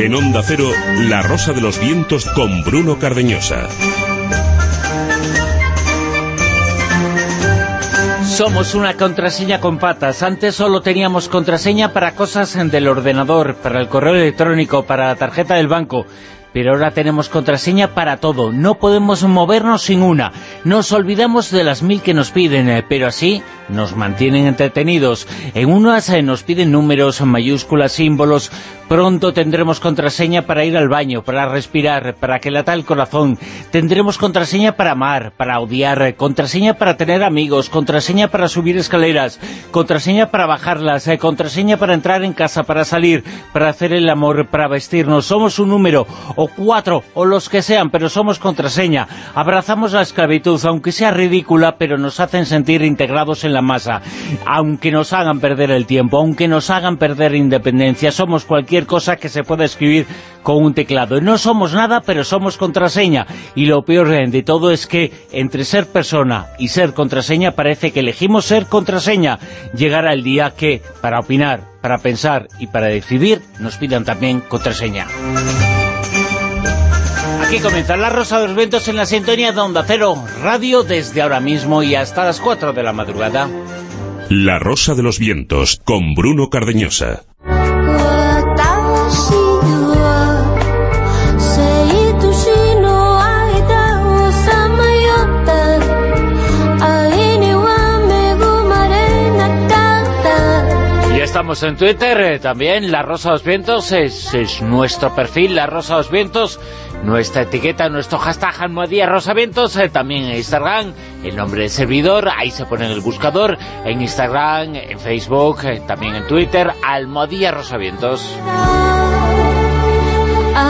En Onda Cero, La Rosa de los Vientos con Bruno Cardeñosa. Somos una contraseña con patas. Antes solo teníamos contraseña para cosas del ordenador, para el correo electrónico, para la tarjeta del banco pero ahora tenemos contraseña para todo, no podemos movernos sin una. Nos olvidamos de las mil que nos piden, eh, pero así nos mantienen entretenidos. En unas eh, nos piden números, mayúsculas, símbolos, Pronto tendremos contraseña para ir al baño, para respirar, para que lata el corazón. Tendremos contraseña para amar, para odiar, contraseña para tener amigos, contraseña para subir escaleras, contraseña para bajarlas, eh, contraseña para entrar en casa, para salir, para hacer el amor, para vestirnos. Somos un número, o cuatro, o los que sean, pero somos contraseña. Abrazamos la esclavitud, aunque sea ridícula, pero nos hacen sentir integrados en la masa. Aunque nos hagan perder el tiempo, aunque nos hagan perder independencia, somos cualquier cosa que se pueda escribir con un teclado. No somos nada, pero somos contraseña. Y lo peor de todo es que entre ser persona y ser contraseña parece que elegimos ser contraseña. Llegará el día que, para opinar, para pensar y para decidir, nos pidan también contraseña. Aquí comienza La Rosa de los Vientos en la sintonía de Onda Cero Radio desde ahora mismo y hasta las 4 de la madrugada. La Rosa de los Vientos con Bruno Cardeñosa. estamos en Twitter, eh, también La Rosa de los Vientos es, nuestro perfil, La Rosa de los Vientos, nuestra etiqueta, nuestro hashtag Almohadía Rosa Vientos, eh, también en Instagram, el nombre del servidor, ahí se pone en el buscador, en Instagram, en Facebook, eh, también en Twitter, Almohadía Rosa Vientos.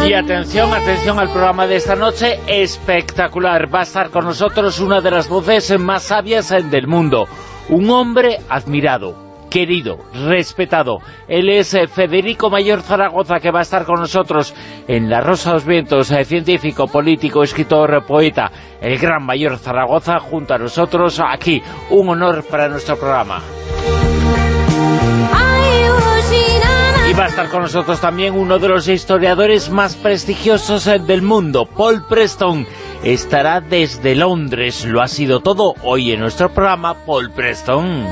Y atención, atención al programa de esta noche, espectacular, va a estar con nosotros una de las voces más sabias del mundo, un hombre admirado, querido, respetado. Él es eh, Federico Mayor Zaragoza, que va a estar con nosotros en La Rosa de Vientos, eh, científico, político, escritor, poeta, el gran Mayor Zaragoza, junto a nosotros aquí. Un honor para nuestro programa. Y va a estar con nosotros también uno de los historiadores más prestigiosos eh, del mundo, Paul Preston. Estará desde Londres, lo ha sido todo hoy en nuestro programa, Paul Preston.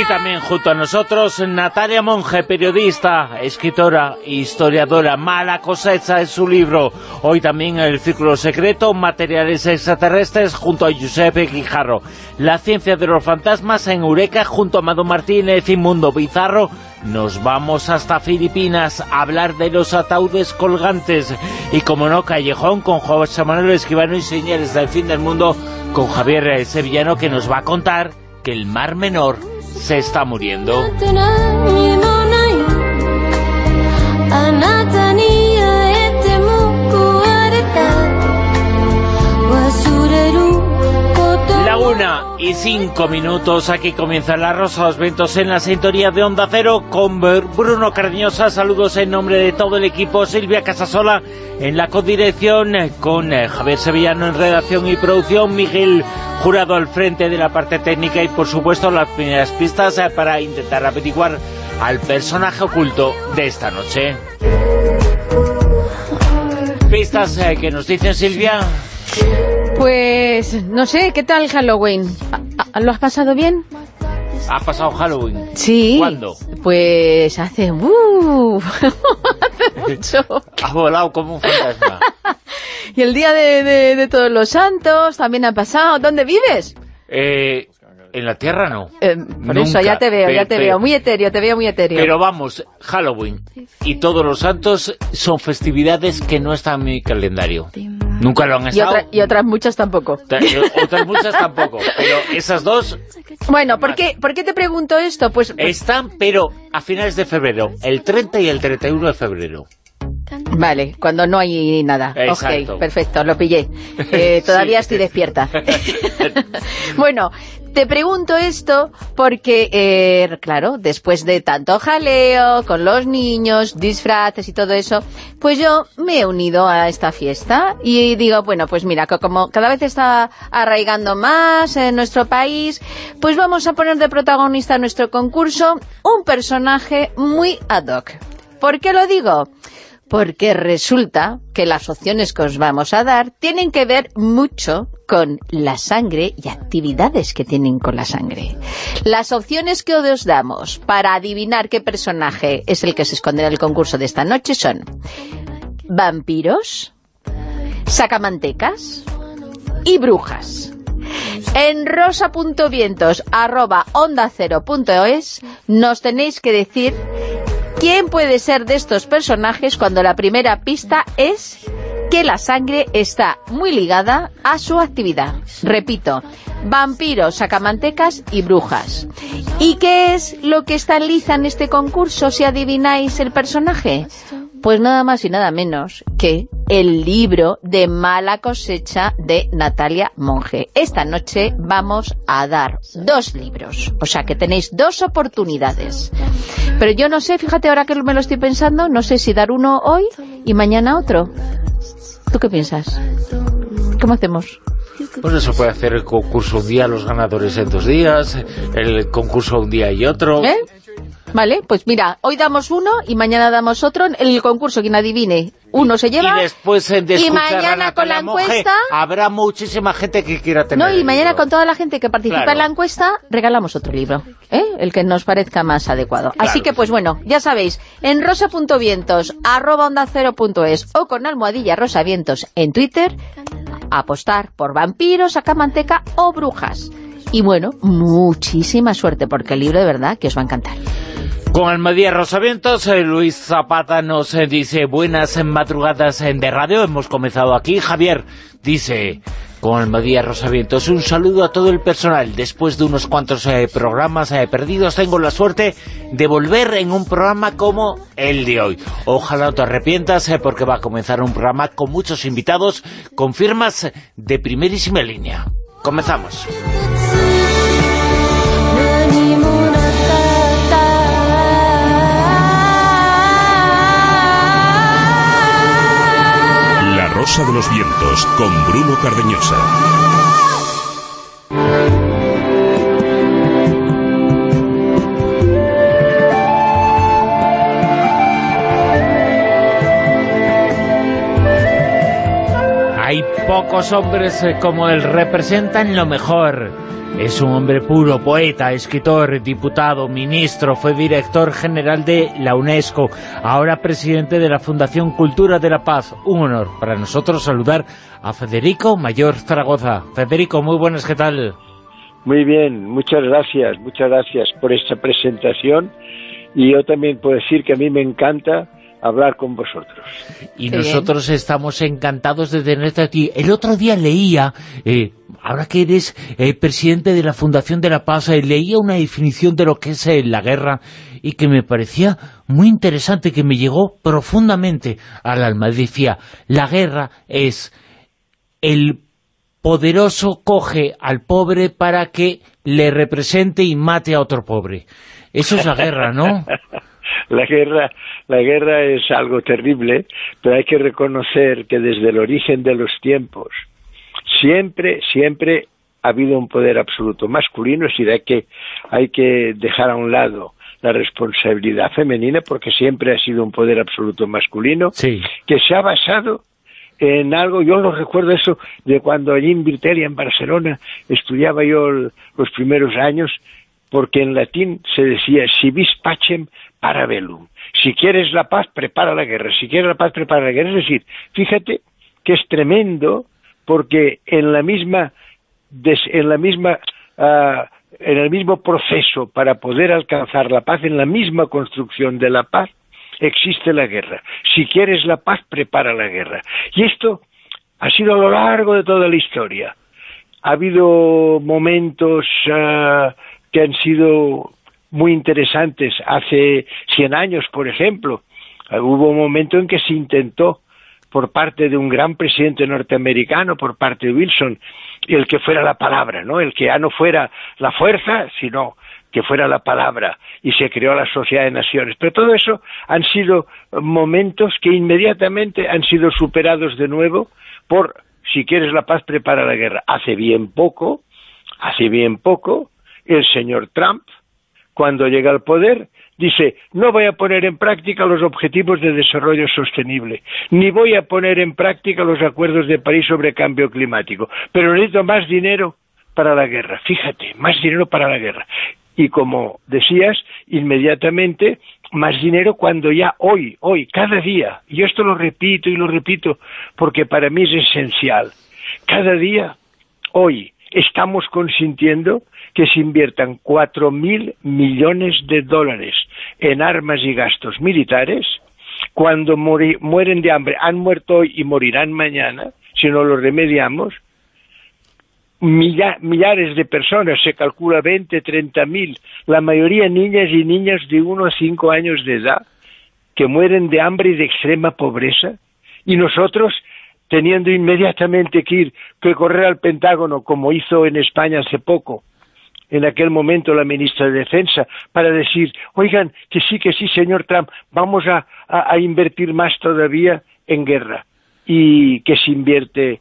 Y también junto a nosotros Natalia Monge, periodista, escritora, historiadora, Mala cosecha es su libro. Hoy también el Círculo Secreto, Materiales Extraterrestres, junto a Giuseppe Guijarro. La ciencia de los fantasmas en Eureka, junto a Amado Martínez y Mundo Bizarro. Nos vamos hasta Filipinas a hablar de los ataúdes colgantes. Y como no, Callejón con José Manuel Esquivano y Señales del Fin del Mundo, con Javier Sevillano, que nos va a contar que el Mar Menor se está muriendo. Una y cinco minutos, aquí comienza la Rosa los Ventos en la sintonía de Onda Cero con Bruno Cardeñosa, saludos en nombre de todo el equipo, Silvia Casasola en la codirección, con eh, Javier Sevillano en redacción y producción, Miguel Jurado al frente de la parte técnica y por supuesto las primeras pistas eh, para intentar averiguar al personaje oculto de esta noche. Pistas eh, que nos dicen Silvia. Pues no sé, ¿qué tal Halloween? ¿Lo has pasado bien? ¿Ha pasado Halloween? Sí. ¿Cuándo? Pues hace... Uh, hace mucho. Ha volado como un fantasma. y el día de, Todos los Santos también ha pasado. ¿Dónde vives? Eh, en la Tierra no. Eh, por eso, ya te veo, ya te veo. Muy etéreo, te veo muy etéreo. Pero vamos, Halloween y Todos los Santos son festividades que no están en mi calendario. Nunca lo han estado. Y, otras muchas tampoco. otras muchas tampoco. Pero esas dos... Bueno, ¿por qué, ¿por qué te pregunto esto? Pues, pues Están, pero a finales de febrero. El 30 y el 31 de febrero. Vale, cuando no hay nada. Ok, perfecto, lo pillé. Eh, todavía estoy despierta. bueno, Te pregunto esto porque, eh, claro, después de tanto jaleo, con los niños, disfraces y todo eso, pues yo me he unido a esta fiesta y digo, bueno, pues mira, como cada vez está arraigando más en nuestro país, pues vamos a poner de protagonista en nuestro concurso un personaje muy ad hoc. ¿Por qué lo digo? Porque resulta que las opciones que os vamos a dar tienen que ver mucho con la sangre y actividades que tienen con la sangre. Las opciones que os damos para adivinar qué personaje es el que se esconde en el concurso de esta noche son vampiros, sacamantecas y brujas. En rosa.vientos arroba nos tenéis que decir ¿Quién puede ser de estos personajes cuando la primera pista es que la sangre está muy ligada a su actividad? Repito, vampiros, sacamantecas y brujas. ¿Y qué es lo que está lisa en este concurso si adivináis el personaje? Pues nada más y nada menos que el libro de mala cosecha de Natalia Monge. Esta noche vamos a dar dos libros, o sea que tenéis dos oportunidades. Pero yo no sé, fíjate ahora que me lo estoy pensando, no sé si dar uno hoy y mañana otro. ¿Tú qué piensas? ¿Cómo hacemos? Pues eso puede hacer el concurso un día, los ganadores en dos días, el concurso un día y otro. ¿Eh? Vale, pues mira, hoy damos uno y mañana damos otro. En el concurso, quien adivine, uno se lleva. Y después de y mañana con la encuesta... habrá muchísima gente que quiera tener No, y mañana con toda la gente que participa en la encuesta, regalamos otro libro, ¿eh? el que nos parezca más adecuado. Así que, pues bueno, ya sabéis, en rosa.vientos, arroba onda cero punto es, o con almohadilla rosavientos en Twitter, apostar por vampiros, acamanteca o brujas. Y bueno, muchísima suerte, porque el libro de verdad que os va a encantar. Con Almadía Rosavientos, eh, Luis Zapata nos eh, dice buenas madrugadas en de radio, hemos comenzado aquí. Javier dice, con Almadía Rosavientos, un saludo a todo el personal. Después de unos cuantos eh, programas perdidos, tengo la suerte de volver en un programa como el de hoy. Ojalá no te arrepientas porque va a comenzar un programa con muchos invitados, con firmas de primerísima línea. Comenzamos. Rosa de los Vientos con Bruno Cardeñosa. Hay pocos hombres eh, como él, representan lo mejor. Es un hombre puro, poeta, escritor, diputado, ministro, fue director general de la UNESCO, ahora presidente de la Fundación Cultura de la Paz. Un honor para nosotros saludar a Federico Mayor Zaragoza. Federico, muy buenas, ¿qué tal? Muy bien, muchas gracias, muchas gracias por esta presentación y yo también puedo decir que a mí me encanta hablar con vosotros. Y nosotros estamos encantados de tenerte aquí. El otro día leía, eh, ahora que eres eh, presidente de la Fundación de la Paz, eh, leía una definición de lo que es la guerra y que me parecía muy interesante, que me llegó profundamente al alma. Decía, la guerra es el poderoso coge al pobre para que le represente y mate a otro pobre. Eso es la guerra, ¿no? la guerra la guerra es algo terrible, pero hay que reconocer que desde el origen de los tiempos siempre, siempre ha habido un poder absoluto masculino, es decir, hay que, hay que dejar a un lado la responsabilidad femenina porque siempre ha sido un poder absoluto masculino que se ha basado en algo, yo lo recuerdo eso de cuando allí en Virtelia, en Barcelona, estudiaba yo los primeros años, porque en latín se decía si vis pacem para. Si quieres la paz, prepara la guerra. Si quieres la paz, prepara la guerra. Es decir, fíjate que es tremendo porque en la misma, en la misma, ah, en el mismo proceso para poder alcanzar la paz, en la misma construcción de la paz, existe la guerra. Si quieres la paz, prepara la guerra. Y esto ha sido a lo largo de toda la historia. Ha habido momentos ah, que han sido muy interesantes. Hace 100 años, por ejemplo, hubo un momento en que se intentó por parte de un gran presidente norteamericano, por parte de Wilson, el que fuera la palabra, ¿no? El que ya no fuera la fuerza, sino que fuera la palabra y se creó la sociedad de naciones. Pero todo eso han sido momentos que inmediatamente han sido superados de nuevo por, si quieres la paz, prepara la guerra. Hace bien poco, hace bien poco, el señor Trump, cuando llega al poder, dice, no voy a poner en práctica los objetivos de desarrollo sostenible, ni voy a poner en práctica los acuerdos de París sobre cambio climático, pero necesito más dinero para la guerra. Fíjate, más dinero para la guerra. Y como decías, inmediatamente más dinero cuando ya hoy, hoy, cada día, y esto lo repito y lo repito porque para mí es esencial, cada día, hoy, estamos consintiendo que se inviertan cuatro mil millones de dólares en armas y gastos militares, cuando mueren de hambre, han muerto hoy y morirán mañana, si no lo remediamos, millares de personas, se calcula 20, 30 mil, la mayoría niñas y niñas de 1 a 5 años de edad, que mueren de hambre y de extrema pobreza, y nosotros teniendo inmediatamente que ir, que correr al Pentágono, como hizo en España hace poco, en aquel momento la ministra de Defensa, para decir, oigan, que sí, que sí, señor Trump, vamos a, invertir más todavía en guerra. Y que se invierte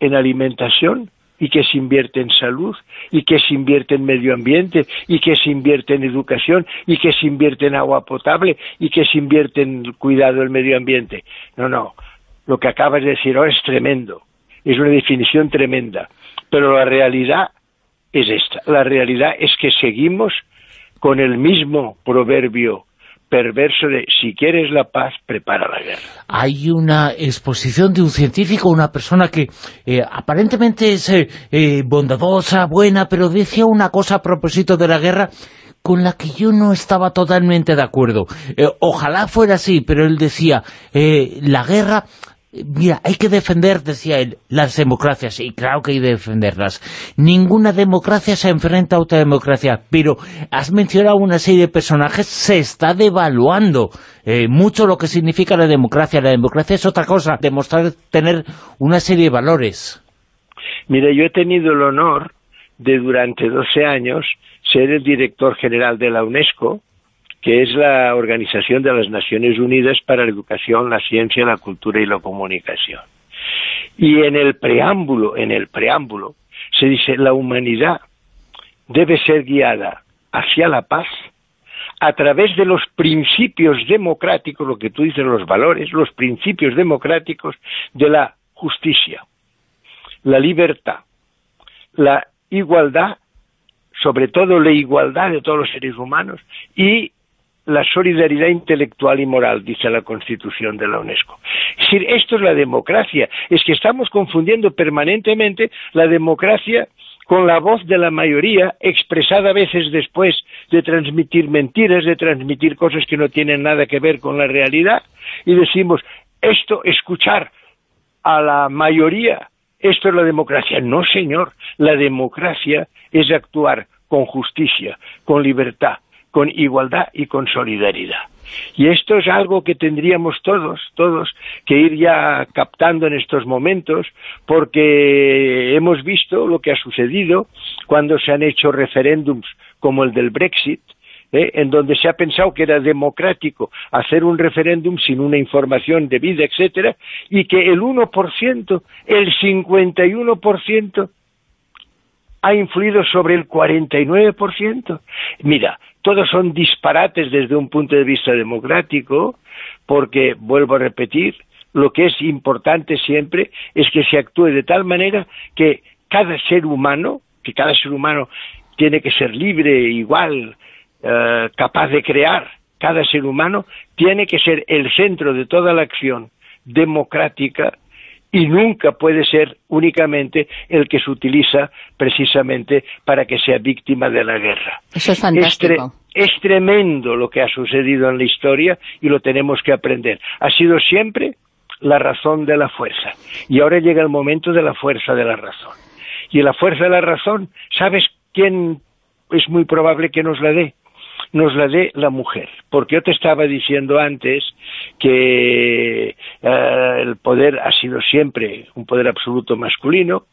en alimentación, y que se invierte en salud, y que se invierte en medio ambiente, y que se invierte en educación, y que se invierte en agua potable, y que se invierte en cuidado del medio ambiente. No, no, lo que acabas de decir ahora es tremendo, es una definición tremenda, pero la realidad es esta, la realidad es que seguimos con el mismo proverbio perverso de si quieres la paz, prepara la guerra. Hay una exposición de un científico, una persona que eh, aparentemente es eh, eh, bondadosa, buena, pero decía una cosa a propósito de la guerra con la que yo no estaba totalmente de acuerdo. ojalá fuera así, pero él decía, la guerra Mira, hay que defender, decía él, las democracias, y claro que hay que defenderlas. Ninguna democracia se enfrenta a otra democracia, pero has mencionado una serie de personajes, se está devaluando eh, mucho lo que significa la democracia. La democracia es otra cosa, demostrar tener una serie de valores. Mira, yo he tenido el honor de durante 12 años ser el director general de la UNESCO, que es la Organización de las Naciones Unidas para la Educación, la Ciencia, la Cultura y la Comunicación. Y en el preámbulo, en el preámbulo, se dice la humanidad debe ser guiada hacia la paz a través de los principios democráticos, lo que tú dices, los valores, los principios democráticos de la justicia, la libertad, la igualdad, sobre todo la igualdad de todos los seres humanos y la solidaridad intelectual y moral, dice la Constitución de la UNESCO. Es decir, esto es la democracia. Es que estamos confundiendo permanentemente la democracia con la voz de la mayoría, expresada a veces después de transmitir mentiras, de transmitir cosas que no tienen nada que ver con la realidad, y decimos, esto, escuchar a la mayoría, esto es la democracia. No, señor, la democracia es actuar con justicia, con libertad, con igualdad y con solidaridad. Y esto es algo que tendríamos todos, todos, que ir ya captando en estos momentos, porque hemos visto lo que ha sucedido cuando se han hecho referéndums como el del Brexit, ¿eh? en donde se ha pensado que era democrático hacer un referéndum sin una información debida, etcétera, y que el 1%, el 51% ha influido sobre el 49%. Mira, todos son disparates desde un punto de vista democrático, porque, vuelvo a repetir, lo que es importante siempre es que se actúe de tal manera que cada ser humano, que cada ser humano tiene que ser libre, igual, eh, capaz de crear, cada ser humano tiene que ser el centro de toda la acción democrática y nunca puede ser únicamente el que se utiliza precisamente para que sea víctima de la guerra. Eso es fantástico. Es, tremendo lo que ha sucedido en la historia y lo tenemos que aprender. Ha sido siempre la razón de la fuerza. Y ahora llega el momento de la fuerza de la razón. Y la fuerza de la razón, ¿sabes quién es muy probable que nos la dé? Nos la dé la mujer. Porque yo te estaba diciendo antes que eh, el poder ha sido siempre un poder absoluto masculino,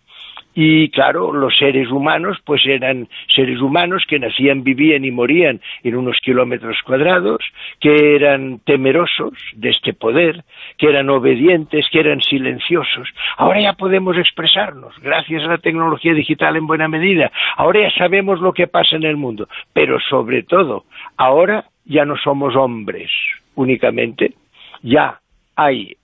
y claro, los seres humanos pues eran seres humanos que nacían, vivían y morían en unos kilómetros cuadrados, que eran temerosos de este poder, que eran obedientes, que eran silenciosos. Ahora ya podemos expresarnos, gracias a la tecnología digital en buena medida. Ahora ya sabemos lo que pasa en el mundo, pero sobre todo, ahora ya no somos hombres únicamente, ya hay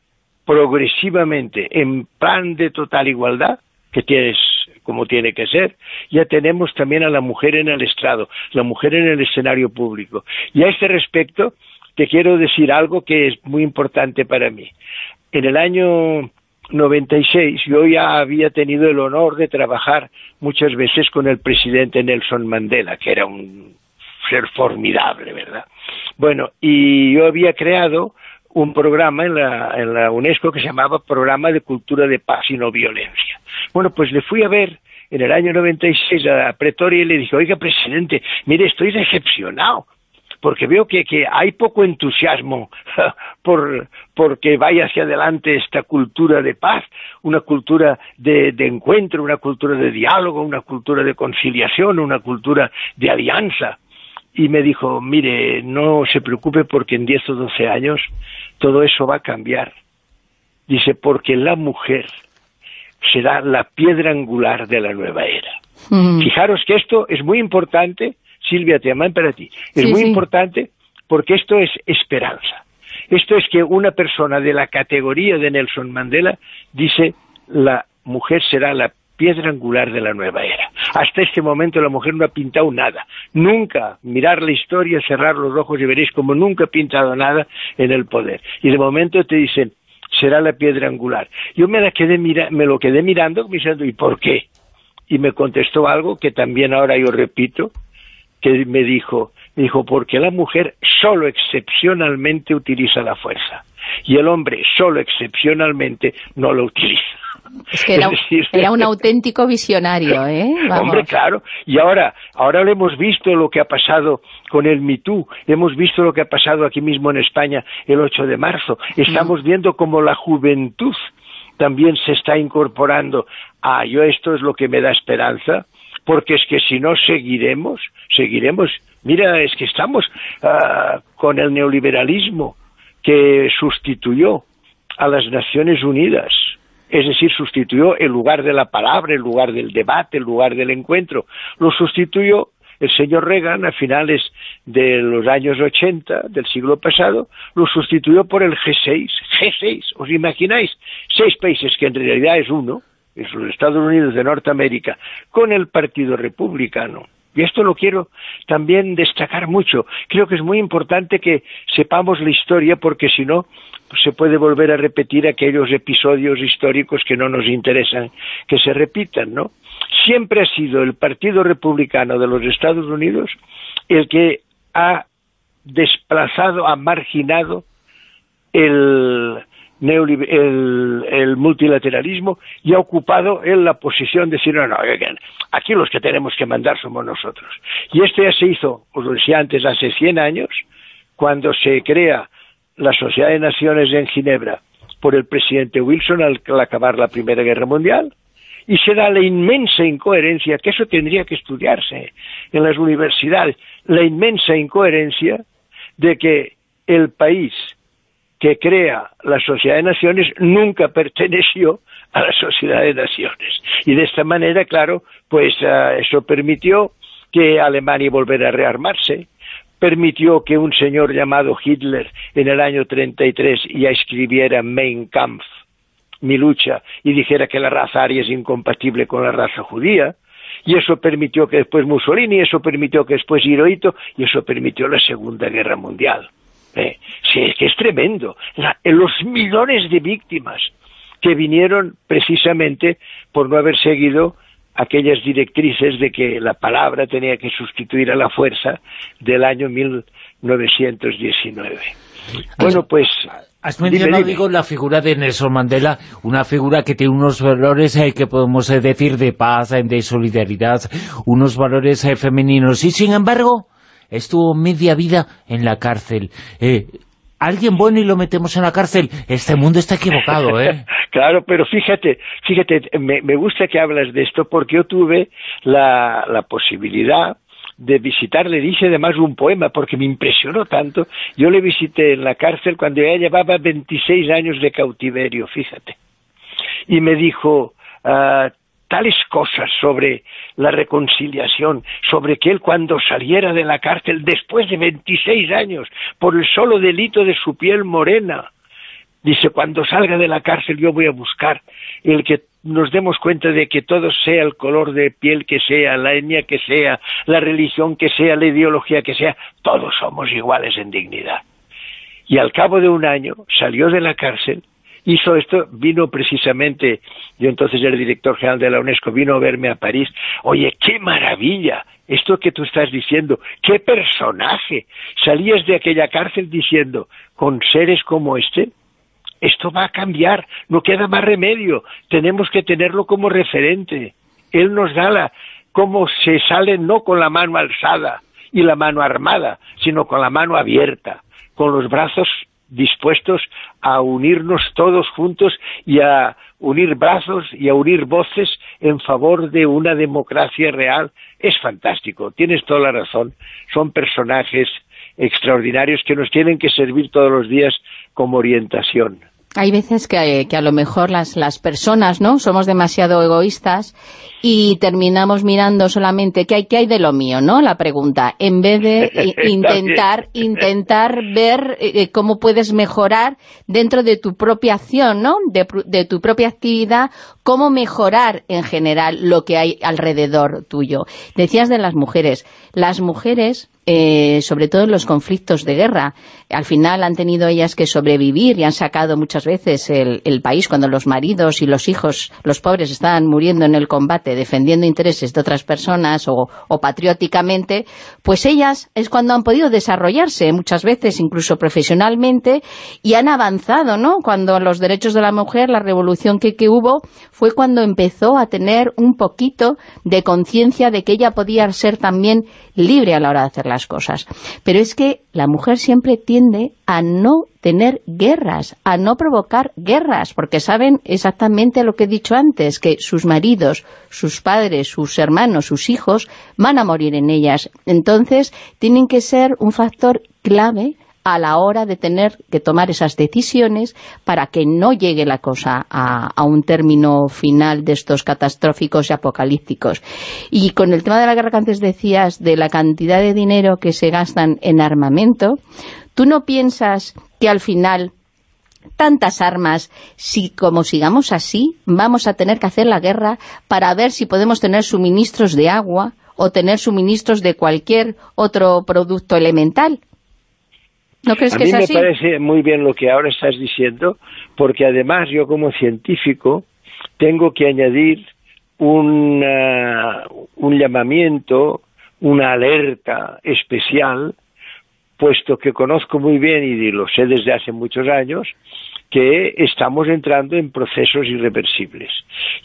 progresivamente en plan de total igualdad que tienes como tiene que ser. Ya tenemos también a la mujer en el estrado, la mujer en el escenario público. Y a este respecto te quiero decir algo que es muy importante para mí. En el año 96 yo ya había tenido el honor de trabajar muchas veces con el presidente Nelson Mandela, que era un ser formidable, ¿verdad? Bueno, y yo había creado un programa en la, UNESCO que se llamaba Programa de Cultura de Paz y No Violencia. Bueno, pues le fui a ver en el año 96 a Pretoria y le dije, oiga, presidente, mire, estoy decepcionado porque veo que, hay poco entusiasmo por, que vaya hacia adelante esta cultura de paz, una cultura de, encuentro, una cultura de diálogo, una cultura de conciliación, una cultura de alianza. Y me dijo, mire, no se preocupe porque en 10 o 12 años todo eso va a cambiar. Dice, porque la mujer será la piedra angular de la nueva era. Mm. Fijaros que esto es muy importante, Silvia, te llaman para ti, es muy importante porque esto es esperanza. Esto es que una persona de la categoría de Nelson Mandela dice la mujer será la piedra angular de la nueva era. Hasta este momento la mujer no ha pintado nada. Nunca, mirar la historia, cerrar los ojos y veréis como nunca ha pintado nada en el poder. Y de momento te dicen, será la piedra angular. Yo me, la quedé me lo quedé mirando diciendo, ¿y por qué? Y me contestó algo que también ahora yo repito, que me dijo, me dijo, porque la mujer solo excepcionalmente utiliza la fuerza y el hombre solo excepcionalmente no lo utiliza. Es que era, un auténtico visionario, ¿eh? Hombre, claro. Y ahora, ahora lo hemos visto lo que ha pasado con el MeToo, hemos visto lo que ha pasado aquí mismo en España el 8 de marzo. Estamos viendo cómo la juventud también se está incorporando. Ah, yo esto es lo que me da esperanza, porque es que si no seguiremos, seguiremos. Mira, es que estamos ah, con el neoliberalismo que sustituyó a las Naciones Unidas es decir, sustituyó el lugar de la palabra, el lugar del debate, el lugar del encuentro, lo sustituyó el señor Reagan a finales de los años 80 del siglo pasado, lo sustituyó por el G6, G6, ¿os imagináis? Seis países que en realidad es uno, es los Estados Unidos de Norteamérica, con el Partido Republicano. Y esto lo quiero también destacar mucho. Creo que es muy importante que sepamos la historia porque si no se puede volver a repetir aquellos episodios históricos que no nos interesan que se repitan, ¿no? Siempre ha sido el Partido Republicano de los Estados Unidos el que ha desplazado, ha marginado el, el, multilateralismo y ha ocupado en la posición de decir, no, no, aquí los que tenemos que mandar somos nosotros. Y esto ya se hizo, os lo decía antes, hace 100 años, cuando se crea la Sociedad de Naciones en Ginebra por el presidente Wilson al, acabar la Primera Guerra Mundial, y se da la inmensa incoherencia, que eso tendría que estudiarse en las universidades, la inmensa incoherencia de que el país que crea la Sociedad de Naciones nunca perteneció a la Sociedad de Naciones. Y de esta manera, claro, pues ah, eso permitió que Alemania volviera a rearmarse, permitió que un señor llamado Hitler en el año 33 ya escribiera Mein Kampf, mi lucha, y dijera que la raza aria es incompatible con la raza judía, y eso permitió que después Mussolini, eso permitió que después Hirohito, y eso permitió la Segunda Guerra Mundial. ¿Eh? Sí, es que es tremendo. los millones de víctimas que vinieron precisamente por no haber seguido aquellas directrices de que la palabra tenía que sustituir a la fuerza del año 1919. Bueno, pues... Has mencionado, digo, la figura de Nelson Mandela, una figura que tiene unos valores eh, que podemos eh, decir de paz, eh, de solidaridad, unos valores femeninos, y sin embargo, estuvo media vida en la cárcel alguien bueno y lo metemos en la cárcel. Este mundo está equivocado, ¿eh? Claro, pero fíjate, fíjate, me, me, gusta que hablas de esto porque yo tuve la, la posibilidad de visitar, le dice además un poema porque me impresionó tanto. Yo le visité en la cárcel cuando ella llevaba 26 años de cautiverio, fíjate. Y me dijo, uh, tales cosas sobre la reconciliación, sobre que él cuando saliera de la cárcel después de 26 años, por el solo delito de su piel morena, dice, cuando salga de la cárcel yo voy a buscar el que nos demos cuenta de que todo sea el color de piel que sea, la etnia que sea, la religión que sea, la ideología que sea, todos somos iguales en dignidad. Y al cabo de un año salió de la cárcel hizo esto, vino precisamente, yo entonces el director general de la UNESCO, vino a verme a París, oye, qué maravilla, esto que tú estás diciendo, qué personaje, salías de aquella cárcel diciendo, con seres como este, esto va a cambiar, no queda más remedio, tenemos que tenerlo como referente, él nos da la, cómo se sale no con la mano alzada y la mano armada, sino con la mano abierta, con los brazos dispuestos a unirnos todos juntos y a unir brazos y a unir voces en favor de una democracia real. Es fantástico, tienes toda la razón. Son personajes extraordinarios que nos tienen que servir todos los días como orientación. Hay veces que, a lo mejor las, las personas no somos demasiado egoístas y terminamos mirando solamente qué hay, qué hay de lo mío, ¿no? La pregunta, en vez de intentar intentar ver eh, eh, cómo puedes mejorar dentro de tu propia acción, ¿no? De, de, tu propia actividad, cómo mejorar en general lo que hay alrededor tuyo. Decías de las mujeres. Las mujeres eh, sobre todo en los conflictos de guerra. Al final han tenido ellas que sobrevivir y han sacado muchas veces el, país cuando los maridos y los hijos, los pobres, estaban muriendo en el combate defendiendo intereses de otras personas o, o patrióticamente, pues ellas es cuando han podido desarrollarse muchas veces, incluso profesionalmente, y han avanzado, ¿no? Cuando los derechos de la mujer, la revolución que, que hubo, fue cuando empezó a tener un poquito de conciencia de que ella podía ser también libre a la hora de hacer las cosas. Pero es que la mujer siempre tiende a no tener guerras, a no provocar guerras, porque saben exactamente lo que he dicho antes, que sus maridos, sus padres, sus hermanos, sus hijos, van a morir en ellas. Entonces, tienen que ser un factor clave a la hora de tener que tomar esas decisiones para que no llegue la cosa a, un término final de estos catastróficos y apocalípticos. Y con el tema de la guerra que antes decías, de la cantidad de dinero que se gastan en armamento, ¿tú no piensas que al final tantas armas, si como sigamos así, vamos a tener que hacer la guerra para ver si podemos tener suministros de agua o tener suministros de cualquier otro producto elemental a mí me parece muy bien lo que ahora estás diciendo, porque además yo como científico tengo que añadir un llamamiento, una alerta especial, puesto que conozco muy bien y lo sé desde hace muchos años, que estamos entrando en procesos irreversibles.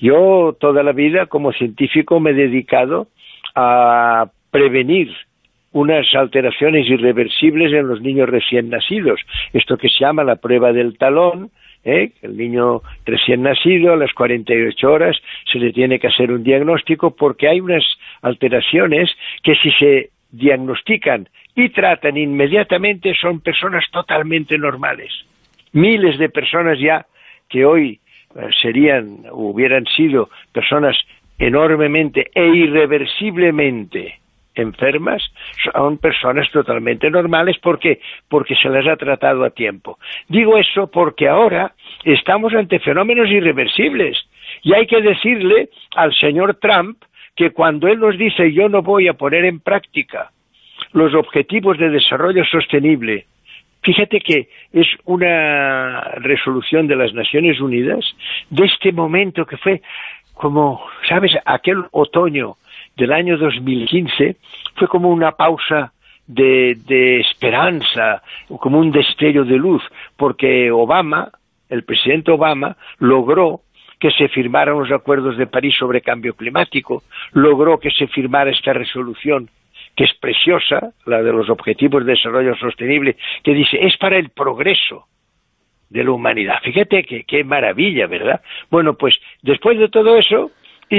Yo toda la vida como científico me he dedicado a prevenir unas alteraciones irreversibles en los niños recién nacidos. Esto que se llama la prueba del talón, ¿eh? el niño recién nacido a las 48 horas se le tiene que hacer un diagnóstico porque hay unas alteraciones que si se diagnostican y tratan inmediatamente son personas totalmente normales. Miles de personas ya que hoy eh, serían, hubieran sido personas enormemente e irreversiblemente enfermas son personas totalmente normales porque porque se les ha tratado a tiempo. Digo eso porque ahora estamos ante fenómenos irreversibles y hay que decirle al señor Trump que cuando él nos dice yo no voy a poner en práctica los objetivos de desarrollo sostenible Fíjate que es una resolución de las Naciones Unidas de este momento que fue como, ¿sabes?, aquel otoño del año 2015 fue como una pausa de, de esperanza, como un destello de luz, porque Obama, el presidente Obama, logró que se firmaran los acuerdos de París sobre cambio climático, logró que se firmara esta resolución que es preciosa, la de los Objetivos de Desarrollo Sostenible, que dice, es para el progreso de la humanidad. Fíjate qué maravilla, ¿verdad? Bueno, pues después de todo eso,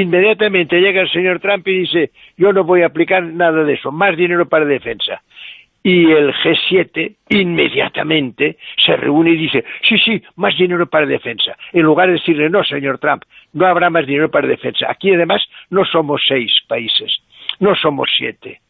inmediatamente llega el señor Trump y dice, yo no voy a aplicar nada de eso, más dinero para defensa. Y el G7 inmediatamente se reúne y dice, sí, sí, más dinero para defensa. En lugar de decirle, no, señor Trump, no habrá más dinero para defensa. Aquí además no somos seis países, no somos siete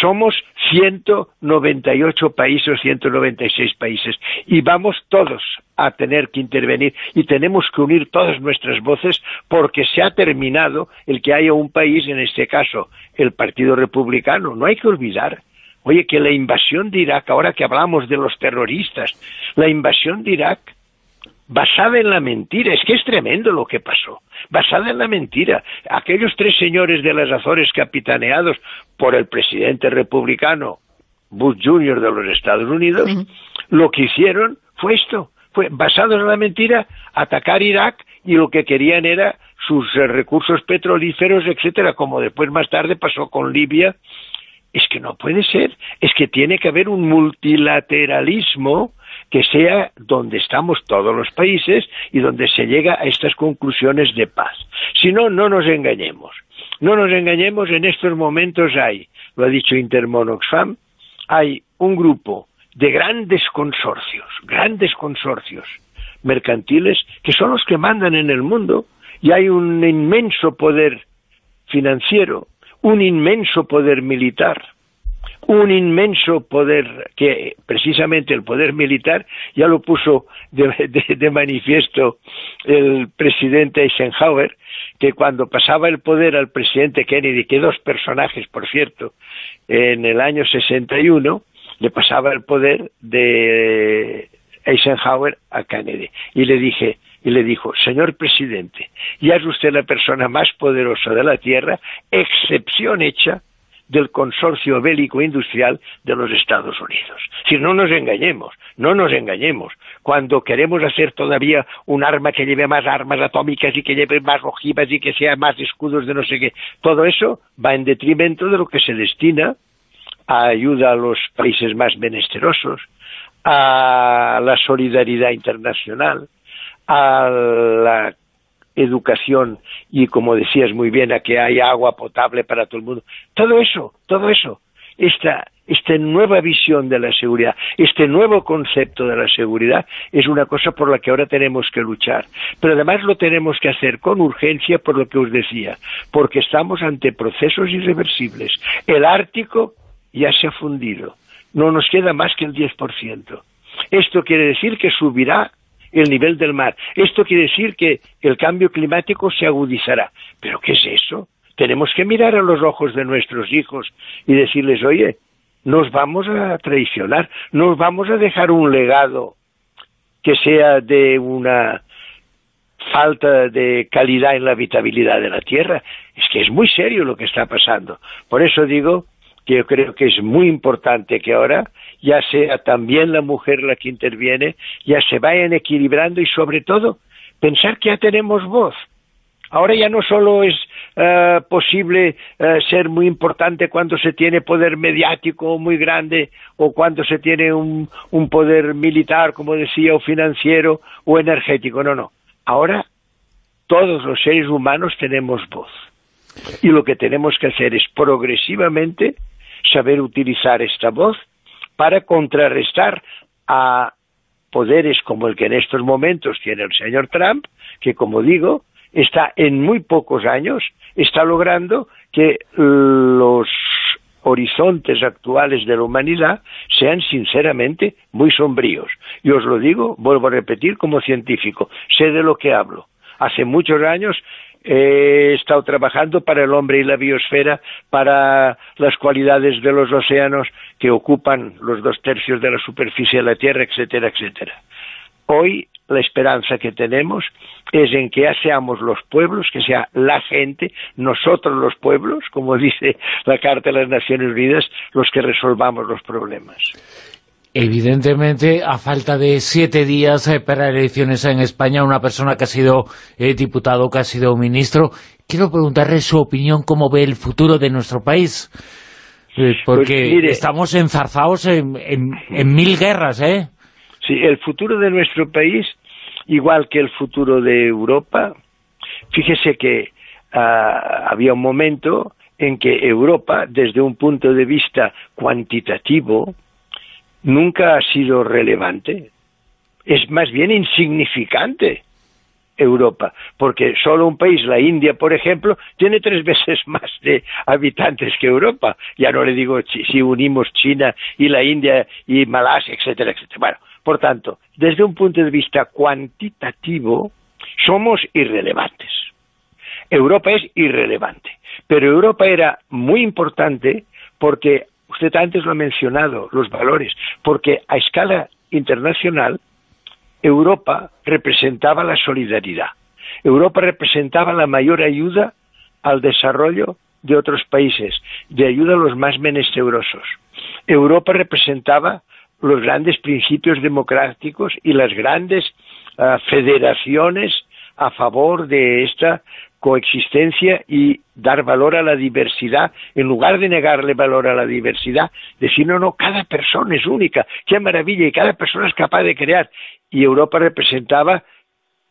somos 198 países, 196 países, y vamos todos a tener que intervenir y tenemos que unir todas nuestras voces porque se ha terminado el que haya un país, en este caso el Partido Republicano. No hay que olvidar, oye, que la invasión de Irak, ahora que hablamos de los terroristas, la invasión de Irak basada en la mentira. Es que es tremendo lo que pasó. Basada en la mentira. Aquellos tres señores de las Azores capitaneados por el presidente republicano Bush Jr. de los Estados Unidos, lo que hicieron fue esto. Fue basado en la mentira atacar Irak y lo que querían era sus eh, recursos petrolíferos, etcétera, como después más tarde pasó con Libia. Es que no puede ser, es que tiene que haber un multilateralismo que sea donde estamos todos los países y donde se llega a estas conclusiones de paz. Si no, no nos engañemos. No nos engañemos, en estos momentos hay, lo ha dicho Intermon Oxfam, hay un grupo de grandes consorcios, grandes consorcios mercantiles que son los que mandan en el mundo y hay un inmenso poder financiero, un inmenso poder militar, un inmenso poder que precisamente el poder militar ya lo puso de, manifiesto el presidente Eisenhower que cuando pasaba el poder al presidente Kennedy, que dos personajes, por cierto, en el año 61, le pasaba el poder de Eisenhower a Kennedy. Y le dije, y le dijo, señor presidente, ya es usted la persona más poderosa de la Tierra, excepción hecha del consorcio bélico industrial de los Estados Unidos. Si no nos engañemos, no nos engañemos. Cuando queremos hacer todavía un arma que lleve más armas atómicas y que lleve más ojivas y que sea más escudos de no sé qué, todo eso va en detrimento de lo que se destina a ayuda a los países más menesterosos, a la solidaridad internacional, a la educación y, como decías muy bien, a que haya agua potable para todo el mundo. Todo eso, todo eso, esta, esta nueva visión de la seguridad, este nuevo concepto de la seguridad es una cosa por la que ahora tenemos que luchar. Pero además lo tenemos que hacer con urgencia por lo que os decía, porque estamos ante procesos irreversibles. El Ártico ya se ha fundido, no nos queda más que el 10%. Esto quiere decir que subirá el nivel del mar. Esto quiere decir que el cambio climático se agudizará. ¿Pero qué es eso? Tenemos que mirar a los ojos de nuestros hijos y decirles, oye, nos vamos a traicionar, nos vamos a dejar un legado que sea de una falta de calidad en la habitabilidad de la Tierra. Es que es muy serio lo que está pasando. Por eso digo que yo creo que es muy importante que ahora ya sea también la mujer la que interviene, ya se vayan equilibrando y sobre todo pensar que ya tenemos voz. Ahora ya no solo es eh, posible eh, ser muy importante cuando se tiene poder mediático muy grande o cuando se tiene un, un poder militar, como decía, o financiero o energético. No, no. Ahora todos los seres humanos tenemos voz. Y lo que tenemos que hacer es progresivamente saber utilizar esta voz para contrarrestar a poderes como el que en estos momentos tiene el señor Trump, que como digo, está en muy pocos años, está logrando que los horizontes actuales de la humanidad sean sinceramente muy sombríos. Y os lo digo, vuelvo a repetir como científico, sé de lo que hablo. Hace muchos años he estado trabajando para el hombre y la biosfera, para las cualidades de los océanos que ocupan los dos tercios de la superficie de la Tierra, etcétera, etcétera. Hoy la esperanza que tenemos es en que ya seamos los pueblos, que sea la gente, nosotros los pueblos, como dice la Carta de las Naciones Unidas, los que resolvamos los problemas. Evidentemente, a falta de siete días eh, para elecciones en España, una persona que ha sido eh, diputado, que ha sido ministro, quiero preguntarle su opinión, cómo ve el futuro de nuestro país. Eh, porque pues estamos enzarzados en, mil guerras, ¿eh? Sí, el futuro de nuestro país, igual que el futuro de Europa, fíjese que ah, había un momento en que Europa, desde un punto de vista cuantitativo, nunca ha sido relevante. Es más bien insignificante Europa, porque solo un país, la India, por ejemplo, tiene tres veces más de habitantes que Europa. Ya no le digo si unimos China y la India y Malasia, etcétera, etcétera. Bueno, por tanto, desde un punto de vista cuantitativo, somos irrelevantes. Europa es irrelevante. Pero Europa era muy importante porque, usted antes lo ha mencionado, los valores, porque a escala internacional Europa representaba la solidaridad. Europa representaba la mayor ayuda al desarrollo de otros países, de ayuda a los más menesterosos. Europa representaba los grandes principios democráticos y las grandes ah, federaciones a favor de esta coexistencia y dar valor a la diversidad, en lugar de negarle valor a la diversidad, decir, no, no, cada persona es única, qué maravilla, y cada persona es capaz de crear. Y Europa representaba,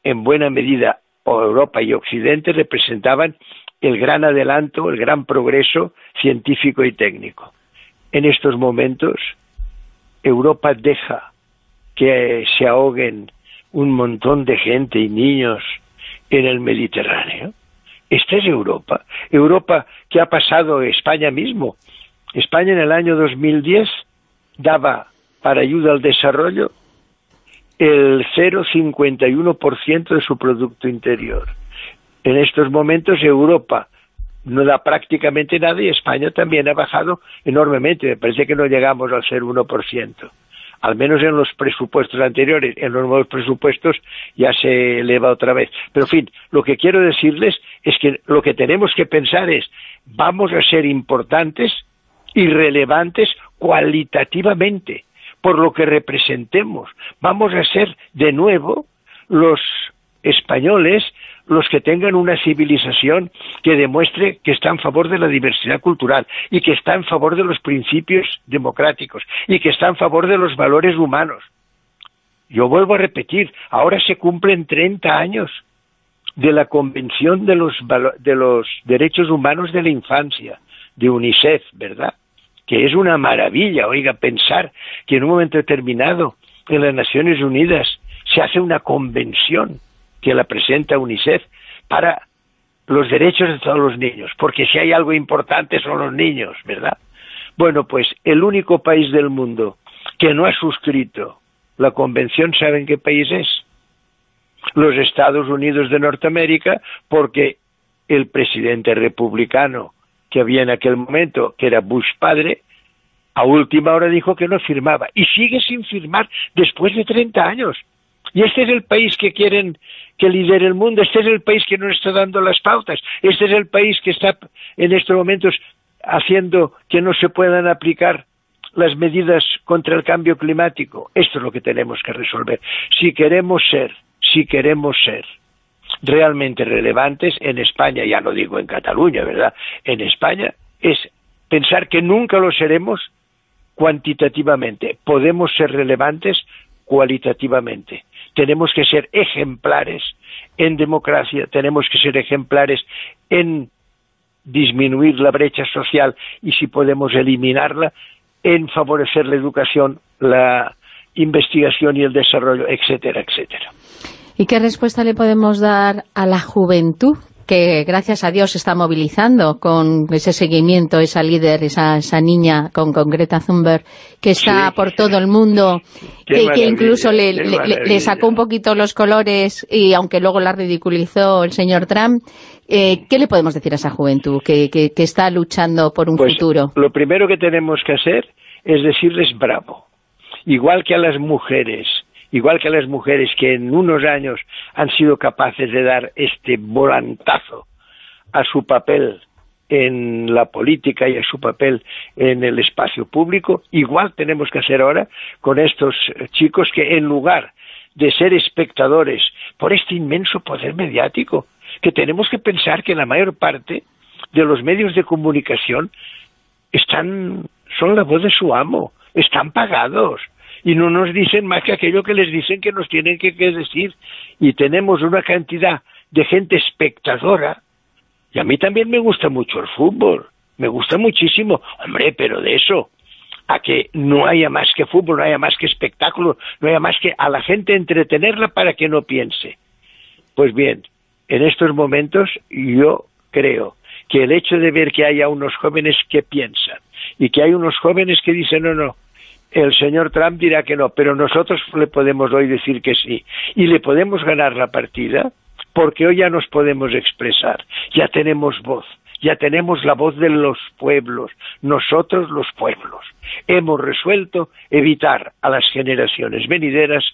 en buena medida, o Europa y Occidente representaban el gran adelanto, el gran progreso científico y técnico. En estos momentos, Europa deja que se ahoguen un montón de gente y niños en el Mediterráneo. Esta es Europa. Europa que ha pasado España mismo. España en el año 2010 daba para ayuda al desarrollo el 0,51% de su Producto Interior. En estos momentos Europa no da prácticamente nada y España también ha bajado enormemente. Me parece que no llegamos al ser 1% al menos en los presupuestos anteriores, en los nuevos presupuestos ya se eleva otra vez. Pero en fin, lo que quiero decirles es que lo que tenemos que pensar es, vamos a ser importantes y relevantes cualitativamente por lo que representemos. Vamos a ser de nuevo los españoles los que tengan una civilización que demuestre que está en favor de la diversidad cultural y que está en favor de los principios democráticos y que está en favor de los valores humanos. Yo vuelvo a repetir, ahora se cumplen 30 años de la Convención de los, de los Derechos Humanos de la Infancia, de UNICEF, ¿verdad? Que es una maravilla, oiga, pensar que en un momento determinado en las Naciones Unidas se hace una convención que la presenta UNICEF para los derechos de todos los niños, porque si hay algo importante son los niños, ¿verdad? Bueno, pues el único país del mundo que no ha suscrito la convención, ¿saben qué país es? Los Estados Unidos de Norteamérica, porque el presidente republicano que había en aquel momento, que era Bush padre, a última hora dijo que no firmaba y sigue sin firmar después de 30 años. Y este es el país que quieren que lidere el mundo, este es el país que nos está dando las pautas, este es el país que está en estos momentos haciendo que no se puedan aplicar las medidas contra el cambio climático. Esto es lo que tenemos que resolver. Si queremos ser, si queremos ser realmente relevantes en España, ya no digo en Cataluña, ¿verdad? En España es pensar que nunca lo seremos cuantitativamente. Podemos ser relevantes cualitativamente tenemos que ser ejemplares en democracia, tenemos que ser ejemplares en disminuir la brecha social y si podemos eliminarla, en favorecer la educación, la investigación y el desarrollo, etcétera, etcétera. ¿Y qué respuesta le podemos dar a la juventud que gracias a Dios se está movilizando con ese seguimiento, esa líder, esa, esa niña con, con, Greta Thunberg, que está por todo el mundo, que, que, incluso le, le, sacó un poquito los colores y aunque luego la ridiculizó el señor Trump, eh, ¿qué le podemos decir a esa juventud que, que, que está luchando por un pues, futuro? Lo primero que tenemos que hacer es decirles bravo, igual que a las mujeres igual que las mujeres que en unos años han sido capaces de dar este volantazo a su papel en la política y a su papel en el espacio público, igual tenemos que hacer ahora con estos chicos que en lugar de ser espectadores por este inmenso poder mediático, que tenemos que pensar que la mayor parte de los medios de comunicación están son la voz de su amo, están pagados, y no nos dicen más que aquello que les dicen que nos tienen que, decir. Y tenemos una cantidad de gente espectadora, y a mí también me gusta mucho el fútbol, me gusta muchísimo, hombre, pero de eso a que no haya más que fútbol, no haya más que espectáculo, no haya más que a la gente entretenerla para que no piense. Pues bien, en estos momentos yo creo que el hecho de ver que haya unos jóvenes que piensan y que hay unos jóvenes que dicen no, no, el señor Trump dirá que no, pero nosotros le podemos hoy decir que sí y le podemos ganar la partida porque hoy ya nos podemos expresar, ya tenemos voz, ya tenemos la voz de los pueblos, nosotros los pueblos. Hemos resuelto evitar a las generaciones venideras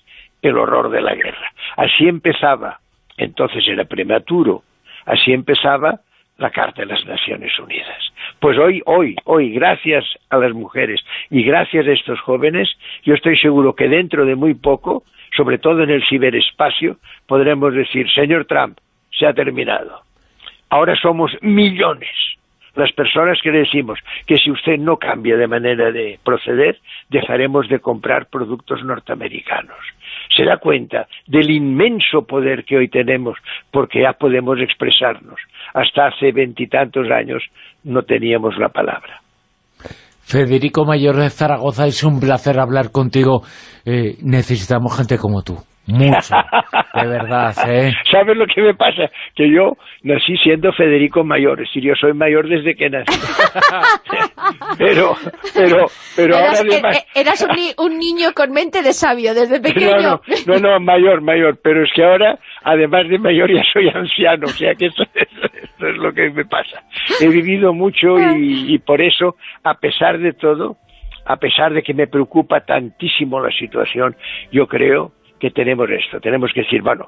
el horror de la guerra. Así empezaba, entonces era prematuro, así empezaba la Carta de las Naciones Unidas. Pues hoy, hoy, hoy, gracias a las mujeres y gracias a estos jóvenes, yo estoy seguro que dentro de muy poco, sobre todo en el ciberespacio, podremos decir, señor Trump, se ha terminado Ahora somos millones las personas que decimos que si usted no cambia de manera de proceder, dejaremos de comprar productos norteamericanos. Se da cuenta del inmenso poder que hoy tenemos porque ya podemos expresarnos. Hasta hace veintitantos años no teníamos la palabra. Federico Mayor de Zaragoza, es un placer hablar contigo. Eh, necesitamos gente como tú. Mucho, de verdad, ¿eh? ¿Sabes lo que me pasa? Que yo nací siendo Federico Mayor, es decir, yo soy mayor desde que nací. pero, pero, pero eras, ahora además... Eh, eras un, niño con mente de sabio desde pequeño. No, no, mayor, mayor, pero es que ahora, además de mayor, ya soy anciano, o sea que eso, es lo que me pasa. He vivido mucho y, y por eso, a pesar de todo, a pesar de que me preocupa tantísimo la situación, yo creo que tenemos esto. Tenemos que decir, bueno,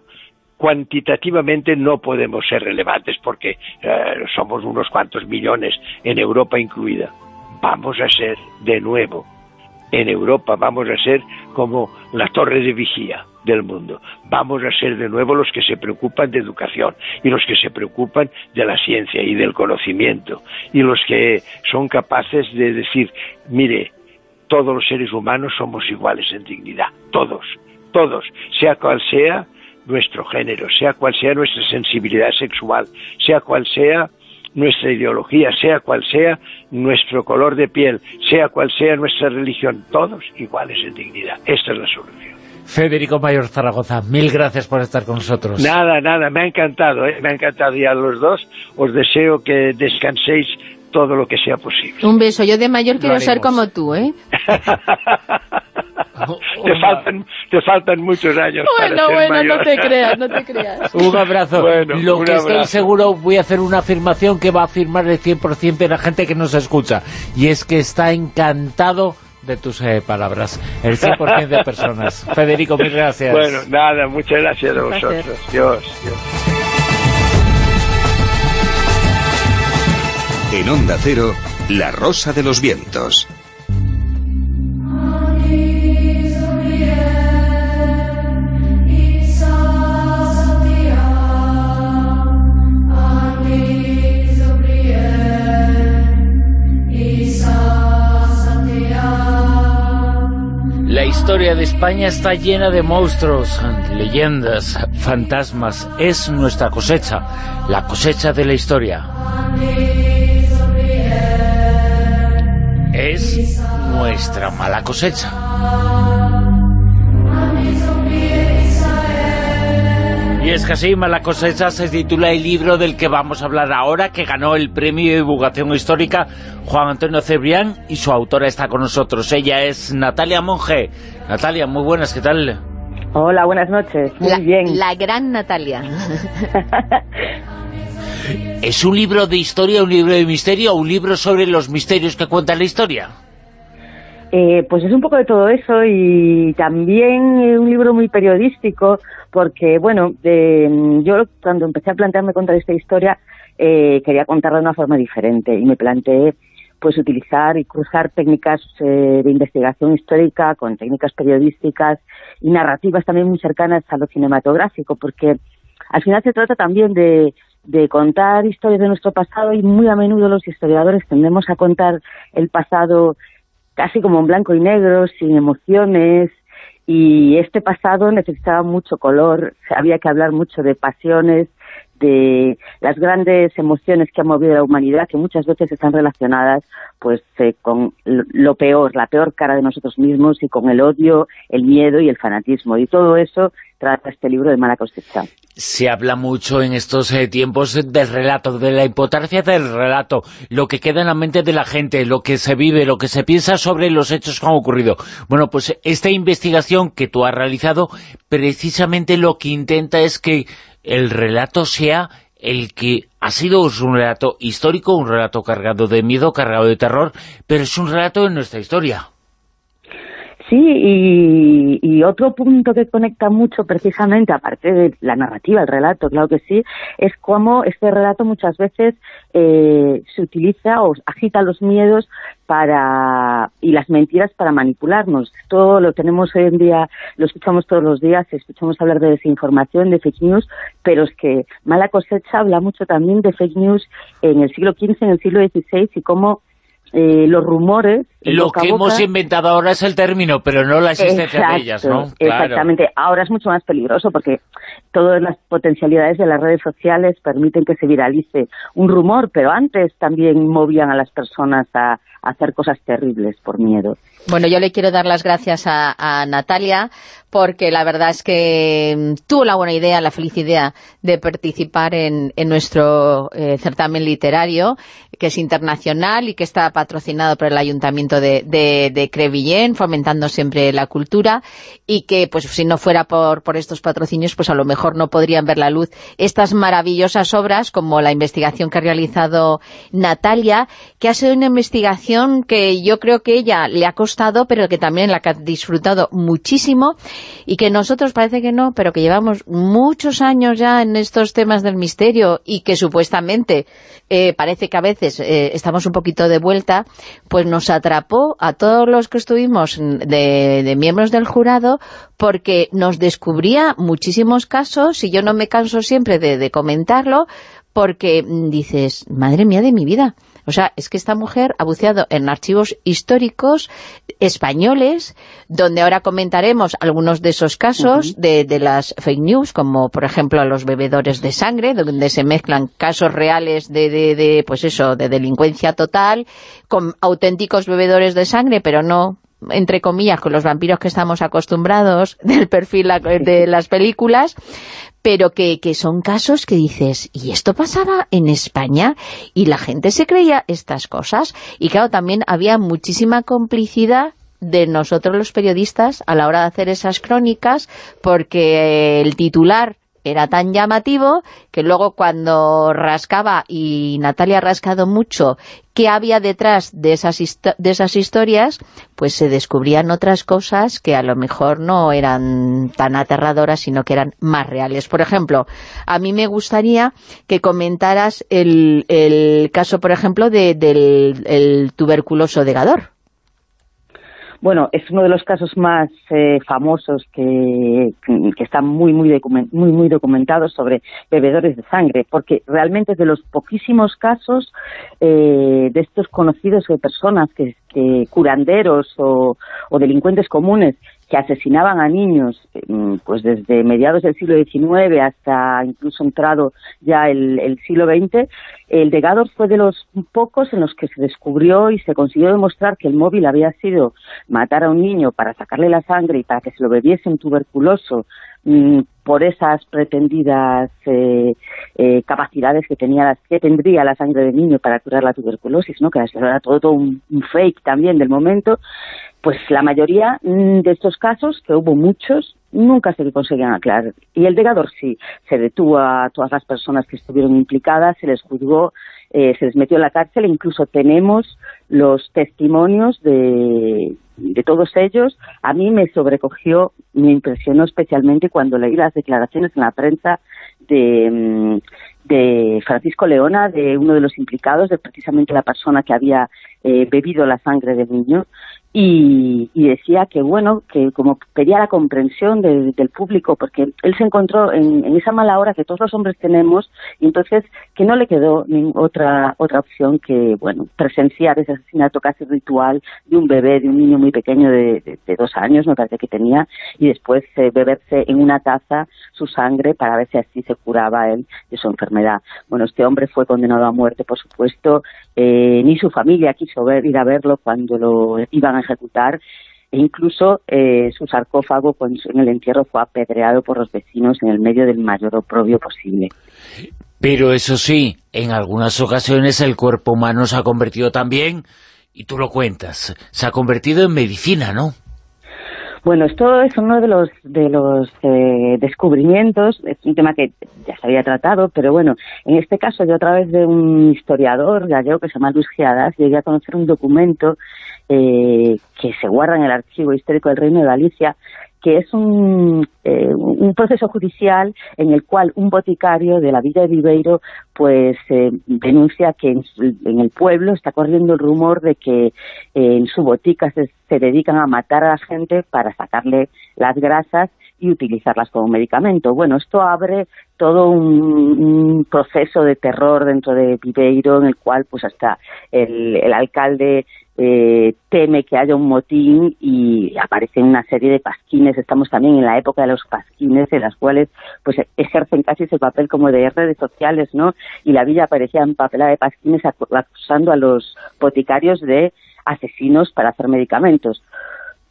cuantitativamente no podemos ser relevantes porque eh, somos unos cuantos millones, en Europa incluida. Vamos a ser de nuevo, en Europa vamos a ser como la torre de vigía del mundo. Vamos a ser de nuevo los que se preocupan de educación y los que se preocupan de la ciencia y del conocimiento y los que son capaces de decir, mire, todos los seres humanos somos iguales en dignidad, todos todos, sea cual sea nuestro género, sea cual sea nuestra sensibilidad sexual, sea cual sea nuestra ideología, sea cual sea nuestro color de piel, sea cual sea nuestra religión, todos iguales en dignidad. Esta es la solución. Federico Mayor Zaragoza, mil gracias por estar con nosotros. Nada, nada, me ha encantado, ¿eh? me ha encantado y a los dos os deseo que descanséis todo lo que sea posible. Un beso, yo de mayor quiero ser como tú, ¿eh? te, faltan, te faltan muchos años Bueno, para ser bueno, no te creas, no te creas. Un abrazo. Lo que estoy seguro, voy a hacer una afirmación que va a afirmar el 100% de la gente que nos escucha, y es que está encantado de tus eh, palabras, el 100% de personas. Federico, mil gracias. Bueno, nada, muchas gracias a vosotros. Dios, Dios. En Onda Cero, La Rosa de los Vientos. La historia de España está llena de monstruos, leyendas, fantasmas. Es nuestra cosecha, la cosecha de la historia. Es nuestra mala cosecha. Y es que así, Mala cosecha se titula el libro del que vamos a hablar ahora, que ganó el premio de divulgación histórica Juan Antonio Cebrián, y su autora está con nosotros. Ella es Natalia Monge. Natalia, muy buenas, ¿qué tal? Hola, buenas noches. Muy bien. La gran Natalia. ¿Es un libro de historia, un libro de misterio o un libro sobre los misterios que cuenta la historia? Eh, pues es un poco de todo eso y también un libro muy periodístico porque, bueno, yo cuando empecé a plantearme contar esta historia eh, quería contarla de una forma diferente y me planteé pues utilizar y cruzar técnicas eh, de investigación histórica con técnicas periodísticas y narrativas también muy cercanas a lo cinematográfico porque al final se trata también de, de contar historias de nuestro pasado y muy a menudo los historiadores tendemos a contar el pasado casi como en blanco y negro, sin emociones, y este pasado necesitaba mucho color, había que hablar mucho de pasiones, de las grandes emociones que ha movido la humanidad, que muchas veces están relacionadas pues eh, con lo peor, la peor cara de nosotros mismos y con el odio, el miedo y el fanatismo. Y todo eso trata este libro de Mala Cosecha. Se habla mucho en estos eh, tiempos del relato, de la importancia del relato, lo que queda en la mente de la gente, lo que se vive, lo que se piensa sobre los hechos que han ocurrido. Bueno, pues esta investigación que tú has realizado, precisamente lo que intenta es que el relato sea el que ha sido un relato histórico, un relato cargado de miedo, cargado de terror, pero es un relato de nuestra historia. Sí, y, y, otro punto que conecta mucho precisamente, aparte de la narrativa, el relato, claro que sí, es cómo este relato muchas veces eh, se utiliza o agita los miedos para y las mentiras para manipularnos. Todo lo tenemos hoy en día, lo escuchamos todos los días, escuchamos hablar de desinformación, de fake news, pero es que Mala Cosecha habla mucho también de fake news en el siglo XV, en el siglo XVI y cómo eh, los rumores... Lo que hemos inventado ahora es el término, pero no la existencia de ellas, ¿no? Exactamente. Ahora es mucho más peligroso porque todas las potencialidades de las redes sociales permiten que se viralice un rumor, pero antes también movían a las personas a hacer cosas terribles por miedo. Bueno, yo le quiero dar las gracias a, Natalia porque la verdad es que mm, tuvo la buena idea, la feliz idea de participar en, nuestro eh, certamen literario, que es internacional y que está patrocinado por el Ayuntamiento de, de, Crevillén, fomentando siempre la cultura, y que pues si no fuera por, por estos patrocinios, pues a lo mejor no podrían ver la luz estas maravillosas obras, como la investigación que ha realizado Natalia, que ha sido una investigación que yo creo que ella le ha costado pero que también la ha disfrutado muchísimo y que nosotros parece que no, pero que llevamos muchos años ya en estos temas del misterio y que supuestamente eh, parece que a veces eh, estamos un poquito de vuelta, pues nos atrapó a todos los que estuvimos de, miembros del jurado porque nos descubría muchísimos casos y yo no me canso siempre de comentarlo porque dices, madre mía de mi vida, o sea, es que esta mujer ha buceado en archivos históricos españoles, donde ahora comentaremos algunos de esos casos de, las fake news, como por ejemplo los bebedores de sangre, donde se mezclan casos reales de, de pues eso, de delincuencia total, con auténticos bebedores de sangre, pero no entre comillas, con los vampiros que estamos acostumbrados del perfil de las películas, pero que, que son casos que dices, ¿y esto pasaba en España? Y la gente se creía estas cosas. Y claro, también había muchísima complicidad de nosotros los periodistas a la hora de hacer esas crónicas, porque el titular era tan llamativo que luego cuando rascaba, y Natalia ha rascado mucho, qué había detrás de esas, de esas historias, pues se descubrían otras cosas que a lo mejor no eran tan aterradoras, sino que eran más reales. Por ejemplo, a mí me gustaría que comentaras el, caso, por ejemplo, de, del el tuberculoso degador. Bueno, es uno de los casos más eh, famosos que, que, están muy muy, muy muy documentados sobre bebedores de sangre, porque realmente es de los poquísimos casos eh, de estos conocidos de personas que, que curanderos o, o delincuentes comunes que asesinaban a niños mm, pues desde mediados del siglo XIX hasta incluso entrado ya el, siglo XX, el de Gador fue de los pocos en los que se descubrió y se consiguió demostrar que el móvil había sido matar a un niño para sacarle la sangre y para que se lo bebiese un tuberculoso por esas pretendidas eh, eh, capacidades que tenía que tendría la sangre del niño para curar la tuberculosis, ¿no? que era todo, todo un, fake también del momento, pues la mayoría mm, de estos casos, que hubo muchos, nunca se conseguían aclarar. Y el degador sí, se detuvo a todas las personas que estuvieron implicadas, se les juzgó, eh, se les metió en la cárcel, e incluso tenemos los testimonios de, de todos ellos. A mí me sobrecogió, me impresionó especialmente cuando leí las declaraciones en la prensa de, mm, de Francisco Leona, de uno de los implicados, de precisamente la persona que había eh, bebido la sangre del niño, y, decía que, bueno, que como pedía la comprensión del público, porque él se encontró en, esa mala hora que todos los hombres tenemos, y entonces que no le quedó otra, otra opción que, bueno, presenciar ese asesinato casi ritual de un bebé, de un niño muy pequeño de, dos años, me parece que tenía, y después eh, beberse en una taza su sangre para ver si así se curaba él de su enfermedad. Bueno, este hombre fue condenado a muerte, por supuesto, eh, ni su familia quiso ver, ir a verlo cuando lo iban a ejecutar e incluso eh, su sarcófago en el entierro fue apedreado por los vecinos en el medio del mayor oprobio posible. Pero eso sí, en algunas ocasiones el cuerpo humano se ha convertido también, y tú lo cuentas, se ha convertido en medicina, ¿no? Bueno, esto es uno de los, de los eh, descubrimientos, es un tema que ya se había tratado, pero bueno, en este caso yo a través de un historiador gallego que se llama Luis Giadas llegué a conocer un documento eh, que se guarda en el Archivo Histórico del Reino de Galicia que es un, eh, un proceso judicial en el cual un boticario de la villa de Viveiro pues eh, denuncia que en, el pueblo está corriendo el rumor de que eh, en su botica se, dedican a matar a la gente para sacarle las grasas y utilizarlas como medicamento. Bueno, esto abre todo un, proceso de terror dentro de Viveiro en el cual pues hasta el alcalde eh, teme que haya un motín y aparecen una serie de pasquines. Estamos también en la época de los pasquines, en las cuales pues ejercen casi ese papel como de redes sociales, ¿no? Y la villa aparecía en papelada de pasquines acusando a los boticarios de asesinos para hacer medicamentos.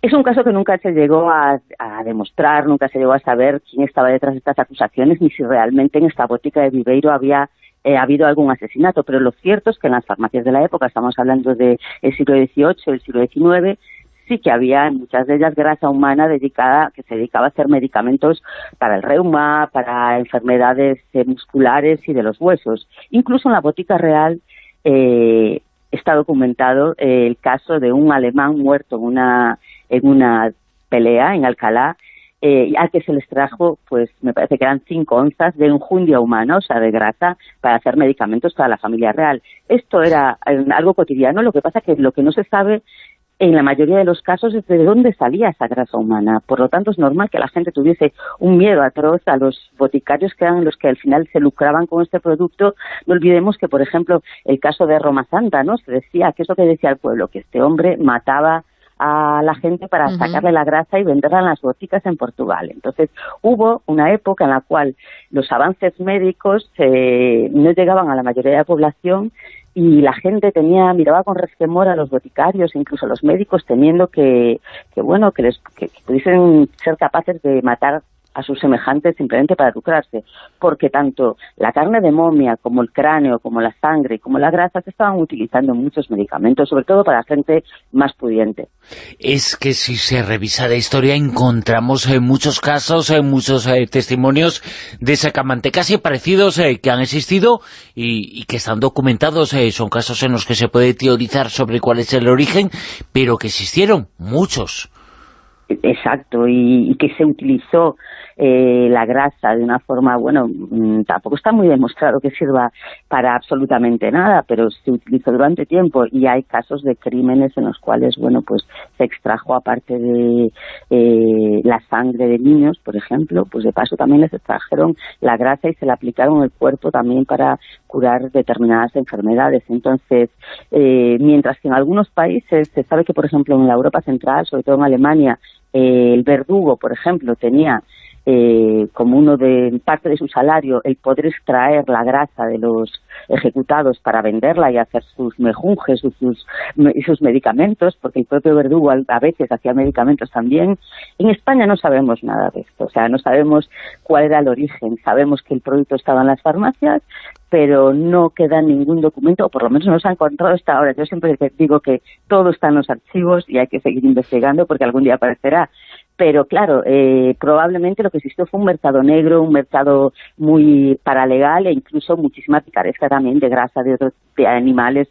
Es un caso que nunca se llegó a, a, demostrar, nunca se llegó a saber quién estaba detrás de estas acusaciones, ni si realmente en esta botica de Viveiro había eh, ha habido algún asesinato, pero lo cierto es que en las farmacias de la época, estamos hablando del siglo XVIII, el siglo XIX, sí que había muchas de ellas grasa humana dedicada que se dedicaba a hacer medicamentos para el reuma, para enfermedades eh, musculares y de los huesos. Incluso en la botica real eh, está documentado el caso de un alemán muerto en una, en una pelea en Alcalá eh, al que se les trajo, pues me parece que eran cinco onzas de enjundia humana, o sea, de grasa, para hacer medicamentos para la familia real. Esto era eh, algo cotidiano, lo que pasa que lo que no se sabe en la mayoría de los casos es de dónde salía esa grasa humana. Por lo tanto, es normal que la gente tuviese un miedo atroz a los boticarios que eran los que al final se lucraban con este producto. No olvidemos que, por ejemplo, el caso de Roma Santa, ¿no? Se decía, ¿qué es lo que decía el pueblo? Que este hombre mataba a la gente para sacarle la grasa y venderla en las boticas en Portugal. Entonces hubo una época en la cual los avances médicos eh, no llegaban a la mayoría de la población y la gente tenía miraba con resquemor a los boticarios, incluso a los médicos, temiendo que, que bueno, que, les, que pudiesen ser capaces de matar a sus semejantes simplemente para lucrarse, porque tanto la carne de momia como el cráneo, como la sangre, como la grasa se estaban utilizando en muchos medicamentos, sobre todo para gente más pudiente. Es que si se revisa la historia encontramos en muchos casos, en muchos eh, testimonios de sacamantecas y parecidos eh, que han existido y, que están documentados, eh, son casos en los que se puede teorizar sobre cuál es el origen, pero que existieron muchos. Exacto, y, que se utilizó eh, la grasa de una forma, bueno, mm, tampoco está muy demostrado que sirva para absolutamente nada, pero se utilizó durante tiempo y hay casos de crímenes en los cuales, bueno, pues se extrajo aparte de eh, la sangre de niños, por ejemplo, pues de paso también les extrajeron la grasa y se la aplicaron al cuerpo también para curar determinadas enfermedades. Entonces, eh, mientras que en algunos países se sabe que, por ejemplo, en la Europa Central, sobre todo en Alemania, el verdugo, por ejemplo, tenía eh, como uno de parte de su salario el poder extraer la grasa de los ejecutados para venderla y hacer sus mejunjes y sus, sus medicamentos, porque el propio verdugo a veces hacía medicamentos también. En España no sabemos nada de esto, o sea, no sabemos cuál era el origen. Sabemos que el producto estaba en las farmacias, pero no queda ningún documento, o por lo menos no se ha encontrado hasta ahora. Yo siempre digo que todo está en los archivos y hay que seguir investigando porque algún día aparecerá pero claro, eh, probablemente lo que existió fue un mercado negro, un mercado muy paralegal e incluso muchísima picaresca también de grasa de otros de animales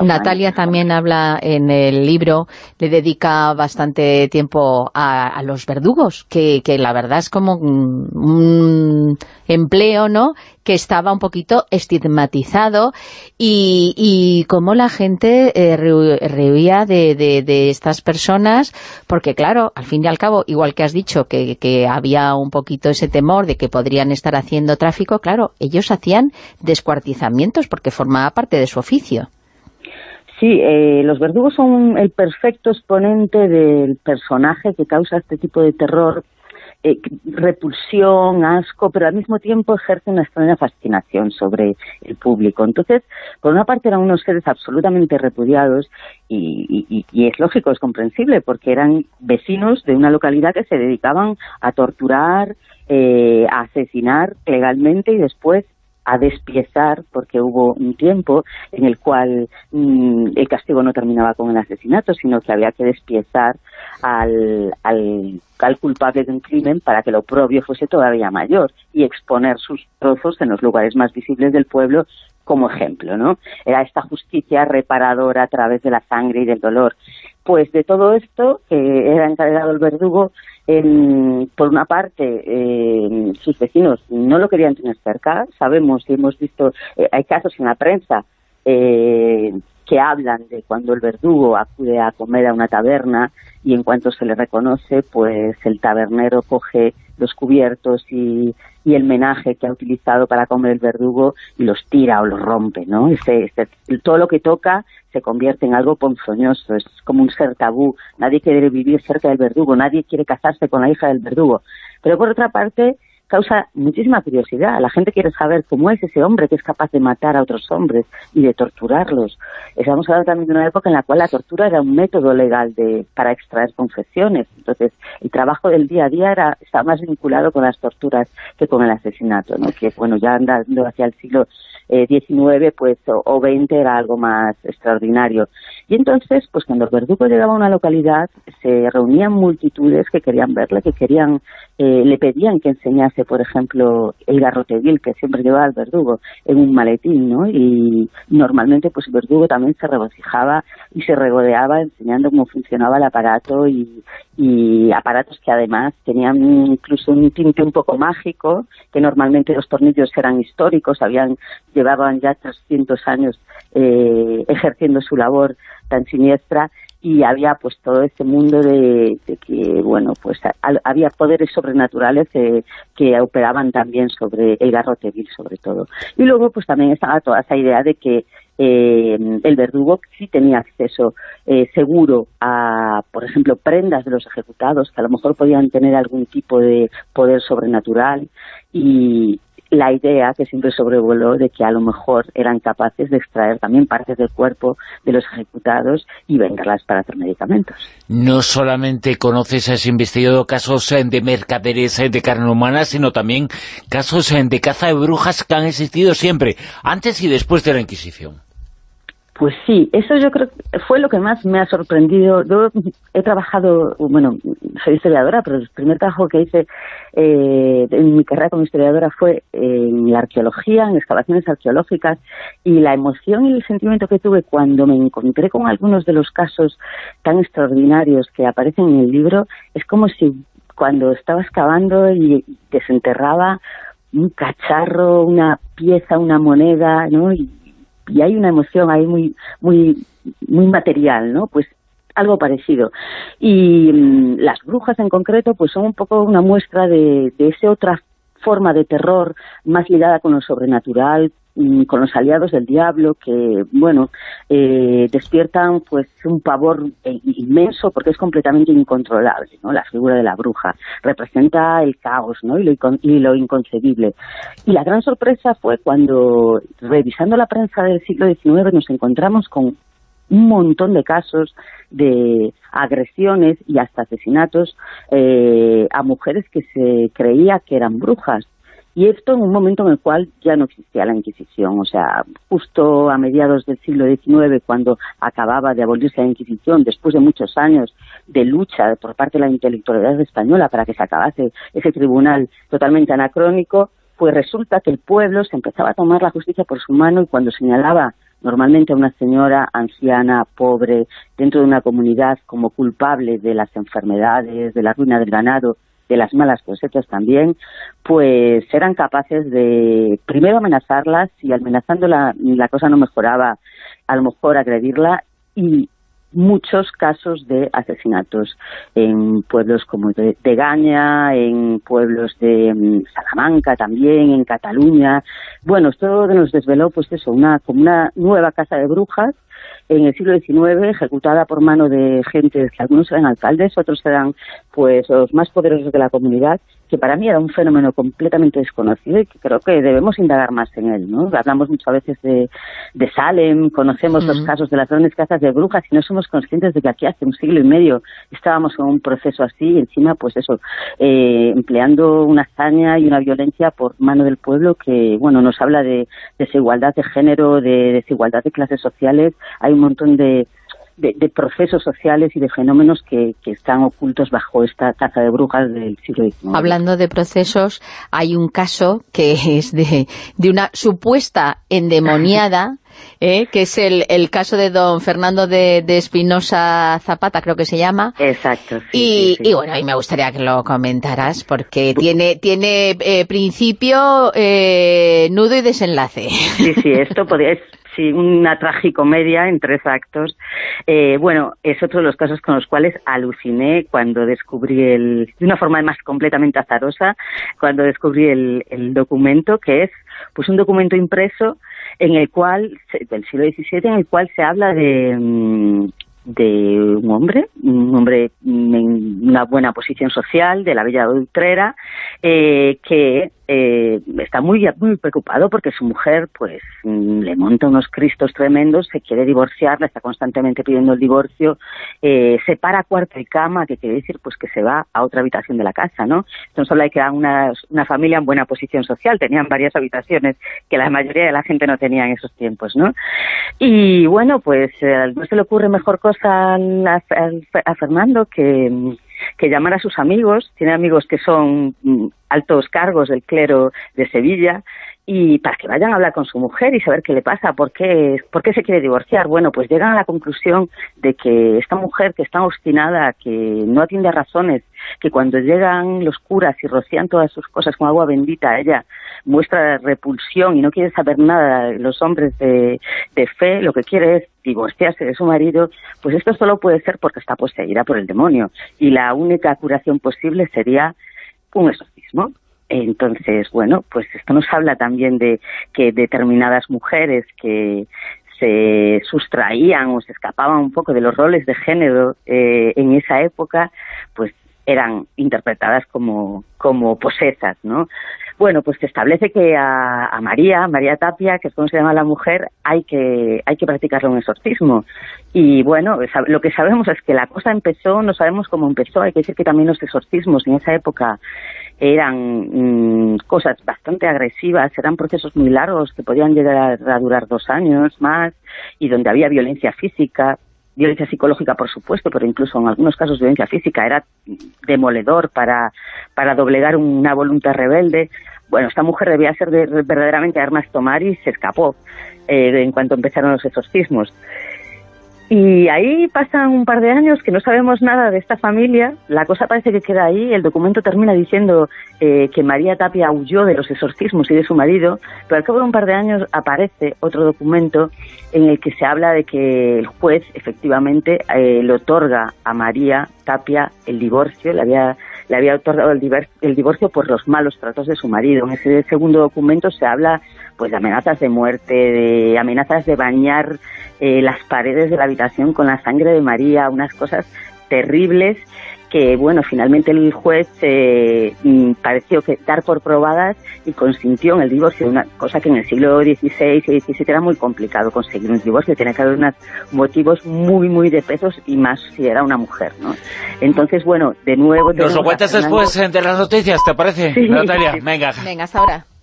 Natalia también habla en el libro, le dedica bastante tiempo a, los verdugos, que, la verdad es como un, empleo, ¿no?, que estaba un poquito estigmatizado y, y cómo la gente eh, de, estas personas, porque claro, al fin y al cabo, igual que has dicho que, que había un poquito ese temor de que podrían estar haciendo tráfico, claro, ellos hacían descuartizamientos porque formaba parte de su oficio. Sí, eh, los verdugos son el perfecto exponente del personaje que causa este tipo de terror, eh, repulsión, asco, pero al mismo tiempo ejerce una extraña fascinación sobre el público. Entonces, por una parte eran unos seres absolutamente repudiados y, es lógico, es comprensible, porque eran vecinos de una localidad que se dedicaban a torturar, eh, a asesinar legalmente y después a despiezar, porque hubo un tiempo en el cual mm, el castigo no terminaba con el asesinato, sino que había que despiezar al, al, culpable de un crimen para que lo propio fuese todavía mayor y exponer sus trozos en los lugares más visibles del pueblo como ejemplo, ¿no? Era esta justicia reparadora a través de la sangre y del dolor. Pues de todo esto, que era encargado el verdugo, por una parte, eh, sus vecinos no lo querían tener cerca, sabemos y hemos visto, eh, hay casos en la prensa eh, que hablan de cuando el verdugo acude a comer a una taberna y en cuanto se le reconoce, pues el tabernero coge los cubiertos y, y el menaje que ha utilizado para comer el verdugo y los tira o los rompe, ¿no? Este, este, todo lo que toca se convierte en algo ponzoñoso, es como un ser tabú, nadie quiere vivir cerca del verdugo, nadie quiere casarse con la hija del verdugo. Pero por otra parte, causa muchísima curiosidad. La gente quiere saber cómo es ese hombre que es capaz de matar a otros hombres y de torturarlos. Estamos hablando también de una época en la cual la tortura era un método legal de, para extraer confesiones. Entonces, el trabajo del día a día era, estaba más vinculado con las torturas que con el asesinato, ¿no? que bueno, ya andando hacia el siglo eh, 19 pues, o, 20 era algo más extraordinario. Y entonces, pues cuando el verdugo llegaba a una localidad, se reunían multitudes que querían verle, que querían, eh, le pedían que enseñase, por ejemplo, el garrotevil que siempre llevaba al verdugo en un maletín, ¿no? Y normalmente, pues el verdugo también se regocijaba y se regodeaba enseñando cómo funcionaba el aparato y, y aparatos que además tenían incluso un tinte un poco mágico, que normalmente los tornillos eran históricos, habían llevaban ya 300 años eh, ejerciendo su labor tan siniestra y había pues todo este mundo de, que bueno pues había poderes sobrenaturales que operaban también sobre el garrotevil sobre todo. Y luego pues también estaba toda esa idea de que eh, el verdugo sí tenía acceso eh, seguro a, por ejemplo, prendas de los ejecutados que a lo mejor podían tener algún tipo de poder sobrenatural y, la idea que siempre sobrevoló de que a lo mejor eran capaces de extraer también partes del cuerpo de los ejecutados y venderlas para hacer medicamentos. No solamente conoces, has investigado casos eh, de mercaderes eh, de carne humana, sino también casos eh, de caza de brujas que han existido siempre, antes y después de la Inquisición. Pues sí, eso yo creo que fue lo que más me ha sorprendido. Yo he trabajado, bueno, soy historiadora, pero el primer trabajo que hice eh, en mi carrera como historiadora fue en la arqueología, en excavaciones arqueológicas, y la emoción y el sentimiento que tuve cuando me encontré con algunos de los casos tan extraordinarios que aparecen en el libro, es como si cuando estaba excavando y desenterraba un cacharro, una pieza, una moneda, ¿no? Y, y hay una emoción ahí muy, muy, muy material, ¿no? Pues algo parecido. Y mm, las brujas en concreto pues son un poco una muestra de, de esa otra forma de terror más ligada con lo sobrenatural, con los aliados del diablo que, bueno, eh, despiertan pues un pavor eh, inmenso porque es completamente incontrolable, ¿no? La figura de la bruja representa el caos, ¿no? Y lo, y lo inconcebible. Y la gran sorpresa fue cuando, revisando la prensa del siglo XIX, nos encontramos con un montón de casos de agresiones y hasta asesinatos eh, a mujeres que se creía que eran brujas. Y esto en un momento en el cual ya no existía la Inquisición, o sea, justo a mediados del siglo XIX, cuando acababa de abolirse la Inquisición, después de muchos años de lucha por parte de la intelectualidad española para que se acabase ese tribunal totalmente anacrónico, pues resulta que el pueblo se empezaba a tomar la justicia por su mano y cuando señalaba normalmente a una señora anciana, pobre, dentro de una comunidad como culpable de las enfermedades, de la ruina del ganado, de las malas cosechas también, pues eran capaces de primero amenazarlas y amenazándola la cosa no mejoraba, a lo mejor agredirla y muchos casos de asesinatos en pueblos como de, Gaña, en pueblos de mm, Salamanca también, en Cataluña. Bueno, esto nos desveló pues eso, una, como una nueva casa de brujas en el siglo XIX, ejecutada por mano de gente que algunos eran alcaldes, otros eran pues los más poderosos de la comunidad, que para mí era un fenómeno completamente desconocido y que creo que debemos indagar más en él. ¿no? Hablamos muchas veces de, de Salem, conocemos los casos de las grandes casas de brujas y no somos conscientes de que aquí hace un siglo y medio estábamos en un proceso así y encima, pues eso, eh, empleando una hazaña y una violencia por mano del pueblo que, bueno, nos habla de desigualdad de género, de desigualdad de clases sociales. Hay un montón de de, procesos sociales y de fenómenos que, están ocultos bajo esta caza de brujas del siglo XIX. Hablando de procesos, hay un caso que es de, de una supuesta endemoniada ¿eh? que es el, el, caso de don Fernando de, Espinosa Zapata, creo que se llama. Exacto. y, y, bueno, y me gustaría que lo comentaras, porque tiene, tiene eh, principio, eh, nudo y desenlace. Sí, sí, esto podría, sí, una tragicomedia en tres actos. Eh, bueno, es otro de los casos con los cuales aluciné cuando descubrí el, de una forma más completamente azarosa, cuando descubrí el, documento, que es pues un documento impreso en el cual, del siglo XVII, en el cual se habla de, mm, de un hombre, un hombre en una buena posición social, de la Bella Ultrera, eh, que eh, está muy, muy preocupado porque su mujer pues mm, le monta unos cristos tremendos, se quiere divorciar, le está constantemente pidiendo el divorcio, eh, separa cuarto y cama, que quiere decir pues que se va a otra habitación de la casa, ¿no? Entonces solo hay que dar una, una familia en buena posición social, tenían varias habitaciones que la mayoría de la gente no tenía en esos tiempos, ¿no? Y bueno, pues eh, no se le ocurre mejor cosa a Fernando que que llamar a sus amigos, tiene amigos que son mm, altos cargos del clero de Sevilla, y para que vayan a hablar con su mujer y saber qué le pasa, por qué, por qué se quiere divorciar. Bueno, pues llegan a la conclusión de que esta mujer que está obstinada, que no atiende a razones, que cuando llegan los curas y rocían todas sus cosas con agua bendita, ella muestra repulsión y no quiere saber nada los hombres de, de fe, lo que quiere es divorciarse de su marido, pues esto solo puede ser porque está poseída por el demonio. Y la única curación posible sería un exorcismo. Entonces, bueno, pues esto nos habla también de que determinadas mujeres que se sustraían o se escapaban un poco de los roles de género eh, en esa época, pues eran interpretadas como, como posesas, ¿no? Bueno, pues se establece que a, a, María, María Tapia, que es como se llama la mujer, hay que, hay que practicarle un exorcismo. Y bueno, lo que sabemos es que la cosa empezó, no sabemos cómo empezó, hay que decir que también los exorcismos en esa época eran mm, cosas bastante agresivas, eran procesos muy largos que podían llegar a durar dos años más y donde había violencia física, violencia psicológica por supuesto, pero incluso en algunos casos violencia física era demoledor para, para doblegar una voluntad rebelde. Bueno, esta mujer debía ser de, verdaderamente armas tomar y se escapó eh, en cuanto empezaron los exorcismos. Y ahí pasan un par de años que no sabemos nada de esta familia, la cosa parece que queda ahí, el documento termina diciendo eh, que María Tapia huyó de los exorcismos y de su marido, pero al cabo de un par de años aparece otro documento en el que se habla de que el juez efectivamente eh, le otorga a María Tapia el divorcio, le había le había otorgado el, divorcio por los malos tratos de su marido. En ese segundo documento se habla pues de amenazas de muerte, de amenazas de bañar eh, las paredes de la habitación con la sangre de María, unas cosas terribles que, bueno, finalmente el juez eh, mm, pareció que dar por probadas y consintió en el divorcio, una cosa que en el siglo XVI y XVII era muy complicado conseguir un divorcio, tenía que haber unos motivos muy, muy de pesos y más si era una mujer, ¿no? Entonces, bueno, de nuevo... Nos lo cuentas después de las noticias, ¿te parece, Natalia? Venga. Venga, hasta ahora.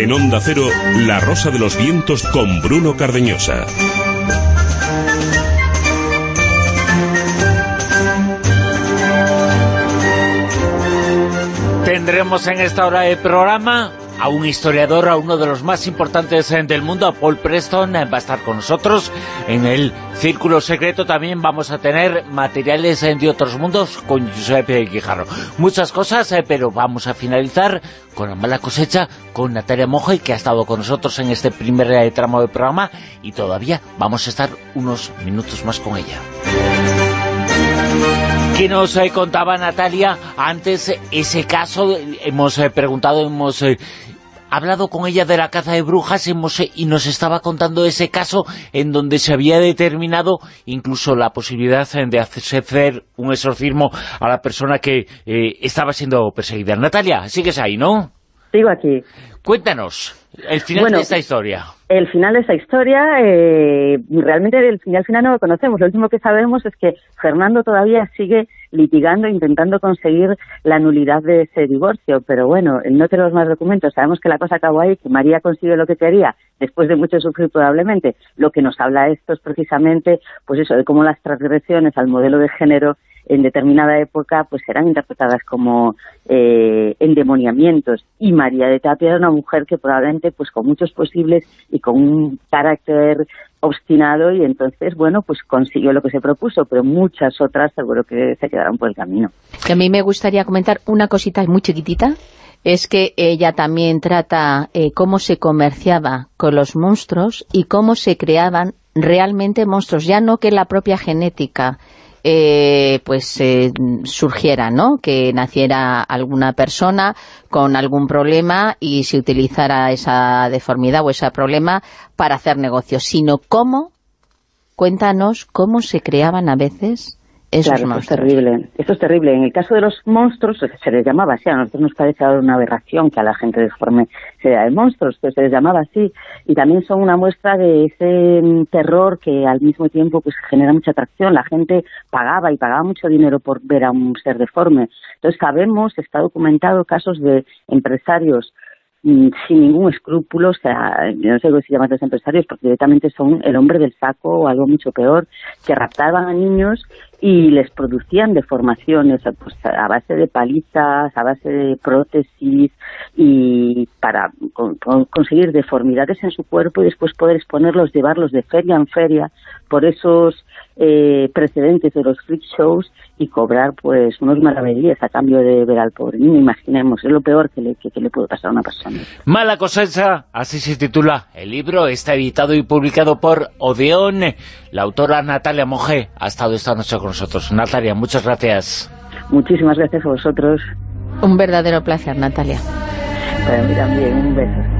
En Onda Cero, La Rosa de los Vientos con Bruno Cardeñosa. Tendremos en esta hora de programa a un historiador, a uno de los más importantes eh, del mundo, a Paul Preston, eh, va a estar con nosotros. En el Círculo Secreto también vamos a tener materiales eh, de otros mundos con Giuseppe Guijarro. Muchas cosas, pero vamos a finalizar con la mala cosecha, con Natalia Mojoy, que ha estado con nosotros en este primer tramo del programa, y todavía vamos a estar unos minutos más con ella. ¿Qué nos contaba Natalia antes ese caso? Hemos preguntado, hemos hablado con ella de la caza de brujas y nos estaba contando ese caso en donde se había determinado incluso la posibilidad de hacer un exorcismo a la persona que eh, estaba siendo perseguida. Natalia, sigues ahí, ¿no? Sigo aquí. Cuéntanos el final de esta historia. El final de esta historia, eh, realmente el final final no lo conocemos. Lo último que sabemos es que Fernando todavía sigue litigando, intentando conseguir la nulidad de ese divorcio. Pero bueno, no tenemos más documentos. Sabemos que la cosa acabó ahí, que María consiguió lo que quería, después de mucho sufrir probablemente. Lo que nos habla esto es precisamente, pues eso, de cómo las transgresiones al modelo de género en determinada época pues eran interpretadas como eh, endemoniamientos y María de Tapia era una mujer que probablemente pues con muchos posibles y con un carácter obstinado y entonces bueno pues consiguió lo que se propuso pero muchas otras seguro que se quedaron por el camino. a mí me gustaría comentar una cosita muy chiquitita es que ella también trata eh, cómo se comerciaba con los monstruos y cómo se creaban realmente monstruos, ya no que la propia genética eh, pues eh, surgiera, ¿no? Que naciera alguna persona con algún problema y se utilizara esa deformidad o ese problema para hacer negocios, sino cómo, cuéntanos cómo se creaban a veces claro, es terrible. Esto es terrible. En el caso de los monstruos, se les llamaba así. A nosotros nos parece ahora una aberración que a la gente deforme se de monstruos, pero se les llamaba así. Y también son una muestra de ese mm, terror que al mismo tiempo pues genera mucha atracción. La gente pagaba y pagaba mucho dinero por ver a un ser deforme. Entonces sabemos, está documentado casos de empresarios mm, sin ningún escrúpulo, o sea, yo no sé si llaman los empresarios, porque directamente son el hombre del saco o algo mucho peor, que raptaban a niños y les producían deformaciones pues, a base de palizas, a base de prótesis y para conseguir deformidades en su cuerpo y después poder exponerlos, llevarlos de feria en feria por esos eh, precedentes de los freak shows y cobrar pues unos maravillas a cambio de ver al pobre niño, imaginemos, es lo peor que le, que, le puede pasar a una persona. Mala cosecha, así se titula el libro, está editado y publicado por Odeón, la autora Natalia Moje ha estado esta noche con nosotros. Natalia, muchas gracias. Muchísimas gracias a vosotros. Un verdadero placer, Natalia. Para mí también, un beso.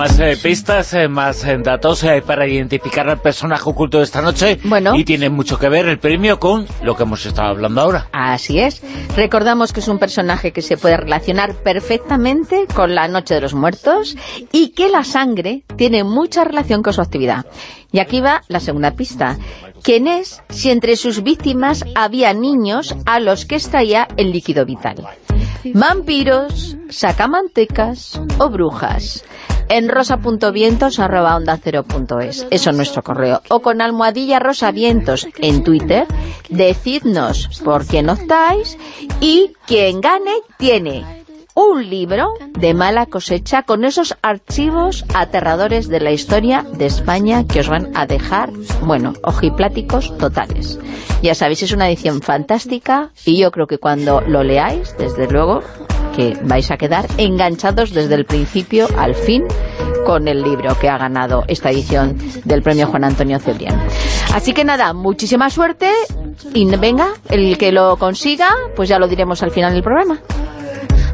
Más eh, pistas, eh, más eh, datos para identificar al personaje oculto de esta noche. Bueno. Y tiene mucho que ver el premio con lo que hemos estado hablando ahora. Así es. Recordamos que es un personaje que se puede relacionar perfectamente con la Noche de los Muertos y que la sangre tiene mucha relación con su actividad. Y aquí va la segunda pista. ¿Quién es si entre sus víctimas había niños a los que extraía el líquido vital? Vampiros, sacamantecas o brujas en rosa.vientos arroba onda cero es. Eso es nuestro correo. O con almohadilla rosavientos en Twitter. Decidnos por quién optáis y quien gane tiene un libro de mala cosecha con esos archivos aterradores de la historia de España que os van a dejar, bueno, ojipláticos totales. Ya sabéis, es una edición fantástica y yo creo que cuando lo leáis, desde luego, que vais a quedar enganchados desde el principio al fin con el libro que ha ganado esta edición del premio Juan Antonio Cebrián. Así que nada, muchísima suerte y venga, el que lo consiga, pues ya lo diremos al final del programa.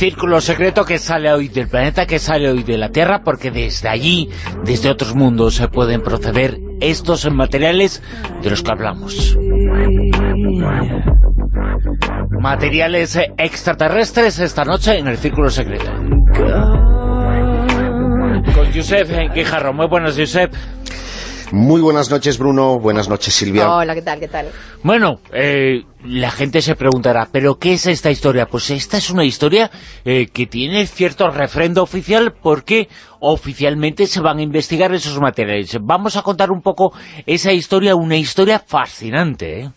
círculo secreto que sale hoy del planeta, que sale hoy de la Tierra, porque desde allí, desde otros mundos, se pueden proceder estos materiales de los que hablamos. Materiales extraterrestres esta noche en el círculo secreto. Con Josep Guijarro. Muy buenas, Josep. Muy buenas noches, Bruno. Buenas noches, Silvia. Hola, ¿qué tal? ¿Qué tal? Bueno, eh, la gente se preguntará, ¿pero qué es esta historia? Pues esta es una historia eh, que tiene cierto refrendo oficial porque oficialmente se van a investigar esos materiales. Vamos a contar un poco esa historia, una historia fascinante, ¿eh?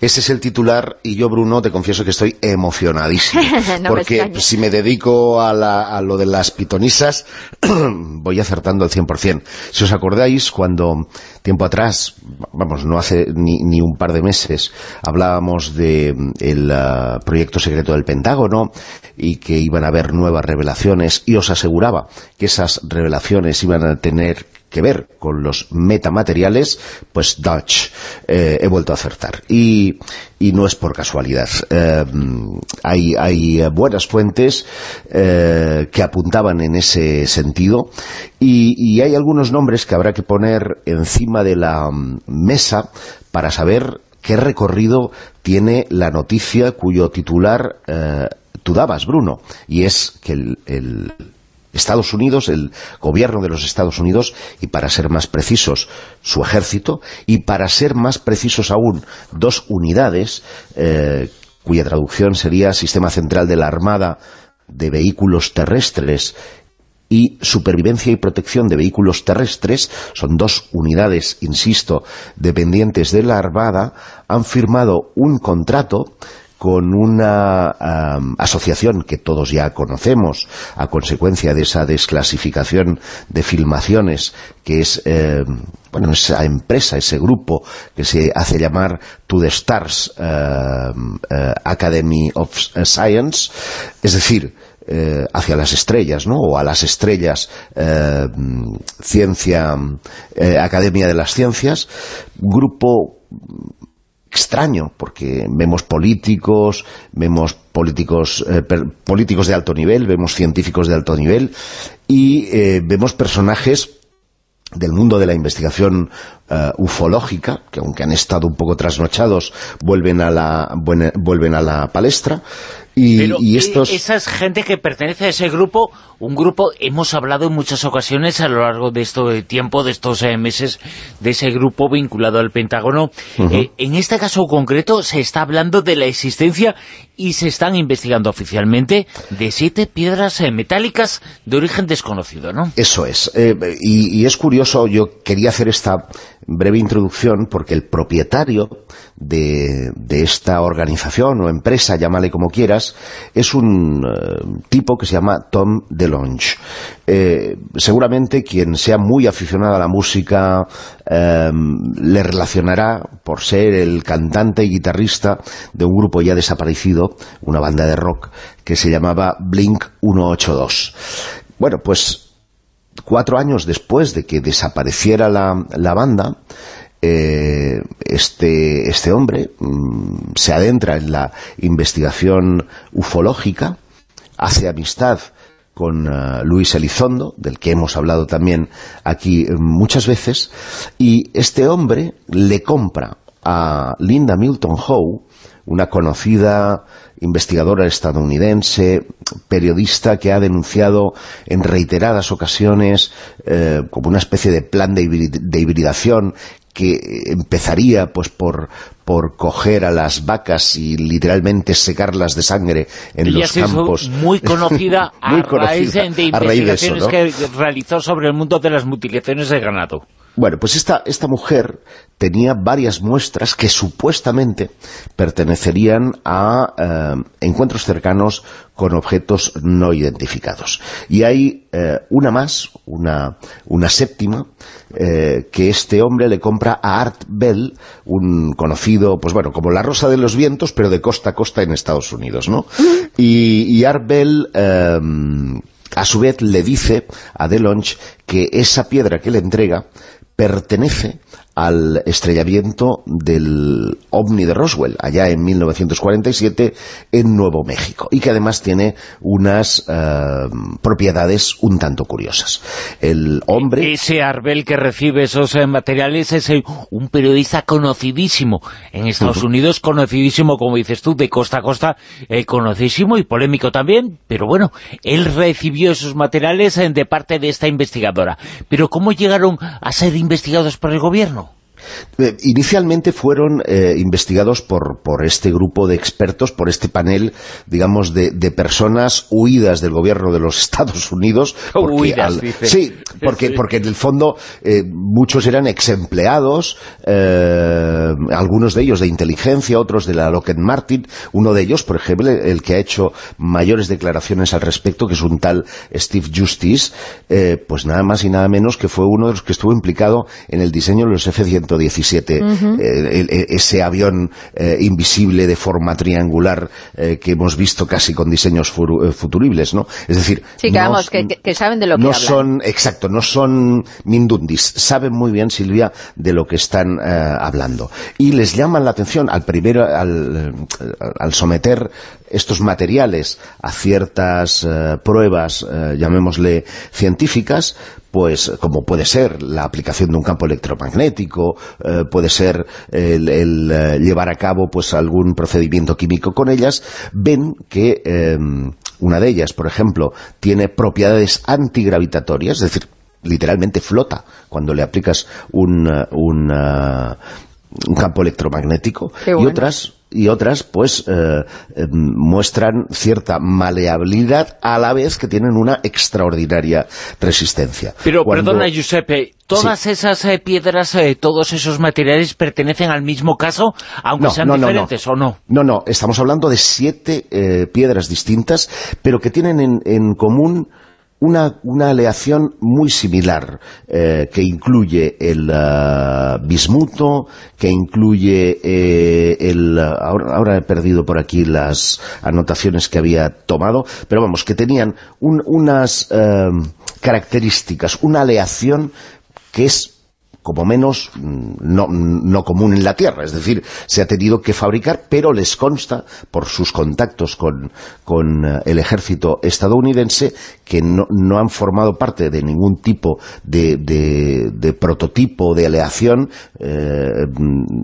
Ese es el titular y yo, Bruno, te confieso que estoy emocionadísimo. porque si me dedico a, lo de las pitonisas, voy acertando al 100%. Si os acordáis, cuando tiempo atrás, vamos, no hace ni, un par de meses, hablábamos del de ah, proyecto secreto del Pentágono y que iban a haber nuevas revelaciones y os aseguraba que esas revelaciones iban a tener que ver con los metamateriales, pues Dutch eh, he vuelto a acertar. Y, no es por casualidad. Eh, hay, buenas fuentes eh, que apuntaban en ese sentido y, y hay algunos nombres que habrá que poner encima de la mm, mesa para saber qué recorrido tiene la noticia cuyo titular tú dabas, Bruno, y es que el Estados Unidos, el gobierno de los Estados Unidos, y para ser más precisos, su ejército, y para ser más precisos aún, dos unidades, eh, cuya traducción sería Sistema Central de la Armada de Vehículos Terrestres y Supervivencia y Protección de Vehículos Terrestres, son dos unidades, insisto, dependientes de la Armada, han firmado un contrato con una asociación que todos ya conocemos a consecuencia de esa desclasificación de filmaciones que es eh, bueno esa empresa, ese grupo que se hace llamar To the Stars eh, eh, Academy of Science es decir, hacia las estrellas, ¿no? o a las estrellas ciencia Academia de las Ciencias grupo extraño, porque vemos políticos, vemos políticos, eh, políticos de alto nivel, vemos científicos de alto nivel y eh, vemos personajes del mundo de la investigación uh, ufológica, que aunque han estado un poco trasnochados, vuelven a la, vuelven a la palestra. Y, estos... esa es gente que pertenece a ese grupo, un grupo, hemos hablado en muchas ocasiones a lo largo de este tiempo, de estos eh, meses, de ese grupo vinculado al Pentágono. Eh, en este caso concreto se está hablando de la existencia y se están investigando oficialmente de siete piedras metálicas de origen desconocido, ¿no? Eso es. y, y es curioso, yo quería hacer esta breve introducción porque el propietario de, esta organización o empresa, llámale como quieras, es un eh, tipo que se llama Tom DeLonge. Eh, seguramente quien sea muy aficionado a la música eh, le relacionará por ser el cantante y guitarrista de un grupo ya desaparecido, una banda de rock que se llamaba Blink 182. Bueno, pues cuatro años después de que desapareciera la, banda, eh, este, este hombre mm, se adentra en la investigación ufológica, hace amistad con uh, Luis Elizondo, del que hemos hablado también aquí muchas veces, y este hombre le compra a Linda Milton Howe, una conocida investigadora estadounidense, periodista que ha denunciado en reiteradas ocasiones eh, como una especie de plan de, hibridación que empezaría pues por, por coger a las vacas y literalmente secarlas de sangre en los campos. muy conocida, a, raíz de, investigaciones que realizó sobre el mundo de las mutilaciones de ganado. Bueno, pues esta, esta mujer tenía varias muestras que supuestamente pertenecerían a eh, encuentros cercanos con objetos no identificados. Y hay eh, una más, una, una séptima, eh, que este hombre le compra a Art Bell, un conocido, pues bueno, como la Rosa de los Vientos, pero de costa a costa en Estados Unidos, ¿no? Y, y Art Bell a su vez le dice a DeLonge que esa piedra que le entrega pertenece al estrellamiento del OVNI de Roswell, allá en 1947, en Nuevo México, y que además tiene unas eh, propiedades un tanto curiosas. El hombre... Ese Arbel que recibe esos eh, materiales es un periodista conocidísimo en Estados Unidos, conocidísimo, como dices tú, de costa a costa, eh, conocidísimo y polémico también, pero bueno, él recibió esos materiales de parte de esta investigadora. Pero ¿cómo llegaron a ser investigados por el gobierno? Eh, inicialmente fueron eh, investigados por, por, este grupo de expertos, por este panel, digamos, de, personas huidas del gobierno de los Estados Unidos. huidas, Sí, porque, porque en el fondo eh, muchos eran exempleados, algunos de ellos de inteligencia, otros de la Lockheed Martin, uno de ellos, por ejemplo, el que ha hecho mayores declaraciones al respecto, que es un tal Steve Justice, pues nada más y nada menos que fue uno de los que estuvo implicado en el diseño de los F-100 17 eh, ese avión eh, invisible de forma triangular eh, que hemos visto casi con diseños futuribles, ¿no? Es decir... Sí, que, saben de lo que no son Exacto, no son mindundis, saben muy bien, Silvia, de lo que están hablando. Y les llaman la atención al primero, al, al someter estos materiales a ciertas pruebas, llamémosle científicas, pues como puede ser la aplicación de un campo electromagnético, eh, puede ser el, eh, llevar a cabo pues algún procedimiento químico con ellas, ven que em, una de ellas, por ejemplo, tiene propiedades antigravitatorias, es decir, literalmente flota cuando le aplicas un, un campo electromagnético, y otras y otras pues eh, em, muestran cierta maleabilidad a la vez que tienen una extraordinaria resistencia. Pero perdona Giuseppe, ¿todas esas eh, piedras, eh, todos esos materiales pertenecen al mismo caso, aunque sean diferentes o no? No, no, estamos hablando de siete piedras distintas, pero que tienen en, en común una, una aleación muy similar, eh, que incluye el uh, bismuto, que incluye eh, el... Ahora, ahora, he perdido por aquí las anotaciones que había tomado, pero vamos, que tenían un, unas eh, características, una aleación que es como menos mm, no, común en la Tierra, es decir, se ha tenido que fabricar, pero les consta, por sus contactos con, con eh, el ejército estadounidense, que no, no, han formado parte de ningún tipo de, de, prototipo de aleación, eh,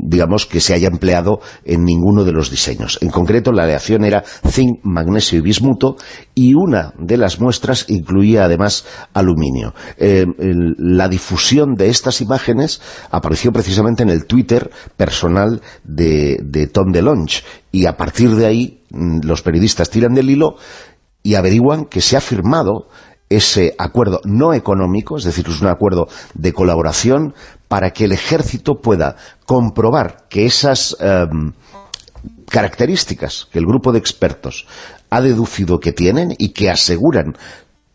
digamos, que se haya empleado en ninguno de los diseños. En concreto, la aleación era zinc, magnesio y bismuto, y una de las muestras incluía además aluminio. Eh, la difusión de estas imágenes apareció precisamente en el Twitter personal de, Tom DeLonge. Y a partir de ahí mm, los periodistas tiran del hilo y averiguan que se ha firmado ese acuerdo no económico, es decir, es un acuerdo de colaboración para que el ejército pueda comprobar que esas em, características que el grupo de expertos ha deducido que tienen y que aseguran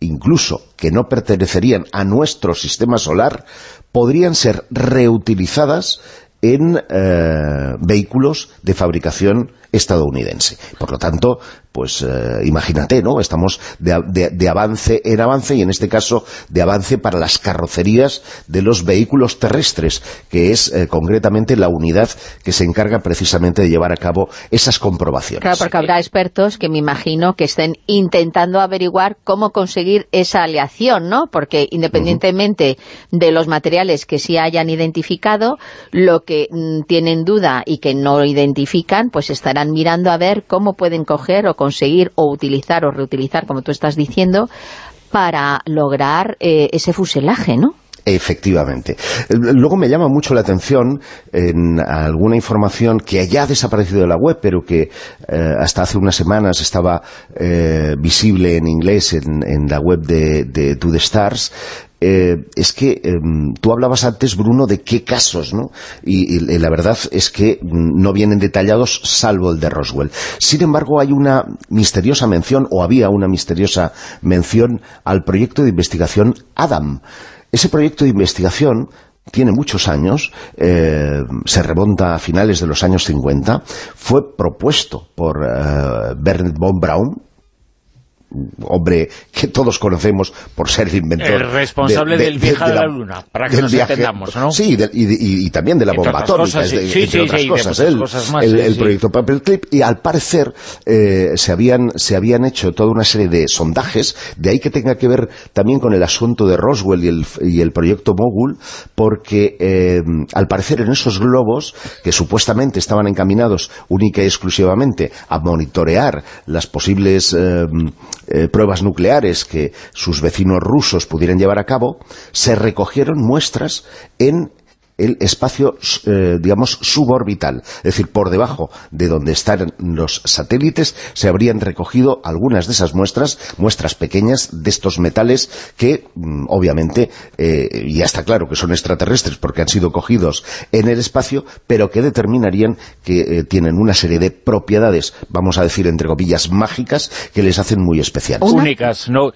incluso que no pertenecerían a nuestro sistema solar, podrían ser reutilizadas en eh, vehículos de fabricación estadounidense. Por lo tanto, pues eh, imagínate, ¿no? Estamos de, avance en avance y en este caso de avance para las carrocerías de los vehículos terrestres, que es eh, concretamente la unidad que se encarga precisamente de llevar a cabo esas comprobaciones. Claro, porque habrá expertos que me imagino que estén intentando averiguar cómo conseguir esa aleación, ¿no? Porque independientemente de los materiales que sí hayan identificado, lo que mm, tienen duda y que no identifican, pues estarán mirando a ver cómo pueden coger o conseguir o utilizar o reutilizar, como tú estás diciendo, para lograr eh, ese fuselaje, ¿no? Efectivamente. Luego me llama mucho la atención en alguna información que ya ha desaparecido de la web, pero que eh, hasta hace unas semanas estaba eh, visible en inglés en, la web de, de To The Stars, eh, es que em, tú hablabas antes, Bruno, de qué casos, ¿no? Y, la verdad es que mm, no vienen detallados salvo el de Roswell. Sin embargo, hay una misteriosa mención, o había una misteriosa mención al proyecto de investigación Adam. Ese proyecto de investigación tiene muchos años, eh, se remonta a finales de los años 50, fue propuesto por eh, Bernard von Braun, hombre que todos conocemos por ser el inventor. El responsable del viaje a la, Luna, para que nos entendamos, ¿no? Sí, y, también de la bomba atómica, entre otras cosas, el, proyecto Paperclip, y al parecer eh, se, habían, se habían hecho toda una serie de sondajes, de ahí que tenga que ver también con el asunto de Roswell y el, y el proyecto Mogul, porque eh, al parecer en esos globos, que supuestamente estaban encaminados única y exclusivamente a monitorear las posibles eh, eh, pruebas nucleares que sus vecinos rusos pudieran llevar a cabo, se recogieron muestras en el espacio, eh, digamos, suborbital. Es decir, por debajo de donde están los satélites se habrían recogido algunas de esas muestras, muestras pequeñas de estos metales que, mm, obviamente, eh, ya está claro que son extraterrestres porque han sido cogidos en el espacio, pero que determinarían que eh, tienen una serie de propiedades, vamos a decir, entre comillas, mágicas, que les hacen muy especiales. Únicas, ¿no?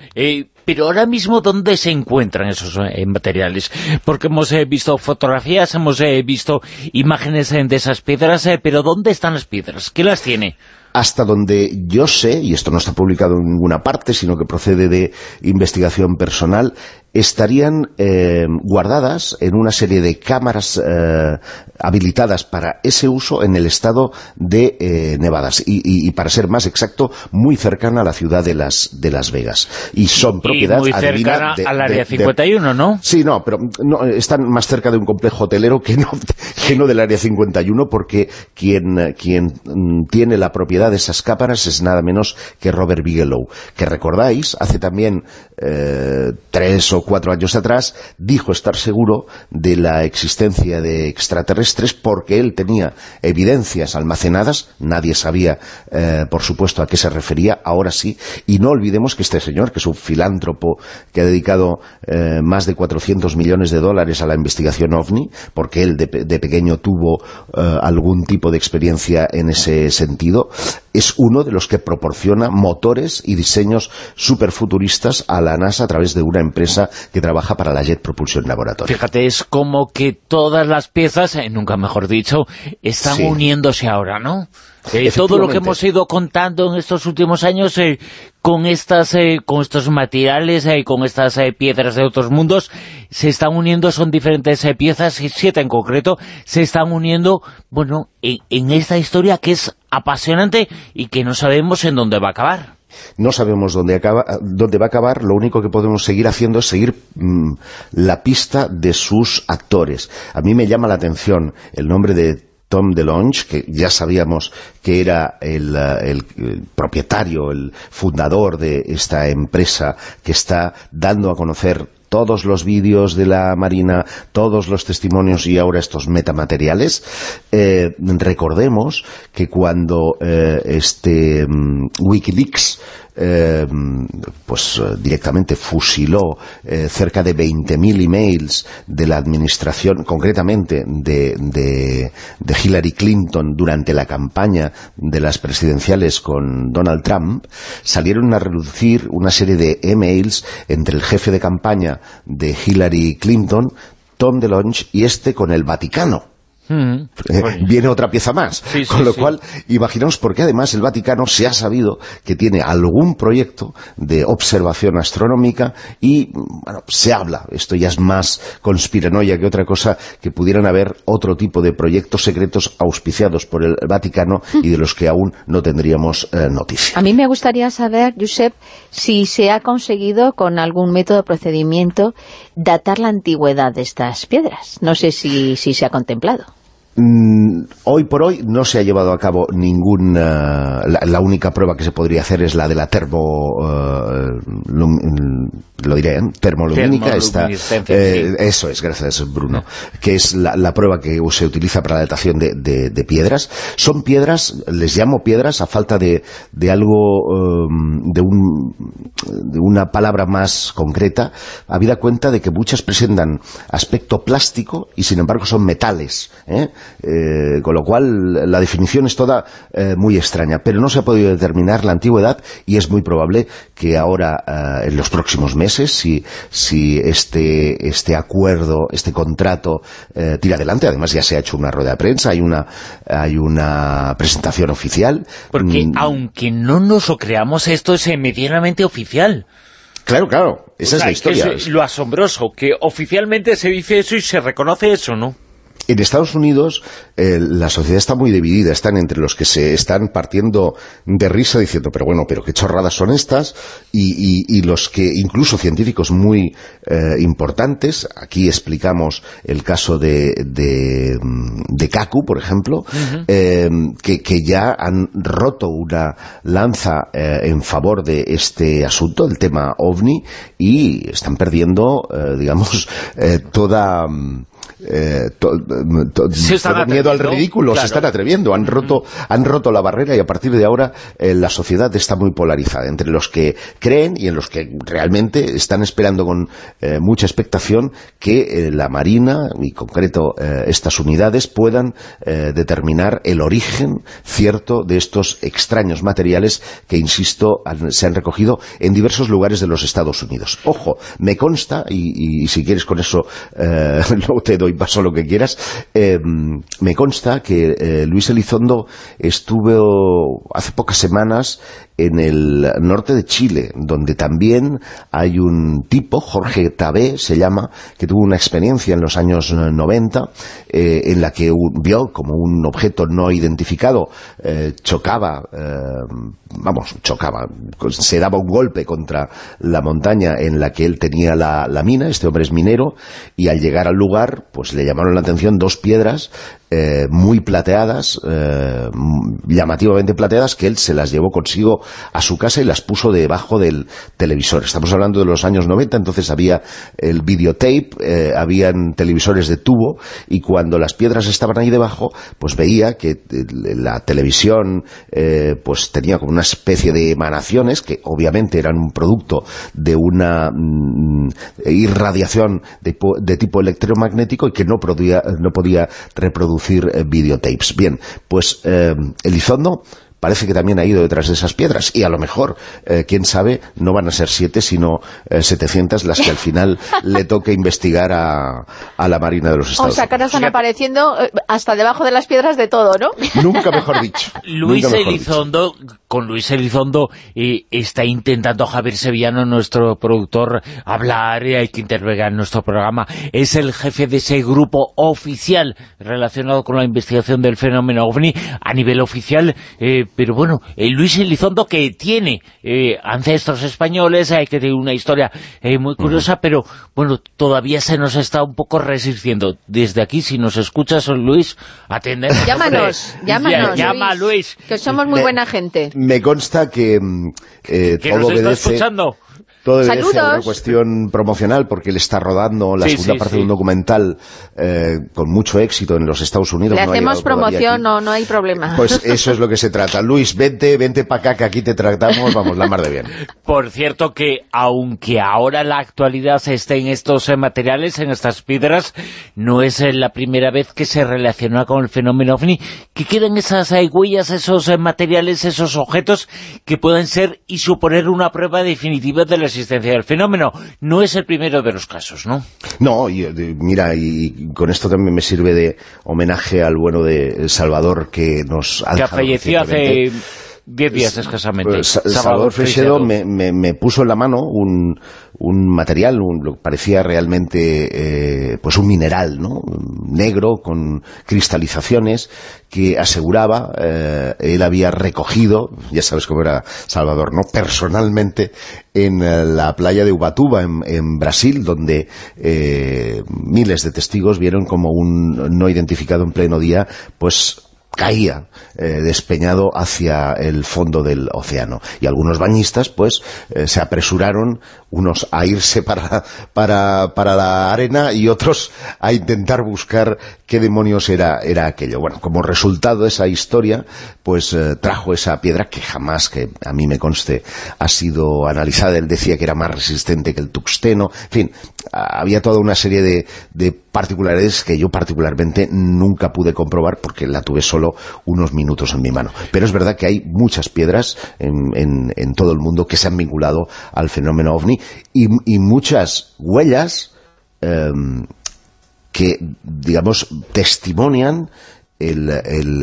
Pero ahora mismo, ¿dónde se encuentran esos materiales? Porque hemos visto fotografías hemos eh, visto imágenes eh, de esas piedras, eh, pero ¿dónde están las piedras? ¿Qué las tiene? hasta donde yo sé, y esto no está publicado en ninguna parte, sino que procede de investigación personal, estarían eh, guardadas en una serie de cámaras eh, habilitadas para ese uso en el estado de eh, Nevadas y, para ser más exacto, muy cercana a la ciudad de Las, de las Vegas. Y son propiedad muy cercana al área 51, ¿no? Sí, no, pero no, están más cerca de un complejo hotelero que no, que no del área 51 porque quien, quien mm, tiene la propiedad de esas cámaras es nada menos que Robert Bigelow, que recordáis, hace también tres o cuatro años atrás, dijo estar seguro de la existencia de extraterrestres porque él tenía evidencias almacenadas, nadie sabía, eh, por supuesto, a qué se refería, ahora sí, y no olvidemos que este señor, que es un filántropo que ha dedicado eh, más de 400 millones de dólares a la investigación OVNI, porque él de, pequeño tuvo eh, algún tipo de experiencia en ese sentido, es uno de los que proporciona motores y diseños superfuturistas a la NASA a través de una empresa que trabaja para la Jet Propulsion Laboratory. Fíjate, es como que todas las piezas, eh, nunca mejor dicho, están uniéndose ahora, ¿no? Eh, todo lo que hemos ido contando en estos últimos años eh, con estas con estos materiales y con estas piedras de otros mundos se están uniendo, son diferentes piezas, siete en concreto, se están uniendo, bueno, en esta historia que es apasionante y que no sabemos en dónde va a acabar. No sabemos dónde, acaba, dónde va a acabar, lo único que podemos seguir haciendo es seguir mm, la pista de sus actores. A mí me llama la atención el nombre de Tom DeLonge, que ya sabíamos que era el, el, propietario, el fundador de esta empresa que está dando a conocer todos los vídeos de la Marina, todos los testimonios y ahora estos metamateriales, eh, recordemos que cuando eh, este mm, Wikileaks eh, pues eh, directamente fusiló eh, cerca de 20.000 emails de la administración, concretamente de, de, Hillary Clinton durante la campaña de las presidenciales con Donald Trump, salieron a reducir una serie de emails entre el jefe de campaña de Hillary Clinton, Tom DeLonge, y este con el Vaticano Mm. Eh, viene otra pieza más. Con lo cual, imaginaos porque además el Vaticano se ha sabido que tiene algún proyecto de observación astronómica y, bueno, se habla, esto ya es más conspiranoia que otra cosa, que pudieran haber otro tipo de proyectos secretos auspiciados por el Vaticano y de los que aún no tendríamos eh, noticia. A mí me gustaría saber, Josep, si se ha conseguido con algún método de procedimiento datar la antigüedad de estas piedras. No sé si se ha contemplado. Mm, hoy por hoy no se ha llevado a cabo ninguna... La, única prueba que se podría hacer es la de la termo... Eh, lo diré, ¿eh? termolumínica. Eh, eso es, gracias Bruno. Que es la, prueba que se utiliza para la datación de, piedras. Son piedras, les llamo piedras a falta de, de algo, de, un, de una palabra más concreta, habida cuenta de que muchas presentan aspecto plástico y sin embargo son metales. ¿eh? Con lo cual la definición es toda muy extraña, pero no se ha podido determinar la antigüedad y es muy probable que ahora, en los próximos meses, si, si este, este acuerdo, este contrato tira adelante, además ya se ha hecho una rueda de prensa, hay una, hay una presentación oficial. Porque mm. aunque no nos lo creamos, esto es medianamente oficial. Claro, claro, esa es la historia. es lo asombroso, que oficialmente se dice eso y se reconoce eso, ¿no? En Estados Unidos eh, la sociedad está muy dividida, están entre los que se están partiendo de risa diciendo, pero bueno, pero qué chorradas son estas, y, los que, incluso científicos muy eh, importantes, aquí explicamos el caso de, de, de Kaku, por ejemplo, eh, que, que, ya han roto una lanza en favor de este asunto, el tema OVNI, y están perdiendo, digamos, toda eh, miedo al ridículo, se están atreviendo, han roto, han roto la barrera y a partir de ahora eh, la sociedad está muy polarizada entre los que creen y en los que realmente están esperando con eh, mucha expectación que la Marina, y concreto estas unidades, puedan determinar el origen cierto de estos extraños materiales que, insisto, se han recogido en diversos lugares de los Estados Unidos. Ojo, me consta, y, si quieres con eso luego te doy paso lo que quieras, eh, me consta que eh, Luis Elizondo estuvo hace pocas semanas en el norte de Chile, donde también hay un tipo, Jorge Tabé se llama, que tuvo una experiencia en los años 90, eh, en la que vio como un objeto no identificado eh, chocaba, eh, vamos, chocaba, se daba un golpe contra la montaña en la que él tenía la, la mina, este hombre es minero, y al llegar al lugar, pues le llamaron la atención dos piedras eh, muy plateadas, eh, llamativamente plateadas, que él se las llevó consigo a su casa y las puso debajo del televisor. Estamos hablando de los años 90, entonces había el videotape, eh, habían televisores de tubo, y cuando las piedras estaban ahí debajo, pues veía que la televisión pues tenía como una especie de emanaciones, que obviamente eran un producto de una mm, irradiación de, de, tipo electromagnético y que no, podía, no podía reproducir producir eh, videotapes. Bien, pues eh, Elizondo parece que también ha ido detrás de esas piedras y a lo mejor, eh, quién sabe, no van a ser siete sino eh, 700 las que al final le toque investigar a, a, la Marina de los Estados O sea, que ahora están apareciendo eh, hasta debajo de las piedras de todo, ¿no? Nunca mejor dicho. Luis Elizondo, con Luis Elizondo eh, está intentando Javier Sevillano, nuestro productor, hablar y hay que intervenir en nuestro programa. Es el jefe de ese grupo oficial relacionado con la investigación del fenómeno OVNI a nivel oficial, eh, pero bueno, eh, Luis Elizondo que tiene eh, ancestros españoles, hay que tener una historia eh, muy curiosa, pero bueno, todavía se nos está un poco resistiendo. Desde aquí, si nos escuchas, Luis, atender. Llámanos, llámanos, llama Luis, que somos muy buena gente. Me consta que mm, eh, ¿Que nos está escuchando? Todo debe ser una cuestión promocional porque él está rodando la segunda parte de un documental eh, con mucho éxito en los Estados Unidos. Le hacemos promoción, no, no hay problema. Pues eso es lo que se trata. Luis, vente, vente para acá que aquí te tratamos, vamos, la mar de bien. Por cierto que, aunque ahora la actualidad esté en estos eh, materiales, en estas piedras, no es eh, la primera vez que se relaciona con el fenómeno OVNI, que quedan esas huellas, esos materiales, esos objetos que pueden ser y suponer una prueba definitiva de la existencia del fenómeno. No es el primero de los casos, ¿no? No, y, mira, y con esto también me sirve de homenaje al bueno de Salvador que nos ha Que falleció hace Diez días escasamente. Pues, Salvador Freixedo me, me, puso en la mano un, un material, un, lo que parecía realmente eh, pues un mineral, ¿no? negro, con cristalizaciones, que aseguraba, eh, él había recogido, ya sabes cómo era Salvador, ¿no? personalmente, en eh, la playa de Ubatuba, en, en Brasil, donde miles de testigos vieron como un no identificado en pleno día, pues caía eh, despeñado hacia el fondo del océano. Y algunos bañistas, pues, eh, se apresuraron, unos a irse para, para, para, la arena y otros a intentar buscar qué demonios era, era aquello. Bueno, como resultado de esa historia, pues eh, trajo esa piedra que jamás, que a mí me conste, ha sido analizada. Él decía que era más resistente que el tuxteno. En fin, había toda una serie de, de, particularidades que yo particularmente nunca pude comprobar porque la tuve solo unos minutos en mi mano. Pero es verdad que hay muchas piedras en, en, todo el mundo que se han vinculado al fenómeno OVNI y, y muchas huellas em, que, digamos, testimonian el,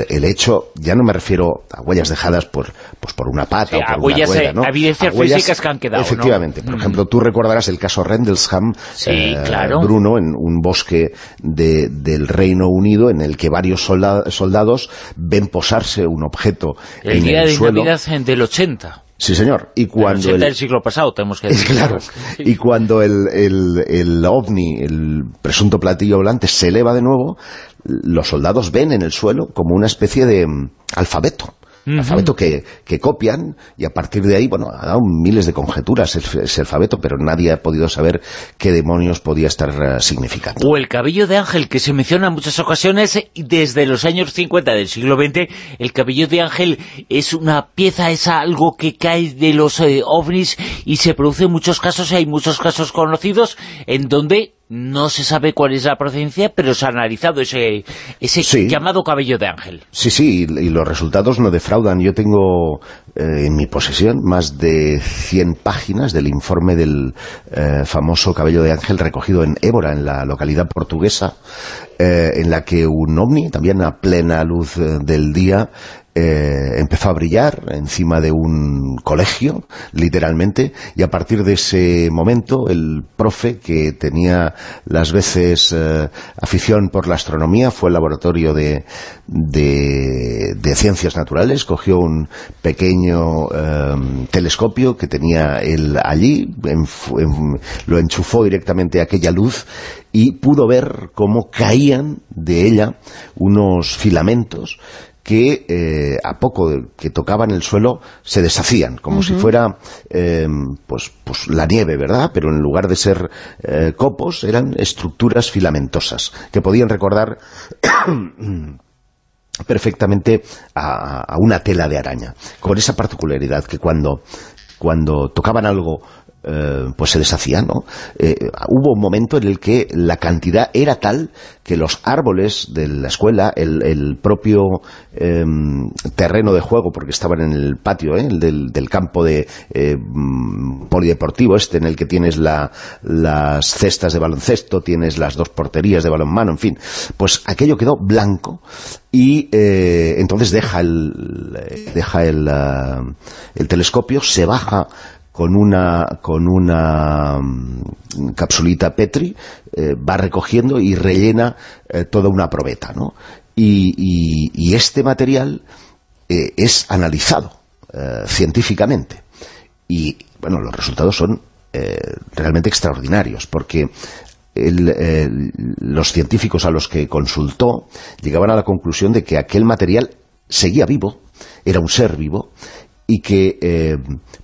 el, hecho, ya no me refiero a huellas dejadas por, pues por una pata o por una huellas, rueda, ¿no? evidencias físicas que han quedado, Efectivamente. Por mm. ejemplo, tú recordarás el caso Rendlesham, eh, Bruno, en un bosque de, del Reino Unido en el que varios soldados ven posarse un objeto el en día el de suelo. Del 80. Sí, señor. Y cuando el, del siglo pasado, tenemos que decir. Claro. Y cuando el, el, el ovni, el presunto platillo volante, se eleva de nuevo, los soldados ven en el suelo como una especie de mm, alfabeto alfabeto que, que, copian y a partir de ahí, bueno, ha dado miles de conjeturas ese alfabeto, pero nadie ha podido saber qué demonios podía estar eh, significando. O el cabello de ángel, que se menciona en muchas ocasiones desde los años 50 del siglo XX, el cabello de ángel es una pieza, es algo que cae de los eh, ovnis y se produce en muchos casos, hay muchos casos conocidos, en donde no se sabe cuál es la procedencia, pero se ha analizado ese, ese llamado cabello de ángel. Sí, sí, y los resultados no defraudan. Yo tengo eh, en mi posesión más de 100 páginas del informe del eh, famoso cabello de ángel recogido en Évora, en la localidad portuguesa, eh, en la que un ovni, también a plena luz del día, eh, empezó a brillar encima de un colegio, literalmente, y a partir de ese momento el profe, que tenía las veces eh, afición por la astronomía, fue al laboratorio de, de, ciencias naturales, cogió un pequeño eh, telescopio que tenía él allí, lo enchufó directamente a aquella luz y pudo ver cómo caían de ella unos filamentos que eh, a poco que tocaban el suelo se deshacían, como si fuera eh, pues, pues la nieve, ¿verdad? Pero en lugar de ser eh, copos, eran estructuras filamentosas, que podían recordar perfectamente a, una tela de araña, con esa particularidad que cuando, cuando tocaban algo eh, pues se deshacía, ¿no? Eh, hubo un momento en el que la cantidad era tal que los árboles de la escuela, el, propio em, terreno de juego, porque estaban en el patio ¿eh? del, del, campo de mm, polideportivo este, en el que tienes la, las cestas de baloncesto, tienes las dos porterías de balonmano, en fin, pues aquello quedó blanco y entonces deja el, deja el, el telescopio, se baja con una, con una mm, capsulita Petri, eh, va recogiendo y rellena eh, toda una probeta, ¿no? Y, este material eh, es analizado científicamente. Y, bueno, los resultados son realmente extraordinarios, porque los científicos a los que consultó llegaban a la conclusión de que aquel material seguía vivo, era un ser vivo, y que eh,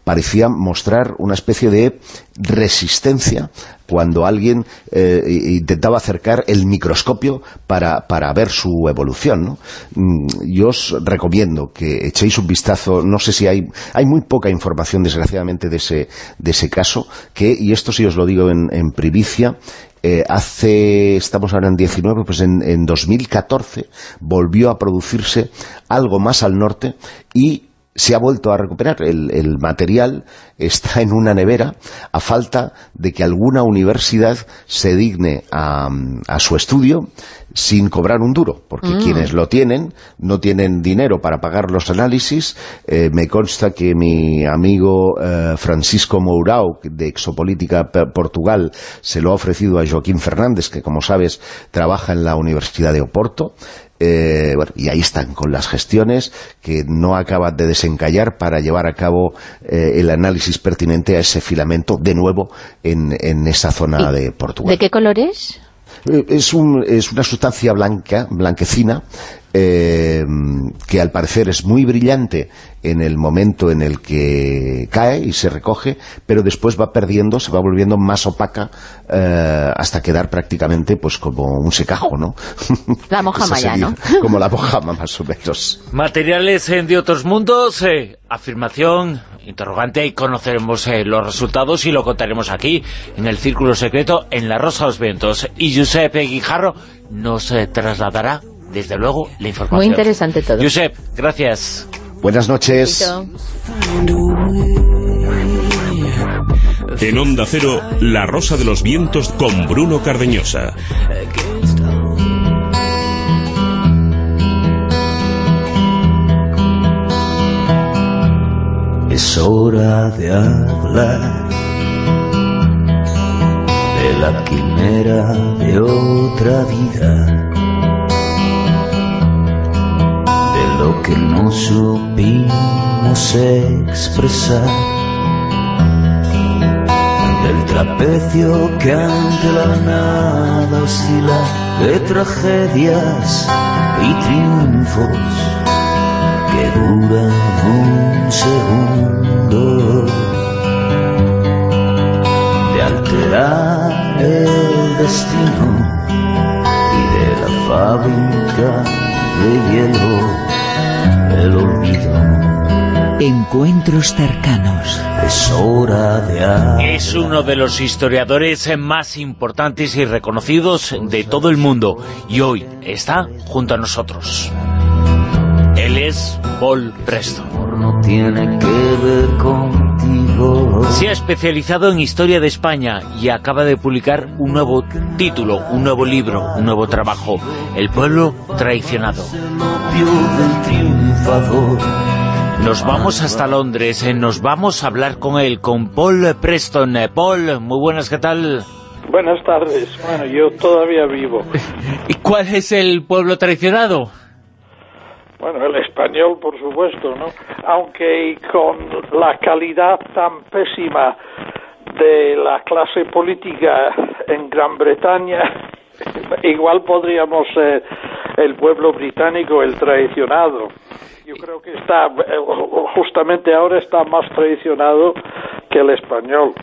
parecía mostrar una especie de resistencia cuando alguien eh, intentaba acercar el microscopio para, para ver su evolución. ¿no? Mm, yo os recomiendo que echéis un vistazo, no sé si hay hay muy poca información desgraciadamente de ese, de ese caso, que, y esto sí os lo digo en, en privicia, eh, hace, estamos ahora en 19, pues en, en 2014 volvió a producirse algo más al norte y se ha vuelto a recuperar. El, material está en una nevera a falta de que alguna universidad se digne a, su estudio sin cobrar un duro, porque mm. quienes lo tienen no tienen dinero para pagar los análisis. Eh, me consta que mi amigo eh, Francisco Mourao, de Exopolítica Portugal, se lo ha ofrecido a Joaquín Fernández, que como sabes trabaja en la Universidad de Oporto, eh, y ahí están con las gestiones que no acaban de desencallar para llevar a cabo eh, el análisis pertinente a ese filamento de nuevo en, esa zona de Portugal. ¿De qué color es? Eh, es, un, es una sustancia blanca, blanquecina, eh, que al parecer es muy brillante en el momento en el que cae y se recoge, pero después va perdiendo, se va volviendo más opaca eh, hasta quedar prácticamente pues como un secajo, ¿no? La mojama ya, ¿no? como la mojama, más o menos. Materiales de otros mundos, eh, afirmación, interrogante, y conoceremos eh, los resultados y lo contaremos aquí, en el Círculo Secreto, en La Rosa de los Vientos. Y Giuseppe Guijarro nos trasladará desde luego, la información. Muy interesante todo. Josep, gracias. Buenas noches. En Onda Cero, La Rosa de los Vientos con Bruno Cardeñosa. Es hora de hablar de la quimera de otra vida que no supimos expresar. Del trapecio que ante la nada oscila de tragedias y triunfos que duran un segundo. De alterar el destino y de la fábrica de hielo el olvido. Encuentros cercanos. Es hora de... Es uno de los historiadores más importantes y reconocidos de todo el mundo y hoy está junto a nosotros. Él es Paul Preston. No tiene que ver contigo. Se ha especializado en Historia de España y acaba de publicar un nuevo título, un nuevo libro, un nuevo trabajo, El pueblo traicionado. Nos vamos hasta Londres, eh, nos vamos a hablar con él, con Paul Preston. Eh, Paul, muy buenas, ¿qué tal? Buenas tardes. Bueno, yo todavía vivo. ¿Y cuál es el pueblo traicionado? Bueno, el español, por supuesto, ¿no? Aunque con la calidad tan pésima de la clase política en Gran Bretaña, igual podríamos ser el pueblo británico el traicionado. Yo creo que está, justamente ahora está más traicionado que el español.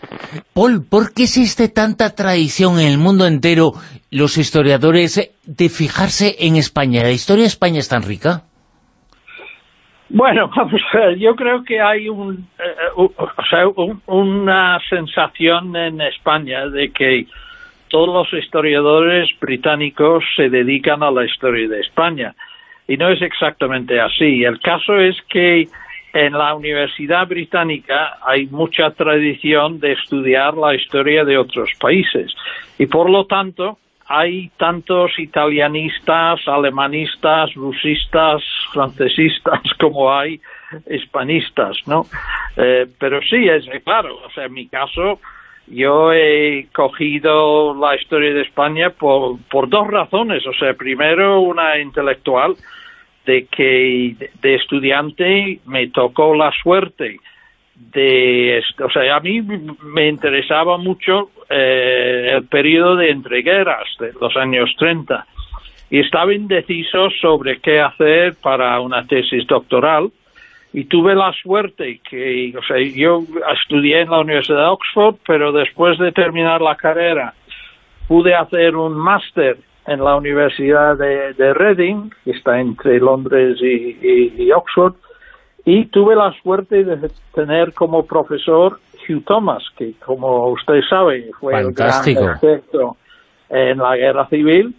Paul, ¿por qué existe tanta tradición en el mundo entero, los historiadores, de fijarse en España? ¿La historia de España es tan rica? Bueno, yo creo que hay un, eh, una sensación en España de que todos los historiadores británicos se dedican a la historia de España. Y no es exactamente así. El caso es que en la Universidad Británica hay mucha tradición de estudiar la historia de otros países. Y por lo tanto, hay tantos italianistas, alemanistas, rusistas, francesistas como hay hispanistas, ¿no? Eh, pero sí, es claro, o sea, en mi caso, yo he cogido la historia de España por, por dos razones, o sea, primero una intelectual, de que de estudiante me tocó la suerte de, o sea, a mí me interesaba mucho eh, el periodo de entregueras de los años 30 y estaba indeciso sobre qué hacer para una tesis doctoral. Y tuve la suerte que, o sea, yo estudié en la Universidad de Oxford, pero después de terminar la carrera pude hacer un máster en la Universidad de, Reading, que está entre Londres y Oxford, y tuve la suerte de tener como profesor Hugh Thomas, que como usted sabe fue el gran experto en la guerra civil,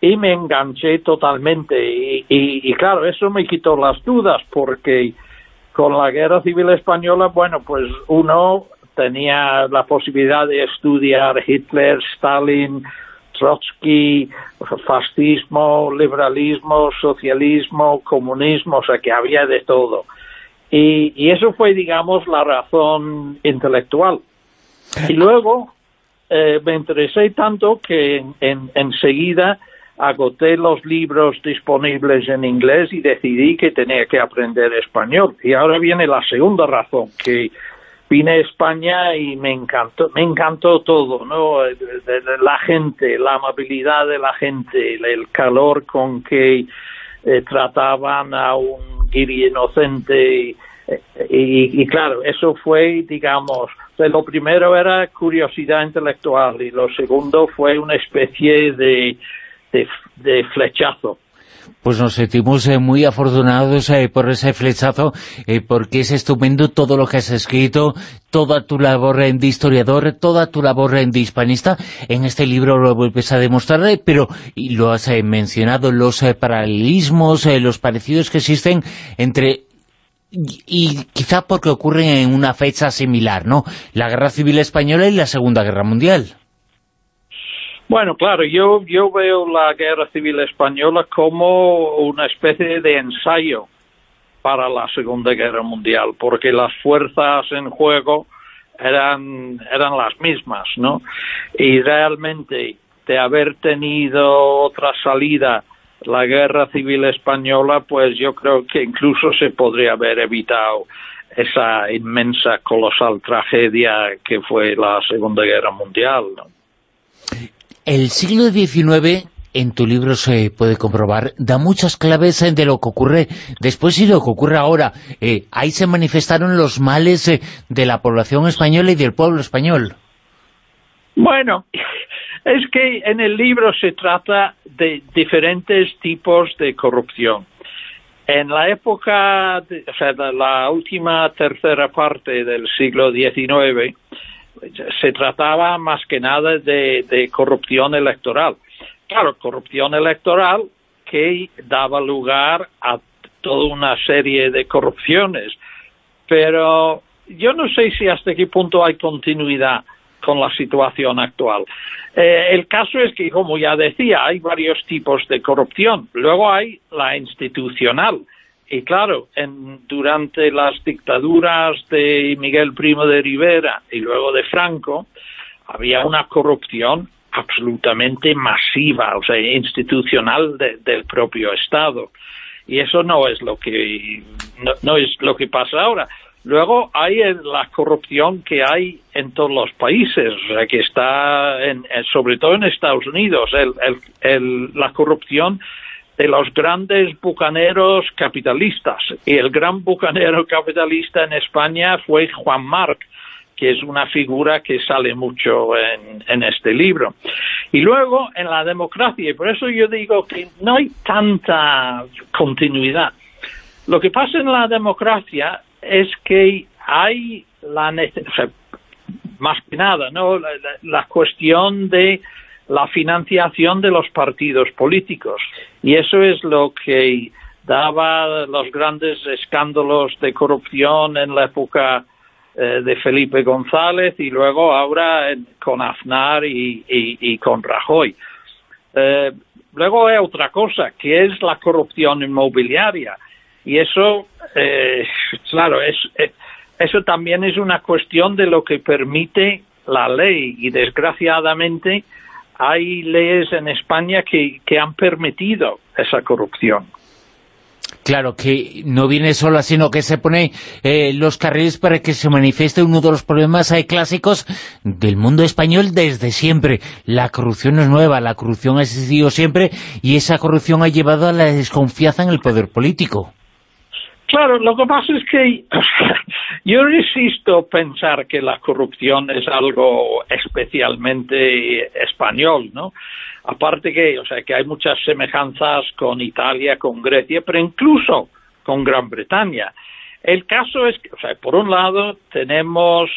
y me enganché totalmente. Y, claro, eso me quitó las dudas, porque con la guerra civil española, bueno, pues uno tenía la posibilidad de estudiar Hitler, Stalin, Trotsky, fascismo, liberalismo, socialismo, comunismo, o sea que había de todo. Y, eso fue, digamos, la razón intelectual. Y luego eh, me interesé tanto que enseguida agoté los libros disponibles en inglés y decidí que tenía que aprender español. Y ahora viene la segunda razón, que vine a España y me encantó, me encantó todo, ¿no? La gente, la amabilidad de la gente, el calor con que eh, trataban a un guiri inocente y, claro, eso fue, digamos, lo primero era curiosidad intelectual y lo segundo fue una especie de, de flechazo pues nos sentimos eh, muy afortunados eh, por ese flechazo, eh, porque es estupendo todo lo que has escrito, toda tu labor de historiador, toda tu labor de hispanista. En este libro lo vuelves a demostrar, pero y lo has mencionado, los paralelismos, los parecidos que existen entre y, quizá porque ocurren en una fecha similar, ¿no? La Guerra Civil Española y la Segunda Guerra Mundial. Bueno, claro, yo, yo veo la Guerra Civil Española como una especie de ensayo para la Segunda Guerra Mundial, porque las fuerzas en juego eran, eran las mismas, ¿no? Y realmente de haber tenido otra salida la Guerra Civil Española, pues yo creo que incluso se podría haber evitado esa inmensa, colosal tragedia que fue la Segunda Guerra Mundial, ¿no? El siglo XIX, en tu libro se puede comprobar, da muchas claves de lo que ocurre después y lo que ocurre ahora. Eh, ahí se manifestaron los males eh, de la población española y del pueblo español. Bueno, es que en el libro se trata de diferentes tipos de corrupción. En la época, o sea, la última tercera parte del siglo XIX, se trataba más que nada de, corrupción electoral. Claro, corrupción electoral que daba lugar a toda una serie de corrupciones, pero yo no sé si hasta qué punto hay continuidad con la situación actual. Eh, el caso es que, como ya decía, hay varios tipos de corrupción. Luego hay la institucional, y claro, en, durante las dictaduras de Miguel Primo de Rivera y luego de Franco, había una corrupción absolutamente masiva, o sea, institucional del propio Estado. Y eso no es lo que no, es lo que pasa ahora. Luego hay la corrupción que hay en todos los países, o sea, que está, en, sobre todo en Estados Unidos, el, el, la corrupción de los grandes bucaneros capitalistas. Y el gran bucanero capitalista en España fue Juan Marc, que es una figura que sale mucho en, este libro. Y luego en la democracia, y por eso yo digo que no hay tanta continuidad. Lo que pasa en la democracia es que hay la necesidad, más que nada, ¿no? la cuestión de la financiación de los partidos políticos. Y eso es lo que daba los grandes escándalos de corrupción en la época eh, de Felipe González y luego ahora con Aznar y, con Rajoy. Eh, luego hay otra cosa, que es la corrupción inmobiliaria. Y eso, eh, claro, es, eso también es una cuestión de lo que permite la ley y desgraciadamente hay leyes en España que, han permitido esa corrupción. Claro, que no viene sola, sino que se pone eh, los carriles para que se manifieste uno de los problemas eh, clásicos del mundo español desde siempre. La corrupción no es nueva, la corrupción ha existido siempre y esa corrupción ha llevado a la desconfianza en el poder político. Claro, lo que pasa es que yo resisto pensar que la corrupción es algo especialmente español, ¿no? Aparte que, o sea, que hay muchas semejanzas con Italia, con Grecia, pero incluso con Gran Bretaña. El caso es que, o sea, por un lado tenemos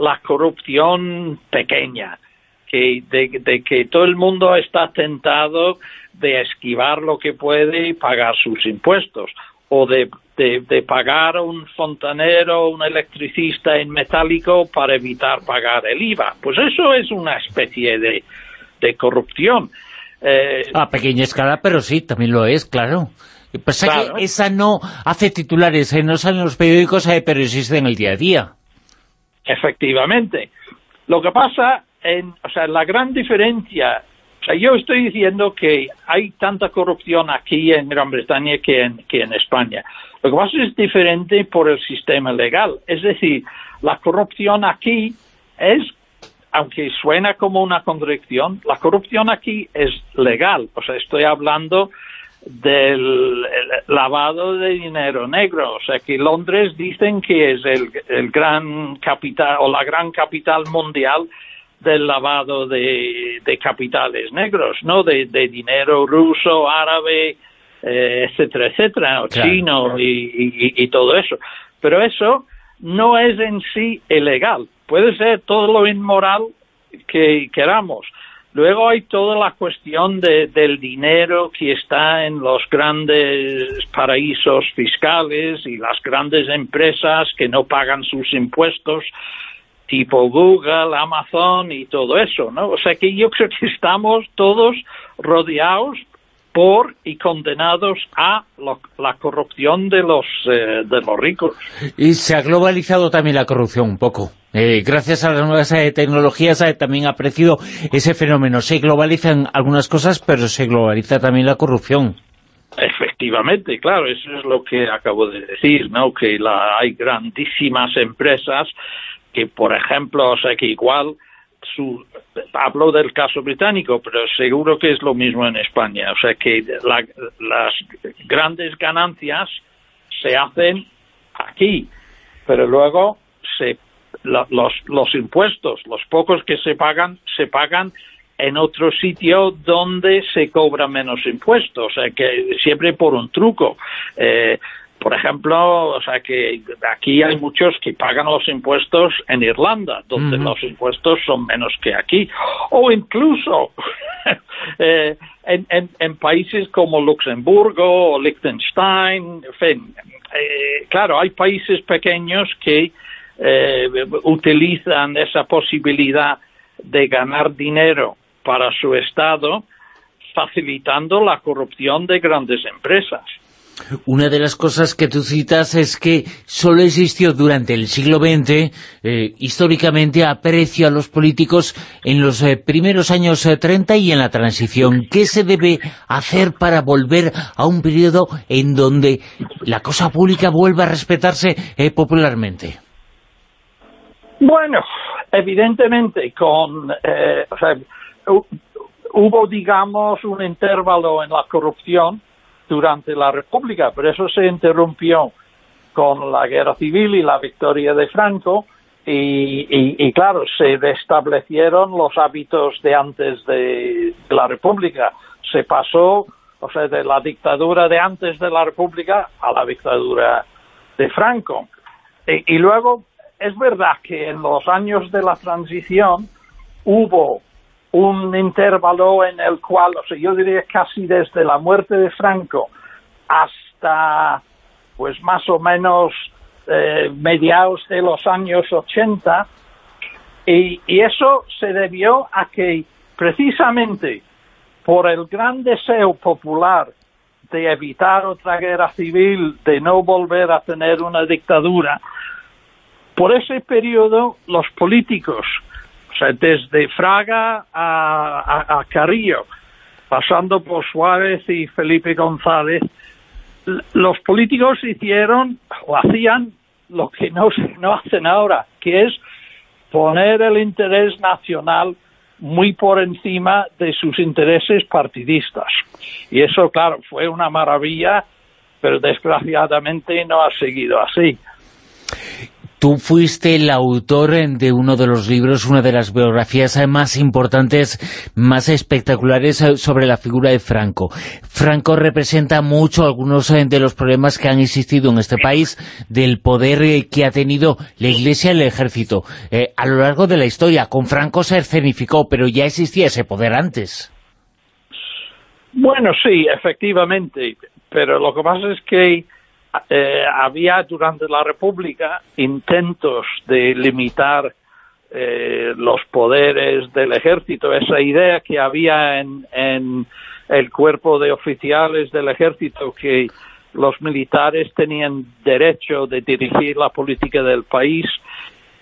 la corrupción pequeña, que de, de que todo el mundo está tentado de esquivar lo que puede y pagar sus impuestos o de, de, pagar un fontanero, un electricista en metálico para evitar pagar el IVA. Pues eso es una especie de, de corrupción. Eh, a pequeña escala, pero sí, también lo es, claro. Pasa que esa no hace titulares, eh, no salen los periódicos, eh, pero existe en el día a día. Efectivamente. Lo que pasa, en, o sea, la gran diferencia yo estoy diciendo que hay tanta corrupción aquí en Gran Bretaña que en, que en España. Lo que pasa es diferente por el sistema legal. Es decir, la corrupción aquí es, aunque suena como una contradicción, la corrupción aquí es legal. O sea, estoy hablando del lavado de dinero negro. O sea que Londres dicen que es el, el gran capital o la gran capital mundial del lavado de, de capitales negros, ¿no? De, dinero ruso, árabe, eh, etcétera, etcétera, o chino y, y, todo eso. Pero eso no es en sí ilegal. Puede ser todo lo inmoral que queramos, Luego hay toda la cuestión de, del dinero que está en los grandes paraísos fiscales y las grandes empresas que no pagan sus impuestos, tipo Google, Amazon y todo eso, ¿no? O sea que yo creo que estamos todos rodeados por y condenados a la corrupción de los, eh, de los ricos. Y se ha globalizado también la corrupción un poco. Eh, gracias a las nuevas eh, tecnologías también ha aparecido ese fenómeno. Se globalizan algunas cosas, pero se globaliza también la corrupción. Efectivamente, claro, eso es lo que acabo de decir, ¿no? Que la, hay grandísimas empresas que, por ejemplo, o sea, que igual su, hablo del caso británico, pero seguro que es lo mismo en España. O sea que las grandes ganancias se hacen aquí, pero luego se, los, los impuestos, los pocos que se pagan, se pagan en otro sitio donde se cobra menos impuestos, o sea que siempre por un truco. Eh, por ejemplo, o sea que aquí hay muchos que pagan los impuestos en Irlanda, donde los impuestos son menos que aquí, o incluso eh, en, países como Luxemburgo o Liechtenstein, en fin, eh, claro, hay países pequeños que eh, utilizan esa posibilidad de ganar dinero para su Estado, facilitando la corrupción de grandes empresas. Una de las cosas que tú citas es que solo existió durante el siglo XX, eh, históricamente, aprecio a los políticos en los eh, primeros años 30 eh, y en la transición. ¿Qué se debe hacer para volver a un periodo en donde la cosa pública vuelva a respetarse popularmente? Bueno, evidentemente, con, hubo, digamos, un intervalo en la corrupción durante la República, pero eso se interrumpió con la guerra civil y la victoria de Franco y, claro, se restablecieron los hábitos de antes de, la República. Se pasó, o sea, de la dictadura de antes de la República a la dictadura de Franco. y luego, es verdad que en los años de la transición hubo un intervalo en el cual, o sea, yo diría casi desde la muerte de Franco hasta, pues más o menos eh, mediados de los años 80, y, y eso se debió a que precisamente por el gran deseo popular de evitar otra guerra civil, de no volver a tener una dictadura, por ese periodo los políticos sea, desde Fraga a, Carrillo, pasando por Suárez y Felipe González, los políticos hicieron o hacían lo que no, no hacen ahora, que es poner el interés nacional muy por encima de sus intereses partidistas. Y eso, claro, fue una maravilla, pero desgraciadamente no ha seguido así. Tú fuiste el autor de uno de los libros, una de las biografías más importantes, más espectaculares eh, sobre la figura de Franco. Franco representa mucho algunos eh, de los problemas que han existido en este país, del poder eh, que ha tenido la Iglesia y el Ejército. a lo largo de la historia, con Franco se escenificó, pero ya existía ese poder antes. Bueno, sí, efectivamente, pero lo que pasa es que eh, había durante la República intentos de limitar eh, los poderes del ejército, esa idea que había en, el cuerpo de oficiales del ejército que los militares tenían derecho de dirigir la política del país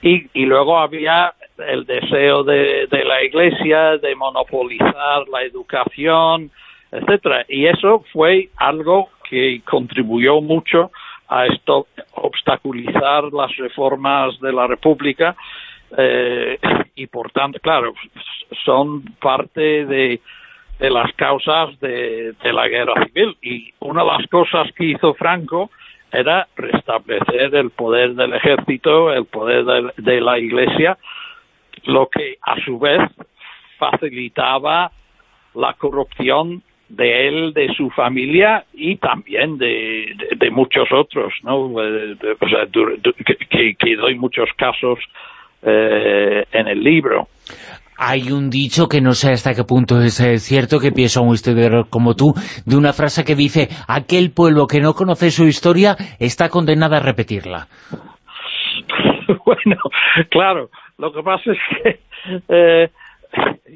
y, y luego había el deseo de, de, la Iglesia de monopolizar la educación, etcétera. Y eso fue algo que contribuyó mucho a esto, obstaculizar las reformas de la República eh, y por tanto, claro, son parte de, de las causas de, la guerra civil. Y una de las cosas que hizo Franco era restablecer el poder del ejército, el poder de, la iglesia, lo que a su vez facilitaba la corrupción de él, de su familia y también de, muchos otros, ¿no? Eh, o sea, que, doy muchos casos eh, en el libro. Hay un dicho que no sé hasta qué punto es eh, cierto, que pienso un historiador como tú, de una frase que dice, aquel pueblo que no conoce su historia está condenado a repetirla. bueno, claro, lo que pasa es que eh,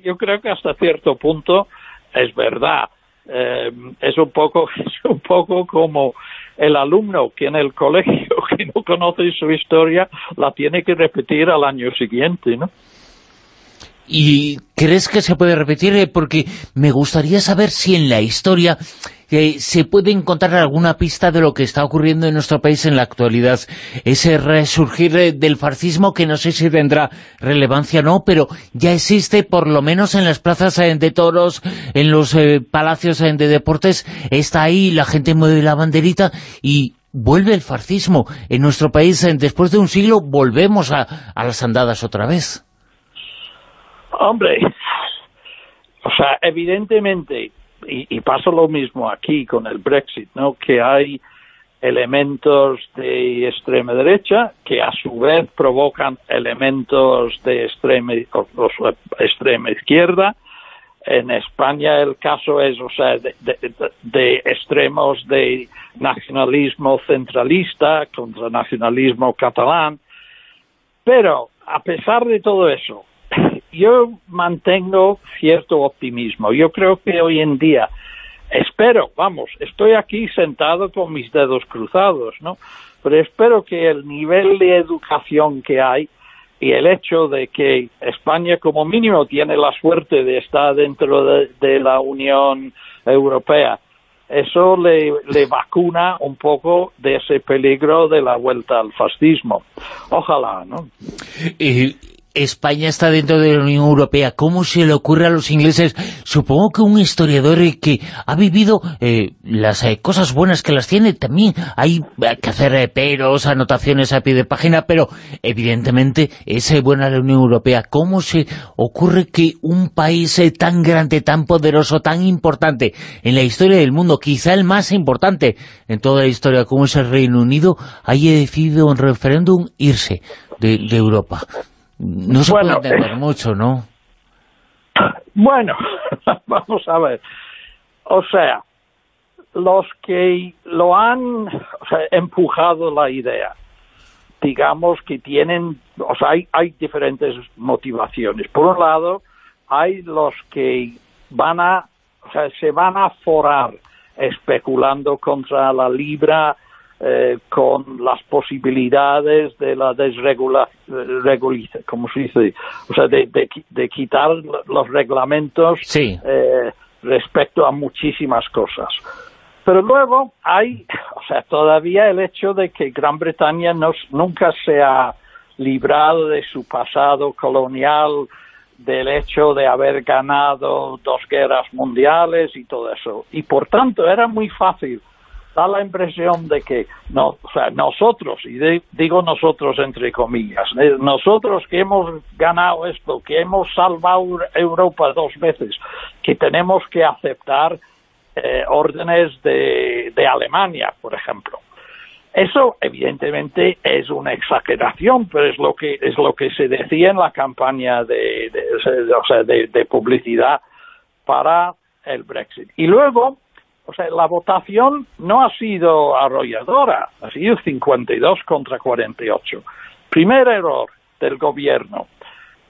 yo creo que hasta cierto punto es verdad. Eh, es un poco es un poco como el alumno que en el colegio que no conoce su historia la tiene que repetir al año siguiente, ¿no? ¿Y crees que se puede repetir? Eh, porque me gustaría saber si en la historia eh, se puede encontrar alguna pista de lo que está ocurriendo en nuestro país en la actualidad. Ese resurgir eh, del fascismo, que no sé si tendrá relevancia o no, pero ya existe, por lo menos en las plazas de toros, en los palacios de deportes, está ahí, la gente mueve la banderita y vuelve el fascismo. En nuestro país, después de un siglo, volvemos a las andadas otra vez. Hombre, o sea, evidentemente, y, pasa lo mismo aquí con el Brexit, ¿no? Que hay elementos de extrema derecha que a su vez provocan elementos de extrema, extrema izquierda. En España el caso es, o sea, de extremos de nacionalismo centralista contra nacionalismo catalán. Pero, a pesar de todo eso, yo mantengo cierto optimismo. Yo creo que hoy en día, espero, vamos, estoy aquí sentado con mis dedos cruzados, ¿no? Pero espero que el nivel de educación que hay y el hecho de que España como mínimo tiene la suerte de estar dentro de, la Unión Europea, eso le, le, vacuna un poco de ese peligro de la vuelta al fascismo. Ojalá, ¿no? Y España está dentro de la Unión Europea. ¿Cómo se le ocurre a los ingleses? Supongo que un historiador que ha vivido eh, las eh, cosas buenas que las tiene, también hay que hacer eh, peros, anotaciones a pie de página, pero evidentemente es buena la Unión Europea. ¿Cómo se ocurre que un país tan grande, tan poderoso, tan importante en la historia del mundo, quizá el más importante en toda la historia como es el Reino Unido, haya decidido en referéndum irse de Europa? No se puede entender mucho, ¿no? Bueno, vamos a ver. O sea, los que lo han empujado la idea, digamos que tienen, o sea, hay, hay diferentes motivaciones. Por un lado, hay los que van a, o sea, se van a forar especulando contra la libra eh, con las posibilidades de la desregulación, como se dice, o sea, de, de, quitar los reglamentos eh, respecto a muchísimas cosas. Pero luego hay, o sea, todavía el hecho de que Gran Bretaña no, nunca se ha librado de su pasado colonial, del hecho de haber ganado dos guerras mundiales y todo eso. Y por tanto era muy fácil da la impresión de que no, nosotros, y digo nosotros entre comillas, eh, nosotros que hemos ganado esto, que hemos salvado Europa dos veces, que tenemos que aceptar eh, órdenes de, de Alemania, por ejemplo. Eso evidentemente es una exageración, pero es lo que es lo que se decía en la campaña de, o sea, de publicidad para el Brexit. Y luego o sea, la votación no ha sido arrolladora, ha sido 52 contra 48. Primer error del gobierno,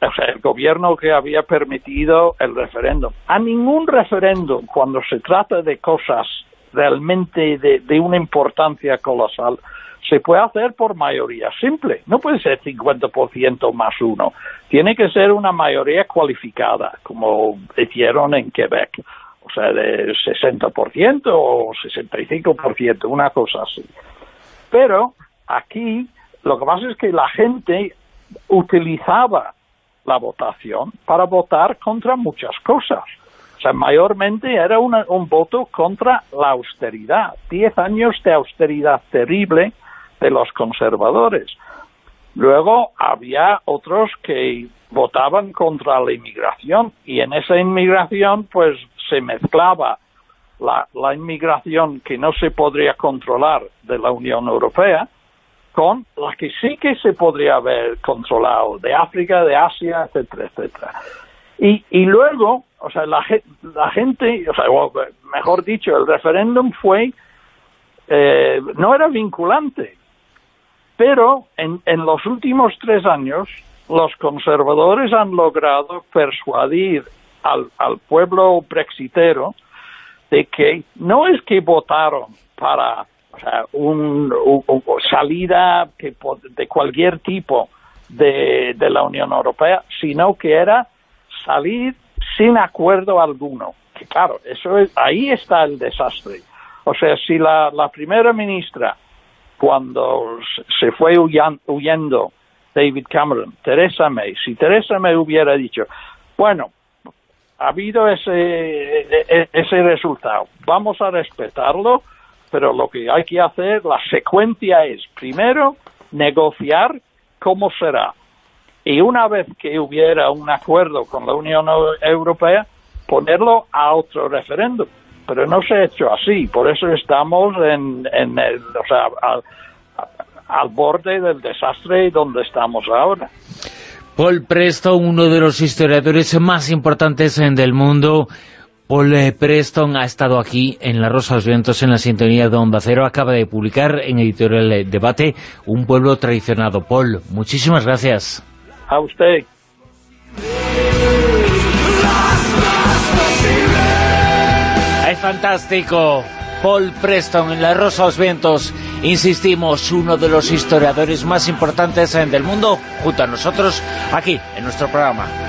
o sea, el gobierno que había permitido el referéndum. A ningún referéndum, cuando se trata de cosas realmente de, una importancia colosal, se puede hacer por mayoría simple. No puede ser 50% más uno. Tiene que ser una mayoría cualificada, como hicieron en Quebec o sea, de 60% o 65%, una cosa así. Pero aquí lo que pasa es que la gente utilizaba la votación para votar contra muchas cosas. O sea, mayormente era un voto contra la austeridad. Diez años de austeridad terrible de los conservadores. Luego había otros que votaban contra la inmigración y en esa inmigración pues se mezclaba la, inmigración que no se podría controlar de la Unión Europea con la que sí que se podría haber controlado de África, de Asia, etcétera, etcétera. Y, y luego, o sea, la, la gente, o sea, mejor dicho, el referéndum fue, eh, no era vinculante, pero en, en los últimos tres años los conservadores han logrado persuadir al, al pueblo brexitero de que no es que votaron para o sea, un, salida que, de cualquier tipo de, de la Unión Europea, sino que era salir sin acuerdo alguno. Que claro, eso es, ahí está el desastre. O sea, si la, la primera ministra, cuando se fue huyendo David Cameron, Teresa May, si Teresa May hubiera dicho, bueno, ha habido ese, e, e, ese resultado, vamos a respetarlo, pero lo que hay que hacer, la secuencia es, primero, negociar cómo será. Y una vez que hubiera un acuerdo con la Unión Europea, ponerlo a otro referéndum. Pero no se ha hecho así, por eso estamos en, en el, o sea, al, al borde del desastre donde estamos ahora. Paul Preston, uno de los historiadores más importantes del mundo, Paul eh, Preston ha estado aquí en La Rosa de los Vientos, en la sintonía de Onda Cero. Acaba de publicar en Editorial Debate Un pueblo traicionado. Paul, muchísimas gracias. A usted. Es fantástico. Paul Preston en La Rosa los Vientos. Insistimos, uno de los historiadores más importantes del mundo, junto a nosotros, aquí, en nuestro programa.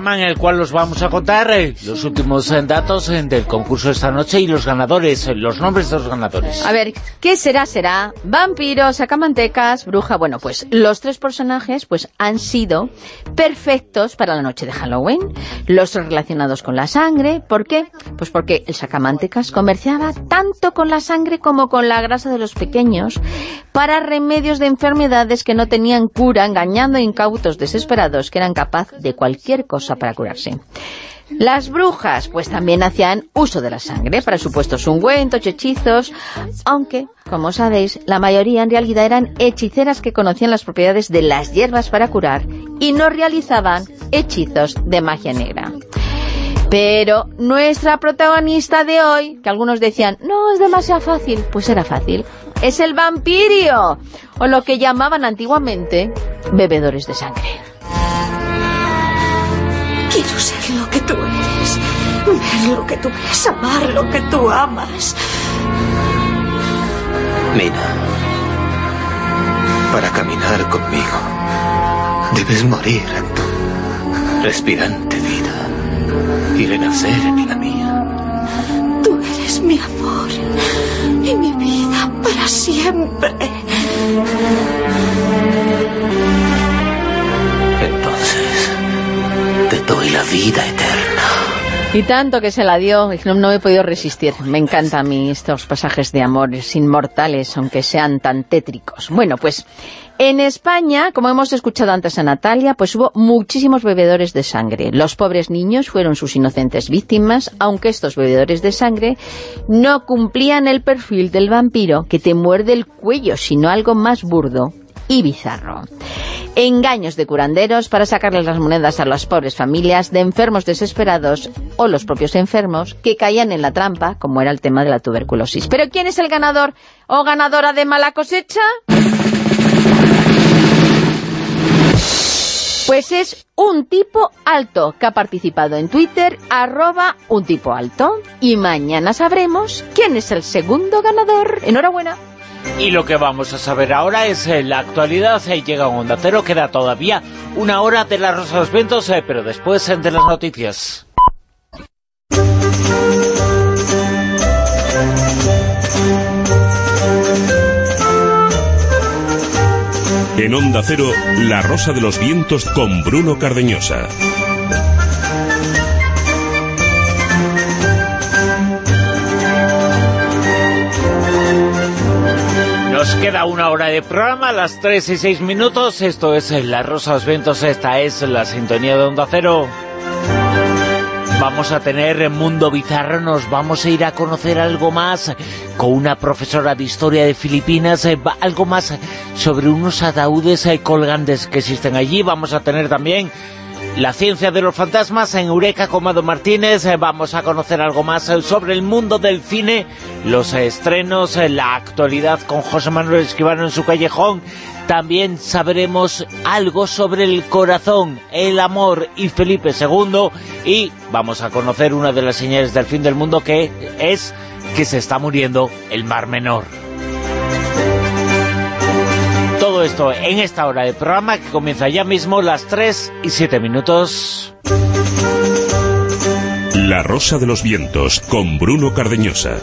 En el cual os vamos a contar eh, los últimos eh, datos eh, del concurso esta noche y los ganadores, los nombres de los ganadores. A ver, ¿qué será? Será vampiro, sacamantecas, bruja. Bueno, pues los tres personajes pues han sido perfectos para la noche de Halloween. Los relacionados con la sangre. ¿Por qué? Pues porque el sacamantecas comerciaba tanto con la sangre como con la grasa de los pequeños para remedios de enfermedades que no tenían cura, engañando incautos desesperados que eran capaz de cualquier cosa para curarse. Las brujas, pues también hacían uso de la sangre para supuestos ungüentos, hechizos, aunque, como sabéis, la mayoría en realidad eran hechiceras que conocían las propiedades de las hierbas para curar y no realizaban hechizos de magia negra. Pero nuestra protagonista de hoy, que algunos decían, no, es demasiado fácil, pues era fácil, es el vampirio, o lo que llamaban antiguamente bebedores de sangre. Quiero ser lo que tú eres, ver lo que tú ves, amar lo que tú amas. Mina, para caminar conmigo, debes morir en tu respirante vida y renacer en la mía. Tú eres mi amor y mi vida para siempre. Doy la vida eterna. Y tanto que se la dio, no, no he podido resistir. Me encantan a mí estos pasajes de amores inmortales, aunque sean tan tétricos. Bueno, pues en España, como hemos escuchado antes a Natalia, pues hubo muchísimos bebedores de sangre. Los pobres niños fueron sus inocentes víctimas, aunque estos bebedores de sangre no cumplían el perfil del vampiro que te muerde el cuello, sino algo más burdo y bizarro. Engaños de curanderos para sacarles las monedas a las pobres familias de enfermos desesperados o los propios enfermos que caían en la trampa, como era el tema de la tuberculosis. ¿Pero quién es el ganador o ganadora de mala cosecha? Pues es un tipo alto que ha participado en Twitter, arroba un tipo alto. Y mañana sabremos quién es el segundo ganador. Enhorabuena. Y lo que vamos a saber ahora es eh, la actualidad. Eh, llega un Onda Cero, queda todavía una hora de la Rosa de los Vientos, eh, pero después de las noticias. En Onda Cero, La Rosa de los Vientos con Bruno Cardeñosa. Nos queda una hora de programa, las 3 y 6 minutos. Esto es La Rosa de los Vientos, esta es la sintonía de Onda Cero. Vamos a tener Mundo Bizarro, nos vamos a ir a conocer algo más con una profesora de Historia de Filipinas, eh, algo más sobre unos ataúdes eh, colgantes que existen allí. Vamos a tener también la ciencia de los fantasmas en Eureka con Mado Martínez. Eh, vamos a conocer algo más sobre el mundo del cine, los estrenos, la actualidad con José Manuel Esquivano en su callejón también sabremos algo sobre el corazón, el amor y Felipe II y vamos a conocer una de las señales del fin del mundo que es que se está muriendo el Mar Menor. Esto en esta hora de programa que comienza ya mismo las 3 y 7 minutos. La Rosa de los Vientos con Bruno Cardeñosa.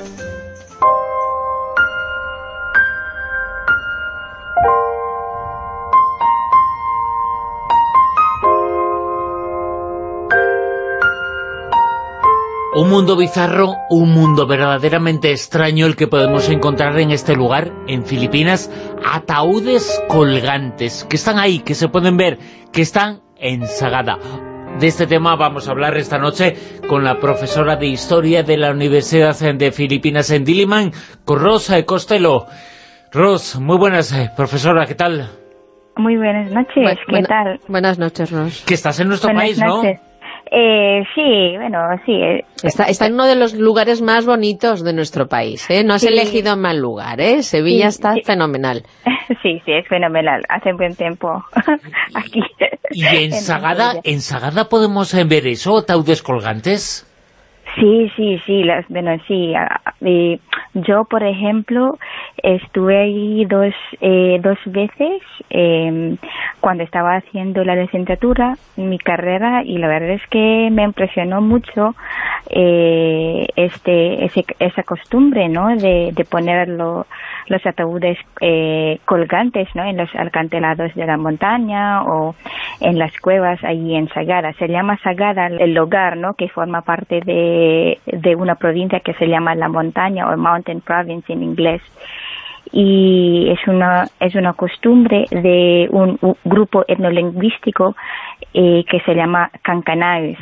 Un mundo bizarro, un mundo verdaderamente extraño el que podemos encontrar en este lugar, en Filipinas, ataúdes colgantes, que están ahí, que se pueden ver, que están en Sagada. De este tema vamos a hablar esta noche con la profesora de Historia de la Universidad de Filipinas en Diliman, con Rosa Costello. Ros, muy buenas, eh, profesora, ¿qué tal? Muy buenas noches, ¿qué tal? Buenas noches, Ros. Que estás en nuestro país, ¿no? Eh, sí, bueno, sí. Eh, está, está en uno de los lugares más bonitos de nuestro país, ¿eh? No has elegido mal lugar, ¿eh? Sevilla está fenomenal. Sí, sí, es fenomenal. Hace buen tiempo aquí. ¿Y en, Sagada, en Sagada podemos ver eso, taudes colgantes? Sí, sí, sí, las, bueno, sí. yo, por ejemplo, estuve ahí dos, eh, dos veces eh, cuando estaba haciendo la licenciatura, mi carrera, y la verdad es que me impresionó mucho eh, este, ese, esa costumbre, ¿no?, de, ponerlo los ataúdes eh, colgantes ¿no? en los alcantelados de la montaña o en las cuevas allí en Sagada. Se llama Sagada el lugar ¿no? que forma parte de, de una provincia que se llama La Montaña o Mountain Province en inglés y es una es una costumbre de un, grupo etnolingüístico eh, que se llama Cancanais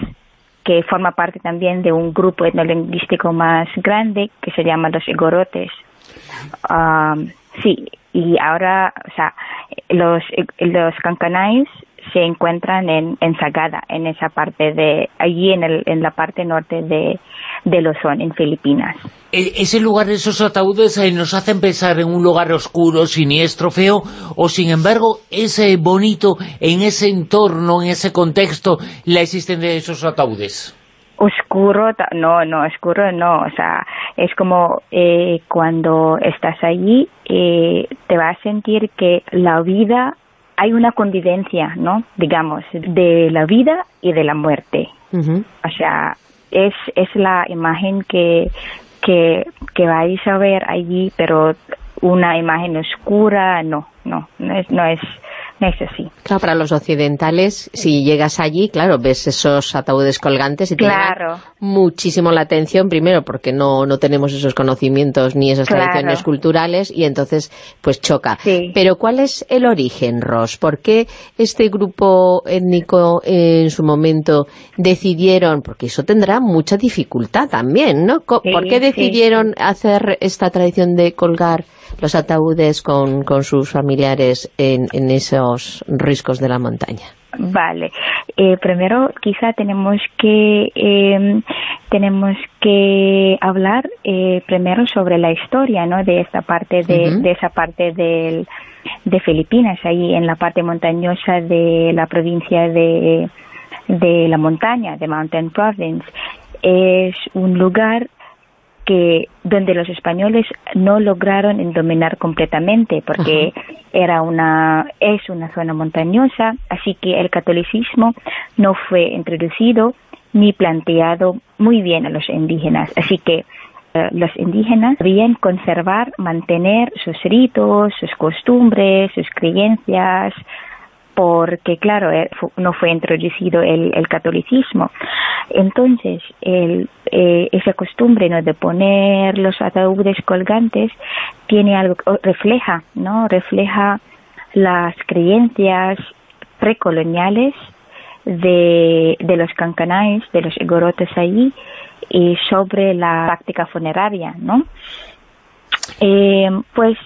que forma parte también de un grupo etnolingüístico más grande que se llama los Igorotes sí, y ahora, o sea, los, los cancanais se encuentran en, en Sagada, en esa parte de, allí en, el, en la parte norte de, de Luzón, en Filipinas. E, ¿Ese lugar, esos ataúdes, eh, nos hacen pensar en un lugar oscuro, siniestro, feo, o sin embargo, es bonito en ese entorno, en ese contexto, la existencia de esos ataúdes? Oscuro, no, no, oscuro no, o sea, es como eh, cuando estás allí eh, te vas a sentir que la vida, hay una convivencia, ¿no? Digamos, de la vida y de la muerte. O sea, es, es la imagen que, que, que vais a ver allí, pero una imagen oscura, no, no, no es, no es Claro, para los occidentales, si llegas allí, claro, ves esos ataúdes colgantes y te claro. muchísimo la atención, primero porque no, no tenemos esos conocimientos ni esas tradiciones culturales y entonces pues choca. Pero ¿cuál es el origen, Ross? ¿Por qué este grupo étnico en su momento decidieron, porque eso tendrá mucha dificultad también, ¿no? ¿Por qué decidieron hacer esta tradición de colgar los ataúdes con, con sus familiares en, en, esos riscos de la montaña? Vale. Eh, primero, quizá tenemos que eh, tenemos que hablar eh, primero sobre la historia, ¿no? De esta parte de, de esa parte del, de Filipinas, ahí en la parte montañosa de la provincia de de la montaña, de Mountain Province. Es un lugar que donde los españoles no lograron dominar completamente porque era una es una zona montañosa así que el catolicismo no fue introducido ni planteado muy bien a los indígenas. Así que eh, los indígenas debían conservar, mantener sus ritos, sus costumbres, sus creencias, porque claro, eh, no fue introducido el, catolicismo. Entonces, el, eh, esa costumbre ¿no? de poner los ataúdes colgantes tiene algo, refleja, ¿no? Refleja las creencias precoloniales de, los cancanais, de los igorotes ahí, y sobre la práctica funeraria, ¿no? Eh, pues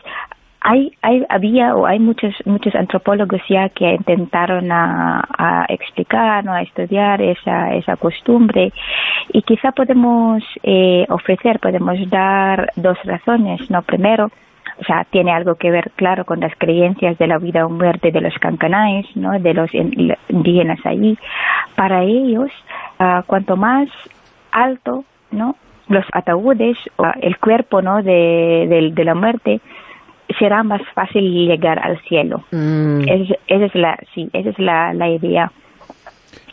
hay, hay, había o hay muchos, muchos antropólogos ya que intentaron a, explicar, ¿no? a estudiar esa, esa costumbre y quizá podemos eh, ofrecer, podemos dar dos razones, ¿no? Primero, o sea, tiene algo que ver, claro, con las creencias de la vida o muerte de los cancanais, ¿no? De los indígenas allí. Para ellos, uh, cuanto más alto, ¿no? Los ataúdes, o el cuerpo, ¿no? De, de, la muerte, será más fácil llegar al cielo. Mm. esa es la, sí, esa es la, la idea.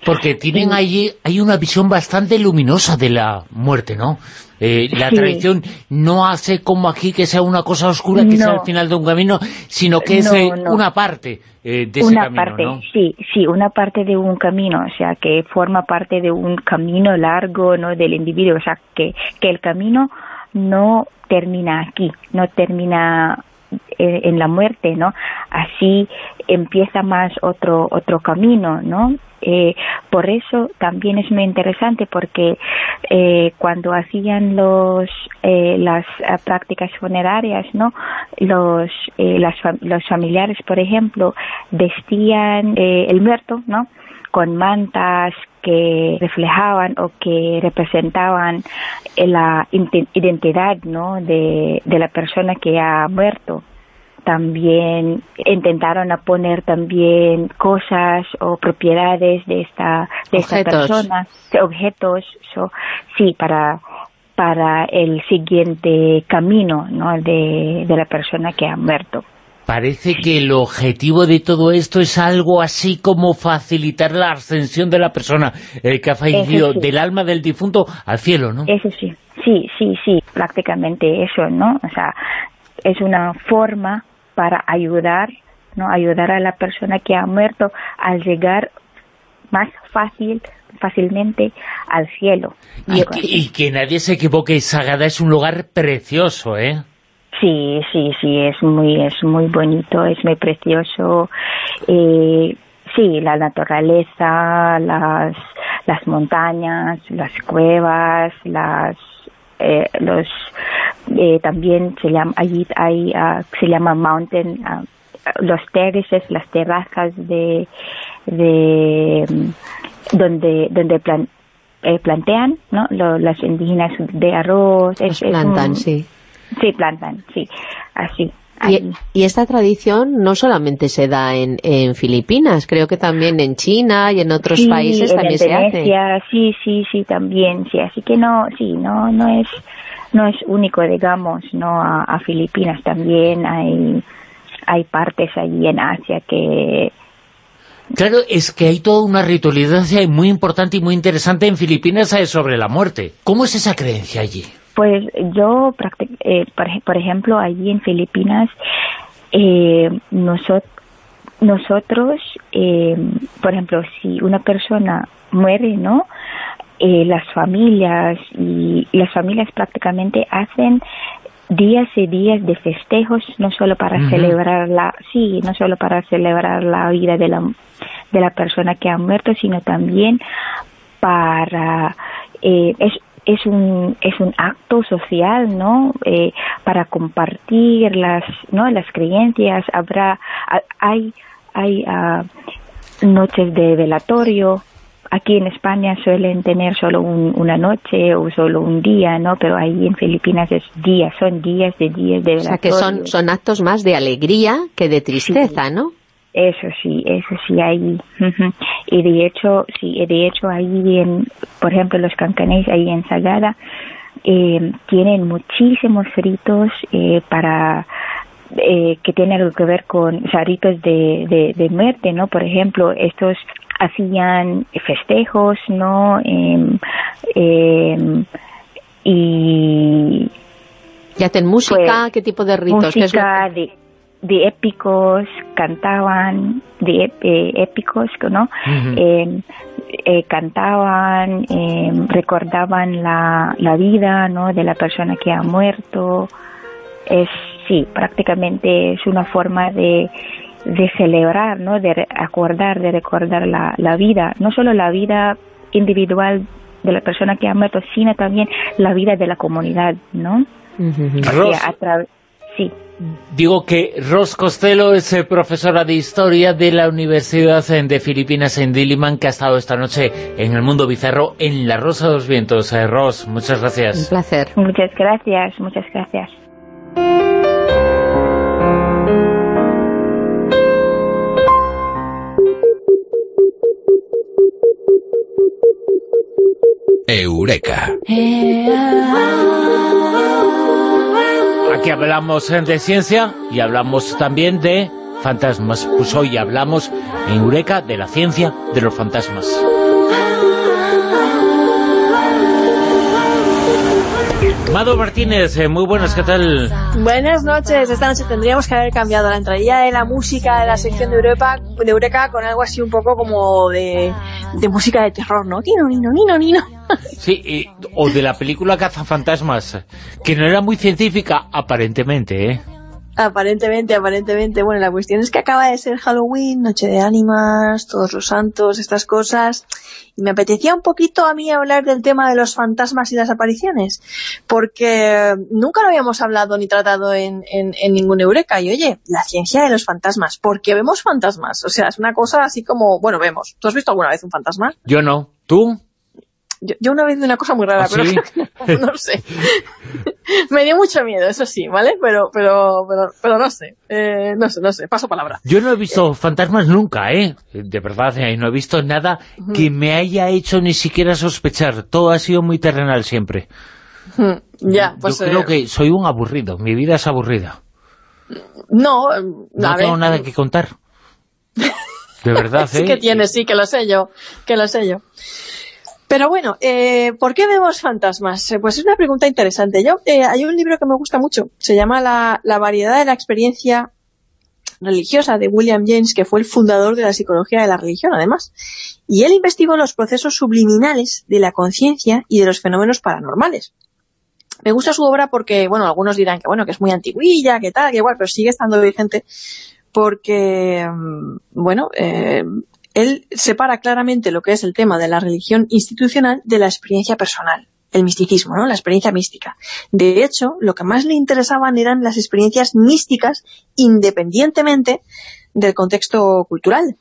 Porque tienen allí, hay una visión bastante luminosa de la muerte, ¿no? Eh, la tradición no hace como aquí que sea una cosa oscura, que sea al final de un camino, sino que es eh, una parte eh, de ese una parte, Sí, sí, una parte de un camino, o sea, que forma parte de un camino largo no del individuo, o sea, que, que el camino no termina aquí, no termina en la muerte, ¿no? Así empieza más otro otro camino, ¿no? Eh, por eso también es muy interesante porque eh, cuando hacían los eh, las eh, prácticas funerarias, ¿no? Los las, los familiares, por ejemplo, vestían el muerto, ¿no? Con mantas que reflejaban o que representaban la identidad, ¿no? De, de la persona que ha muerto también intentaron a poner también cosas o propiedades de esta de esta persona objetos sí para para el siguiente camino ¿no? de, de la persona que ha muerto Parece que el objetivo de todo esto es algo así como facilitar la ascensión de la persona el que ha fallecido del alma del difunto al cielo, ¿no? Eso sí, sí, sí, sí, prácticamente eso, ¿no? O sea, es una forma para ayudar, ¿no? Ayudar a la persona que ha muerto al llegar más fácil fácilmente al cielo. Y, que, nadie se equivoque, Sagada es un lugar precioso, ¿eh? Sí, sí, sí, es muy, es muy bonito, es muy precioso. Eh, sí, la naturaleza, las, las montañas, las cuevas, las eh, los eh, también se llama allí hay uh, se llama mountain uh, los terraces las terrazas de de mm, donde donde plan, eh, plantean no Lo, las indígenas de arroz es, plantan sí. Sí plantan sí. Así y, y, esta tradición no solamente se da en, en, Filipinas, creo que también en China y en otros países también se hace. Sí, sí, sí, también, sí, así que no, sí, no, no es, no es único, digamos, no a, Filipinas, también hay, hay partes allí en Asia que Claro, es que hay toda una ritualidad muy importante y muy interesante en Filipinas sobre la muerte. ¿Cómo es esa creencia allí? Pues yo, eh, por, ejemplo, allí en Filipinas, eh, nosotros, nosotros eh, por ejemplo, si una persona muere, ¿no? Eh, las familias y las familias prácticamente hacen días y días de festejos, no solo para celebrar la, sí, no solo para celebrar la vida de la, de la persona que ha muerto, sino también para, eh, es, es un es un acto social no eh, para compartir las no las creencias. Habrá hay hay uh, noches de velatorio aquí en España suelen tener solo una noche o solo un día, ¿no? Pero ahí en Filipinas es días, son días de días de velatorio. O sea, que son, son actos más de alegría que de tristeza, ¿no? Eso sí, eso sí hay. Y de hecho, sí, de hecho ahí en, por ejemplo, los cancanéis ahí en Sagada, eh, tienen muchísimos ritos eh, para eh, que tienen algo que ver con o ritos de, de, muerte, ¿no? Por ejemplo, estos hacían festejos, ¿no? Eh, y... ¿Y hacen música? ¿Qué tipo de ritos? Música de, de épicos, cantaban de eh, épicos, ¿no? Em, eh, cantaban, recordaban la, la vida, ¿no? De la persona que ha muerto. Es, sí, prácticamente es una forma de de celebrar, ¿no? de acordar, de recordar la, la vida, no solo la vida individual de la persona que ha muerto, sino también la vida de la comunidad, ¿no? sí. Digo que Ros Costello es eh, profesora de Historia de la Universidad de Filipinas en Diliman, que ha estado esta noche en El Mundo Bizarro en La Rosa de los Vientos. Eh, Ros, muchas gracias. Un placer. Muchas gracias, muchas gracias. Eureka. Aquí hablamos de ciencia y hablamos también de fantasmas. Pues hoy hablamos en Eureka de la ciencia de los fantasmas. Mado Martínez, eh, muy buenas, ¿qué tal? Buenas noches, esta noche tendríamos que haber cambiado la entrada de la música de la sección de Europa, de Eureka con algo así un poco como de, de música de terror, ¿no? Nino, nino, nino, nino. Sí, o de la película Cazafantasmas, que no era muy científica, aparentemente, ¿eh? Aparentemente, aparentemente. Bueno, la cuestión es que acaba de ser Halloween, Noche de Ánimas, Todos los Santos, estas cosas. Y me apetecía un poquito a mí hablar del tema de los fantasmas y las apariciones. Porque nunca lo habíamos hablado ni tratado en, en, ningún Eureka. Y oye, la ciencia de los fantasmas. porque vemos fantasmas? O sea, es una cosa así como... Bueno, vemos. ¿Tú has visto alguna vez un fantasma? Yo no. ¿Tú? Yo, una vez vi una cosa muy rara, ¿Ah, pero no, sé. Me dio mucho miedo, eso sí, ¿vale? Pero pero pero, pero no sé. Eh, no sé, no sé. Paso palabra. Yo no he visto fantasmas nunca, ¿eh? De verdad, eh, no he visto nada que me haya hecho ni siquiera sospechar. Todo ha sido muy terrenal siempre. Ya, pues... Yo creo eh, que soy un aburrido. Mi vida es aburrida. No, No tengo nada que contar. De verdad, ¿eh? Sí que tiene, sí, que lo sé yo. Que lo sé yo. Pero bueno, eh, ¿por qué vemos fantasmas? Eh, pues es una pregunta interesante. Yo eh, Hay un libro que me gusta mucho, se llama la, variedad de la experiencia religiosa de William James, que fue el fundador de la psicología de la religión, además. Y él investigó los procesos subliminales de la conciencia y de los fenómenos paranormales. Me gusta su obra porque, bueno, algunos dirán que bueno que es muy antiguilla, que tal, que igual, pero sigue estando vigente porque, mm, bueno, eh, él separa claramente lo que es el tema de la religión institucional de la experiencia personal el misticismo, ¿no? la experiencia mística. De hecho, lo que más le interesaban eran las experiencias místicas independientemente del contexto cultural.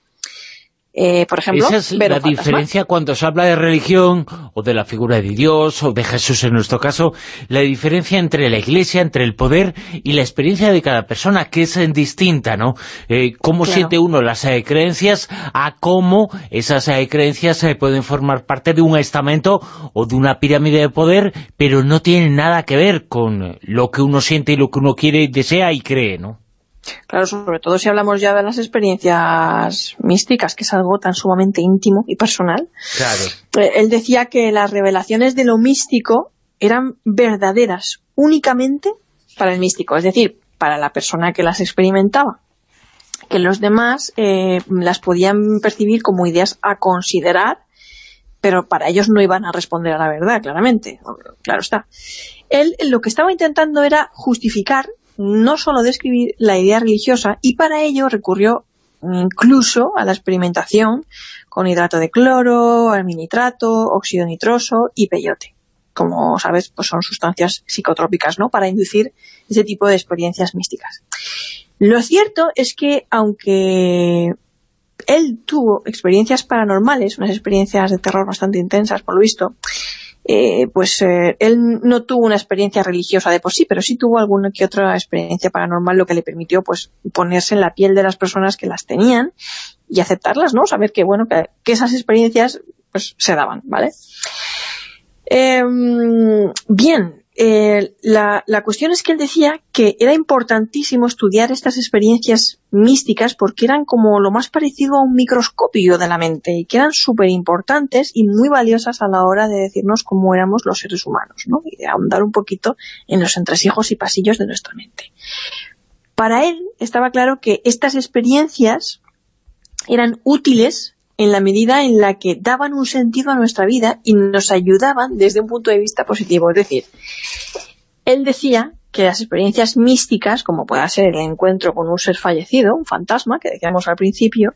Eh, por ejemplo, Esa es la diferencia cuando se habla de religión o de la figura de Dios o de Jesús en nuestro caso, la diferencia entre la iglesia, entre el poder y la experiencia de cada persona, que es distinta, ¿no? Eh, cómo siente uno las eh, creencias a cómo esas creencias pueden formar parte de un estamento o de una pirámide de poder, pero no tienen nada que ver con lo que uno siente y lo que uno quiere, desea y cree, ¿no? Claro, sobre todo si hablamos ya de las experiencias místicas, que es algo tan sumamente íntimo y personal. Claro. Eh, él decía que las revelaciones de lo místico eran verdaderas únicamente para el místico, es decir, para la persona que las experimentaba. Que los demás eh, las podían percibir como ideas a considerar, pero para ellos no iban a responder a la verdad, claramente. Claro está. Él lo que estaba intentando era justificar no solo describir la idea religiosa y para ello recurrió incluso a la experimentación con hidrato de cloro, alminitrato, óxido nitroso y peyote. Como sabes, pues son sustancias psicotrópicas, ¿no?, para inducir ese tipo de experiencias místicas. Lo cierto es que, aunque él tuvo experiencias paranormales, unas experiencias de terror bastante intensas, por lo visto, eh, pues eh, él no tuvo una experiencia religiosa de por sí, pero sí tuvo alguna que otra experiencia paranormal, lo que le permitió pues ponerse en la piel de las personas que las tenían y aceptarlas, ¿no? Saber que, bueno, que, esas experiencias pues se daban, ¿vale? Em, bien, eh, la, la, cuestión es que él decía que era importantísimo estudiar estas experiencias místicas porque eran como lo más parecido a un microscopio de la mente y que eran súper importantes y muy valiosas a la hora de decirnos cómo éramos los seres humanos ¿no? y de ahondar un poquito en los entresijos y pasillos de nuestra mente. Para él estaba claro que estas experiencias eran útiles en la medida en la que daban un sentido a nuestra vida y nos ayudaban desde un punto de vista positivo. Es decir, él decía que las experiencias místicas, como pueda ser el encuentro con un ser fallecido, un fantasma, que decíamos al principio,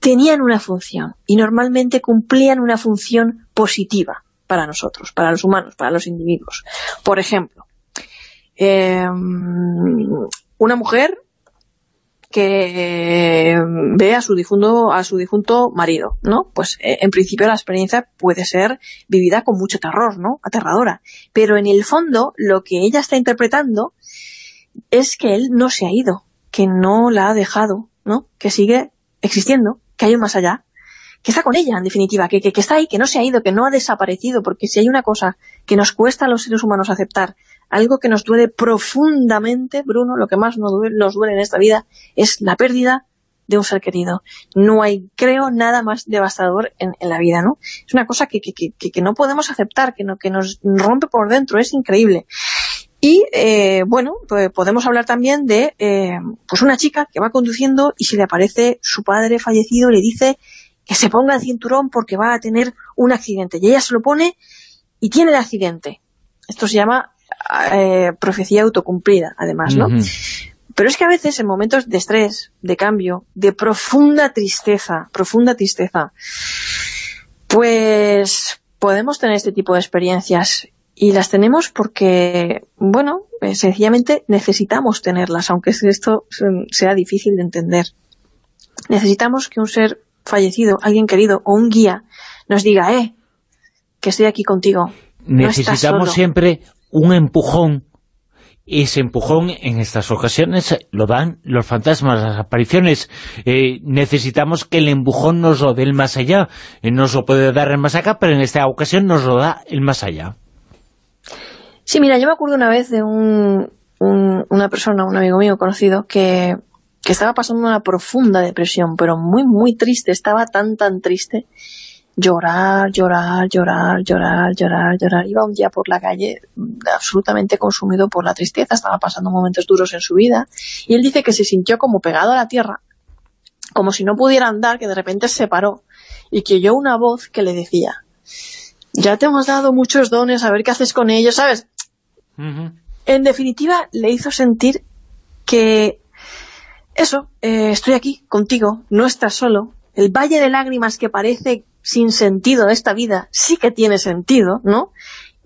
tenían una función y normalmente cumplían una función positiva para nosotros, para los humanos, para los individuos. Por ejemplo, eh, una mujer que ve a su difunto, a su difunto marido, ¿no? Pues eh, en principio la experiencia puede ser vivida con mucho terror, ¿no? Aterradora. Pero en el fondo lo que ella está interpretando es que él no se ha ido, que no la ha dejado, ¿no? Que sigue existiendo, que hay un más allá, que está con ella, en definitiva, que, que, que, está ahí, que no se ha ido, que no ha desaparecido, porque si hay una cosa que nos cuesta a los seres humanos aceptar, algo que nos duele profundamente, Bruno, lo que más nos duele, nos duele en esta vida es la pérdida de un ser querido. No hay, creo, nada más devastador en, en la vida, ¿no? Es una cosa que, que, que, no podemos aceptar, que, no, que nos rompe por dentro, es increíble. Y, eh, bueno, pues podemos hablar también de eh, pues una chica que va conduciendo y si le aparece su padre fallecido le dice que se ponga el cinturón porque va a tener un accidente. Y ella se lo pone y tiene el accidente. Esto se llama eh, profecía autocumplida, además, ¿no? Pero es que a veces en momentos de estrés, de cambio, de profunda tristeza, profunda tristeza, pues podemos tener este tipo de experiencias y las tenemos porque, bueno, eh, sencillamente necesitamos tenerlas, aunque esto sea difícil de entender. Necesitamos que un ser fallecido, alguien querido o un guía nos diga, eh, que estoy aquí contigo. Necesitamos siempre un empujón ese empujón en estas ocasiones lo dan los fantasmas, las apariciones. Eh, necesitamos que el empujón nos lo dé el más allá. Eh, nos lo puede dar el más acá, pero en esta ocasión nos lo da el más allá. Sí, mira, yo me acuerdo una vez de un, una persona, un amigo mío conocido, que, que estaba pasando una profunda depresión, pero muy, muy triste. Estaba tan, tan triste llorar, llorar, llorar, llorar, llorar, llorar. Iba un día por la calle absolutamente consumido por la tristeza, estaba pasando momentos duros en su vida, y él dice que se sintió como pegado a la tierra, como si no pudiera andar, que de repente se paró, y que oyó una voz que le decía, ya te hemos dado muchos dones, a ver qué haces con ellos, ¿sabes? En definitiva, le hizo sentir que eso, eh, estoy aquí contigo, no estás solo, el valle de lágrimas que parece sin sentido esta vida sí que tiene sentido, ¿no?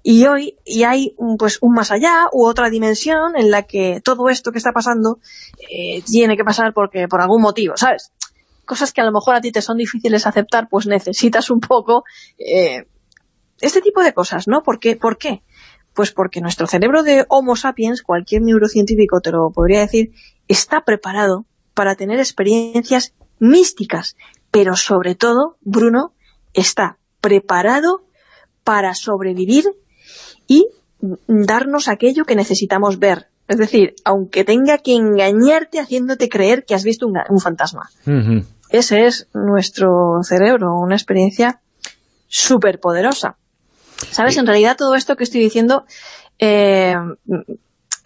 Y hoy y hay un, pues un más allá u otra dimensión en la que todo esto que está pasando eh, tiene que pasar porque por algún motivo, ¿sabes? Cosas que a lo mejor a ti te son difíciles aceptar, pues necesitas un poco eh, este tipo de cosas, ¿no? ¿Por qué? ¿Por qué? Pues porque nuestro cerebro de Homo sapiens, cualquier neurocientífico te lo podría decir, está preparado para tener experiencias místicas, pero sobre todo, Bruno, está preparado para sobrevivir y darnos aquello que necesitamos ver. Es decir, aunque tenga que engañarte haciéndote creer que has visto un, fantasma. Ese es nuestro cerebro, una experiencia súper poderosa. ¿Sabes? En realidad todo esto que estoy diciendo eh,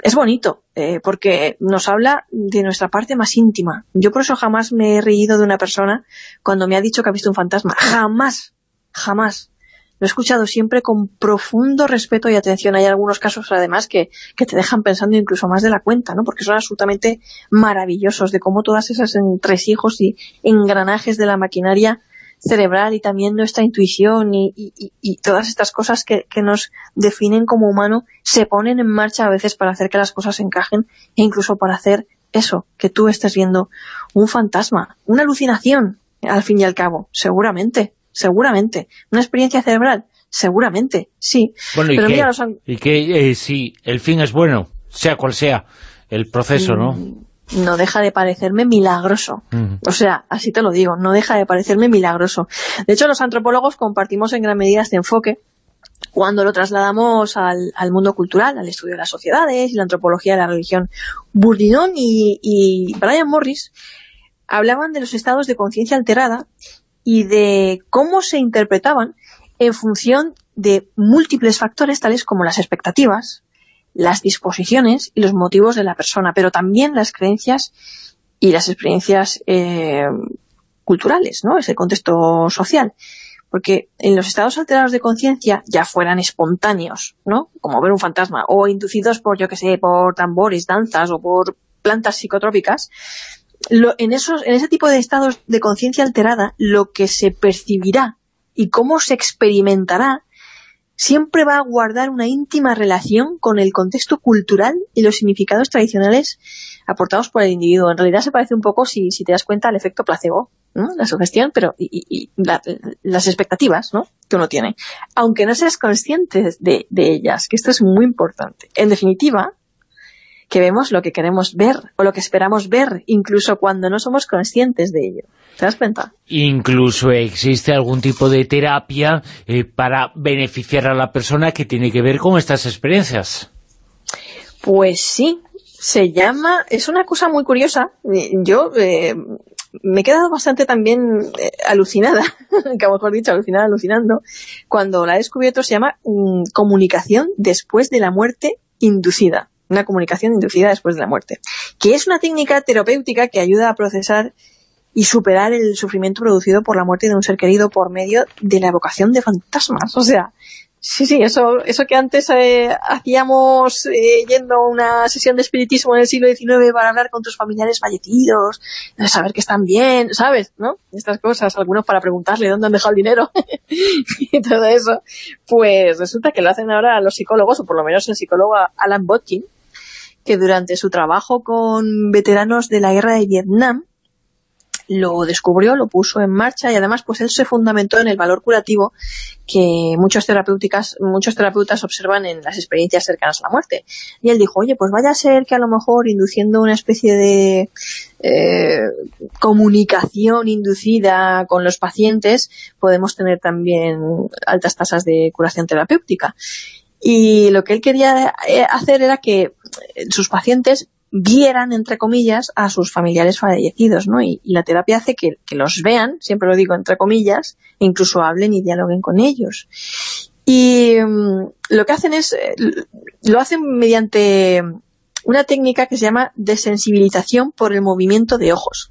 es bonito, eh, porque nos habla de nuestra parte más íntima. Yo por eso jamás me he reído de una persona cuando me ha dicho que ha visto un fantasma. Jamás, jamás. Lo he escuchado siempre con profundo respeto y atención. Hay algunos casos, además, que, que te dejan pensando incluso más de la cuenta, ¿no? Porque son absolutamente maravillosos de cómo todas esas entresijos y engranajes de la maquinaria cerebral y también nuestra intuición y, todas estas cosas que, nos definen como humano se ponen en marcha a veces para hacer que las cosas encajen e incluso para hacer eso, que tú estés viendo un fantasma, una alucinación, al fin y al cabo, seguramente, seguramente, una experiencia cerebral, seguramente, sí. Bueno, y, que, y que eh, si el fin es bueno, sea cual sea el proceso, ¿no? Mm, no deja de parecerme milagroso. O sea, así te lo digo, no deja de parecerme milagroso. De hecho, los antropólogos compartimos en gran medida este enfoque, Cuando lo trasladamos al, mundo cultural, al estudio de las sociedades y la antropología de la religión, Bourdinon y, y Brian Morris hablaban de los estados de conciencia alterada y de cómo se interpretaban en función de múltiples factores tales como las expectativas, las disposiciones y los motivos de la persona, pero también las creencias y las experiencias eh, culturales, ¿no? Ese contexto social porque en los estados alterados de conciencia ya fueran espontáneos, ¿no? Como ver un fantasma, o inducidos por, yo que sé, por tambores, danzas o por plantas psicotrópicas, en, esos, en ese tipo de estados de conciencia alterada, lo que se percibirá y cómo se experimentará siempre va a guardar una íntima relación con el contexto cultural y los significados tradicionales aportados por el individuo. En realidad se parece un poco, si, si te das cuenta, al efecto placebo, la sugestión, pero y, las expectativas ¿no? que uno tiene. Aunque no seas consciente de, ellas, que esto es muy importante. En definitiva, que vemos lo que queremos ver o lo que esperamos ver, incluso cuando no somos conscientes de ello. ¿Te das cuenta? Incluso existe algún tipo de terapia eh, para beneficiar a la persona que tiene que ver con estas experiencias. Pues sí, se llama, es una cosa muy curiosa, yo eh, me he quedado bastante también eh, alucinada, que a lo mejor dicho alucinada, alucinando, cuando la he descubierto se llama mm, comunicación después de la muerte inducida, una comunicación inducida después de la muerte, que es una técnica terapéutica que ayuda a procesar y superar el sufrimiento producido por la muerte de un ser querido por medio de la evocación de fantasmas. O sea, Sí, sí, eso, eso que antes eh, hacíamos eh, yendo a una sesión de espiritismo en el siglo XIX para hablar con tus familiares fallecidos, saber que están bien, ¿sabes? ¿No? Estas cosas, algunos para preguntarle dónde han dejado el dinero y todo eso. Pues resulta que lo hacen ahora los psicólogos, o por lo menos el psicólogo Alan Botkin, que durante su trabajo con veteranos de la guerra de Vietnam, lo descubrió, lo puso en marcha y además pues él se fundamentó en el valor curativo que muchos terapéuticas, muchos terapeutas observan en las experiencias cercanas a la muerte. Y él dijo, oye, pues vaya a ser que a lo mejor induciendo una especie de eh, comunicación inducida con los pacientes podemos tener también altas tasas de curación terapéutica. Y lo que él quería eh, hacer era que sus pacientes vieran, entre comillas, a sus familiares fallecidos, ¿no? Y, la terapia hace que, los vean, siempre lo digo entre comillas, e incluso hablen y dialoguen con ellos. Y mm, lo que hacen es, eh, lo hacen mediante una técnica que se llama desensibilización por el movimiento de ojos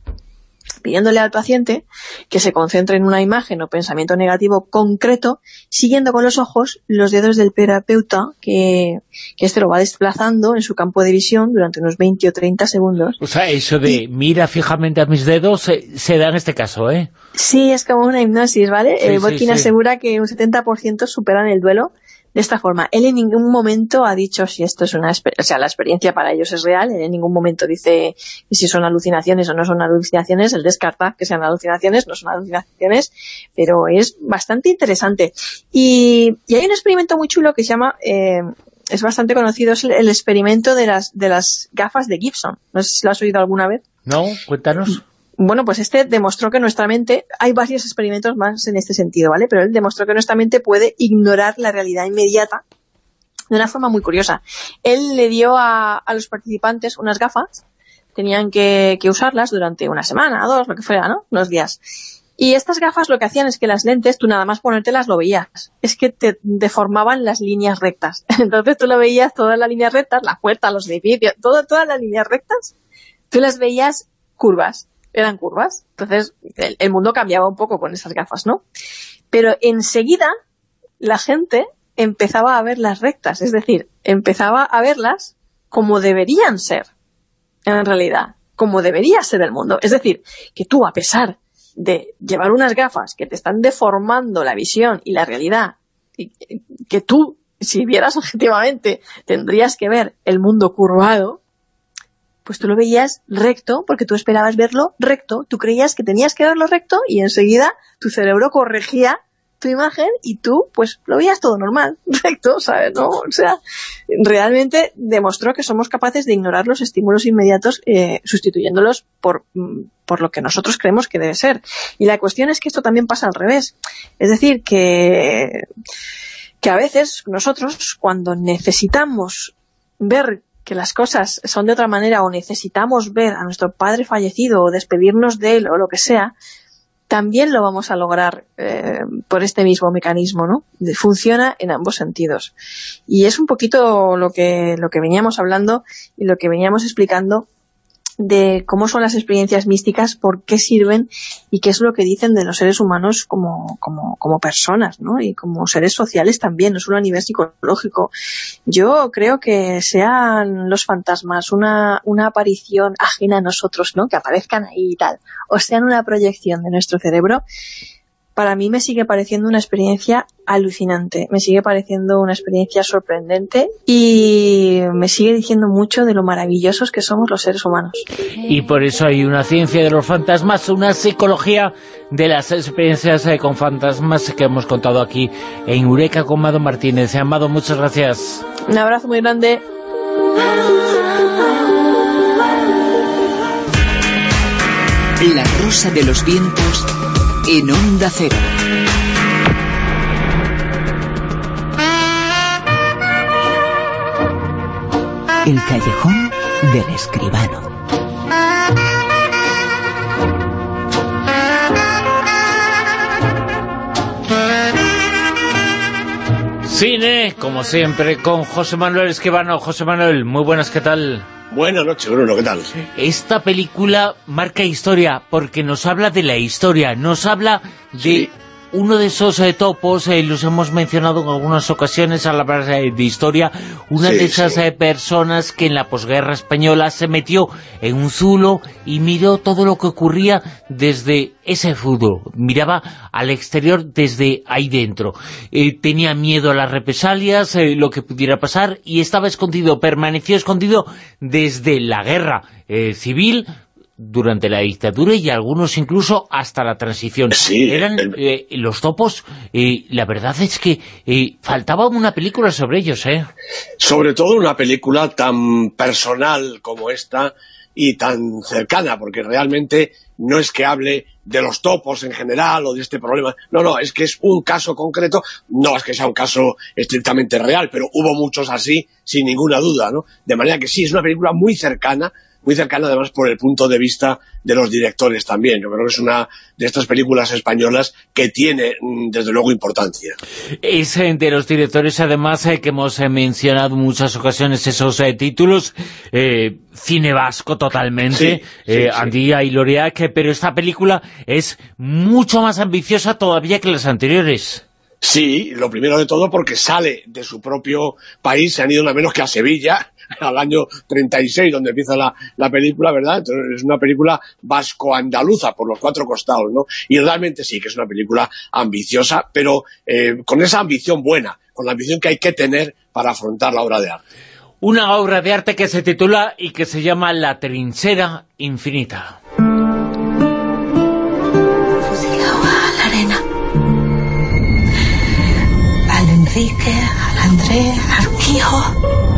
pidiéndole al paciente que se concentre en una imagen o pensamiento negativo concreto, siguiendo con los ojos los dedos del terapeuta, que, que este lo va desplazando en su campo de visión durante unos 20 o 30 segundos. O sea, eso de mira fijamente a mis dedos se, da en este caso, ¿eh? Sí, es como una hipnosis, ¿vale? Sí, Botkin asegura que un 70% superan el duelo de esta forma. Él en ningún momento ha dicho si esto es una... O sea, la experiencia para ellos es real. Él en ningún momento dice si son alucinaciones o no son alucinaciones. Él descarta que sean alucinaciones, no son alucinaciones, pero es bastante interesante. Y, hay un experimento muy chulo que se llama... Eh, es bastante conocido, es el, experimento de las, de las gafas de Gibson. No sé si lo has oído alguna vez. No, cuéntanos. Bueno, pues este demostró que nuestra mente, hay varios experimentos más en este sentido, ¿vale? Pero él demostró que nuestra mente puede ignorar la realidad inmediata de una forma muy curiosa. Él le dio a, los participantes unas gafas, tenían que, usarlas durante una semana, dos, lo que fuera, ¿no? Unos días. Y estas gafas lo que hacían es que las lentes, tú nada más ponértelas lo veías. Es que te deformaban las líneas rectas. Entonces tú lo veías todas las líneas rectas, la puerta, los edificios, todo, todas las líneas rectas, tú las veías curvas eran curvas. Entonces, el, mundo cambiaba un poco con esas gafas, ¿no? Pero enseguida, la gente empezaba a ver las rectas, es decir, empezaba a verlas como deberían ser, en realidad, como debería ser el mundo. Es decir, que tú, a pesar de llevar unas gafas que te están deformando la visión y la realidad, y que tú, si vieras objetivamente, tendrías que ver el mundo curvado, pues tú lo veías recto, porque tú esperabas verlo recto, tú creías que tenías que verlo recto y enseguida tu cerebro corregía tu imagen y tú, pues, lo veías todo normal, recto, ¿sabes? ¿No? O sea, realmente demostró que somos capaces de ignorar los estímulos inmediatos eh, sustituyéndolos por, mm, por lo que nosotros creemos que debe ser. Y la cuestión es que esto también pasa al revés. Es decir, que que a veces nosotros, cuando necesitamos ver que las cosas son de otra manera o necesitamos ver a nuestro padre fallecido o despedirnos de él o lo que sea, también lo vamos a lograr eh, por este mismo mecanismo, ¿no? Funciona en ambos sentidos. Y es un poquito lo que, lo que veníamos hablando y lo que veníamos explicando de cómo son las experiencias místicas, por qué sirven y qué es lo que dicen de los seres humanos como, como, como personas, ¿no? Y como seres sociales también, no solo a nivel psicológico. Yo creo que sean los fantasmas una, una aparición ajena a nosotros, ¿no? Que aparezcan ahí y tal, o sean una proyección de nuestro cerebro, para mí me sigue pareciendo una experiencia alucinante, me sigue pareciendo una experiencia sorprendente y me sigue diciendo mucho de lo maravillosos que somos los seres humanos. Y por eso hay una ciencia de los fantasmas, una psicología de las experiencias eh, con fantasmas que hemos contado aquí en Eureka con Mado Martínez. Amado, muchas gracias. Un abrazo muy grande. La rosa de los vientos en Cero. El callejón del escribano. Cine, como siempre, con José Manuel Escribano. José Manuel, muy buenas, ¿qué tal? Buenas noches, Bruno, ¿qué tal? Esta película marca historia porque nos habla de la historia, nos habla de uno de esos eh, topos, eh, los hemos mencionado en algunas ocasiones a la base de historia, una de esas eh, personas que en la posguerra española se metió en un zulo y miró todo lo que ocurría desde ese zulo, miraba al exterior desde ahí dentro. tenía miedo a las represalias, lo que pudiera pasar, y estaba escondido, permaneció escondido desde la guerra civil durante la dictadura y algunos incluso hasta la transición. Eran eh, los topos, y la verdad es que eh, faltaba una película sobre ellos, ¿eh? Sobre todo una película tan personal como esta y tan cercana, porque realmente no es que hable de los topos en general o de este problema, no, no, es que es un caso concreto, no es que sea un caso estrictamente real, pero hubo muchos así, sin ninguna duda, ¿no? De manera que sí, es una película muy cercana, muy cercana además por el punto de vista de los directores también. Yo creo que es una de estas películas españolas que tiene, mm, desde luego, importancia. Es eh, de los directores, además, eh, que hemos eh, mencionado muchas ocasiones esos títulos, cine vasco totalmente, Andía y Loreac, pero esta película es mucho más ambiciosa todavía que las anteriores. Sí, lo primero de todo porque sale de su propio país, se han ido nada menos que a Sevilla, al año 36, donde empieza la, la película, ¿verdad? Entonces es una película vasco-andaluza por los cuatro costados, ¿no? Y realmente sí que es una película ambiciosa, pero eh, con esa ambición buena, con la ambición que hay que tener para afrontar la obra de arte. Una obra de arte que se titula y que se llama La trinchera infinita. Fusilado a la arena. Al Enrique, al André, al Quijo.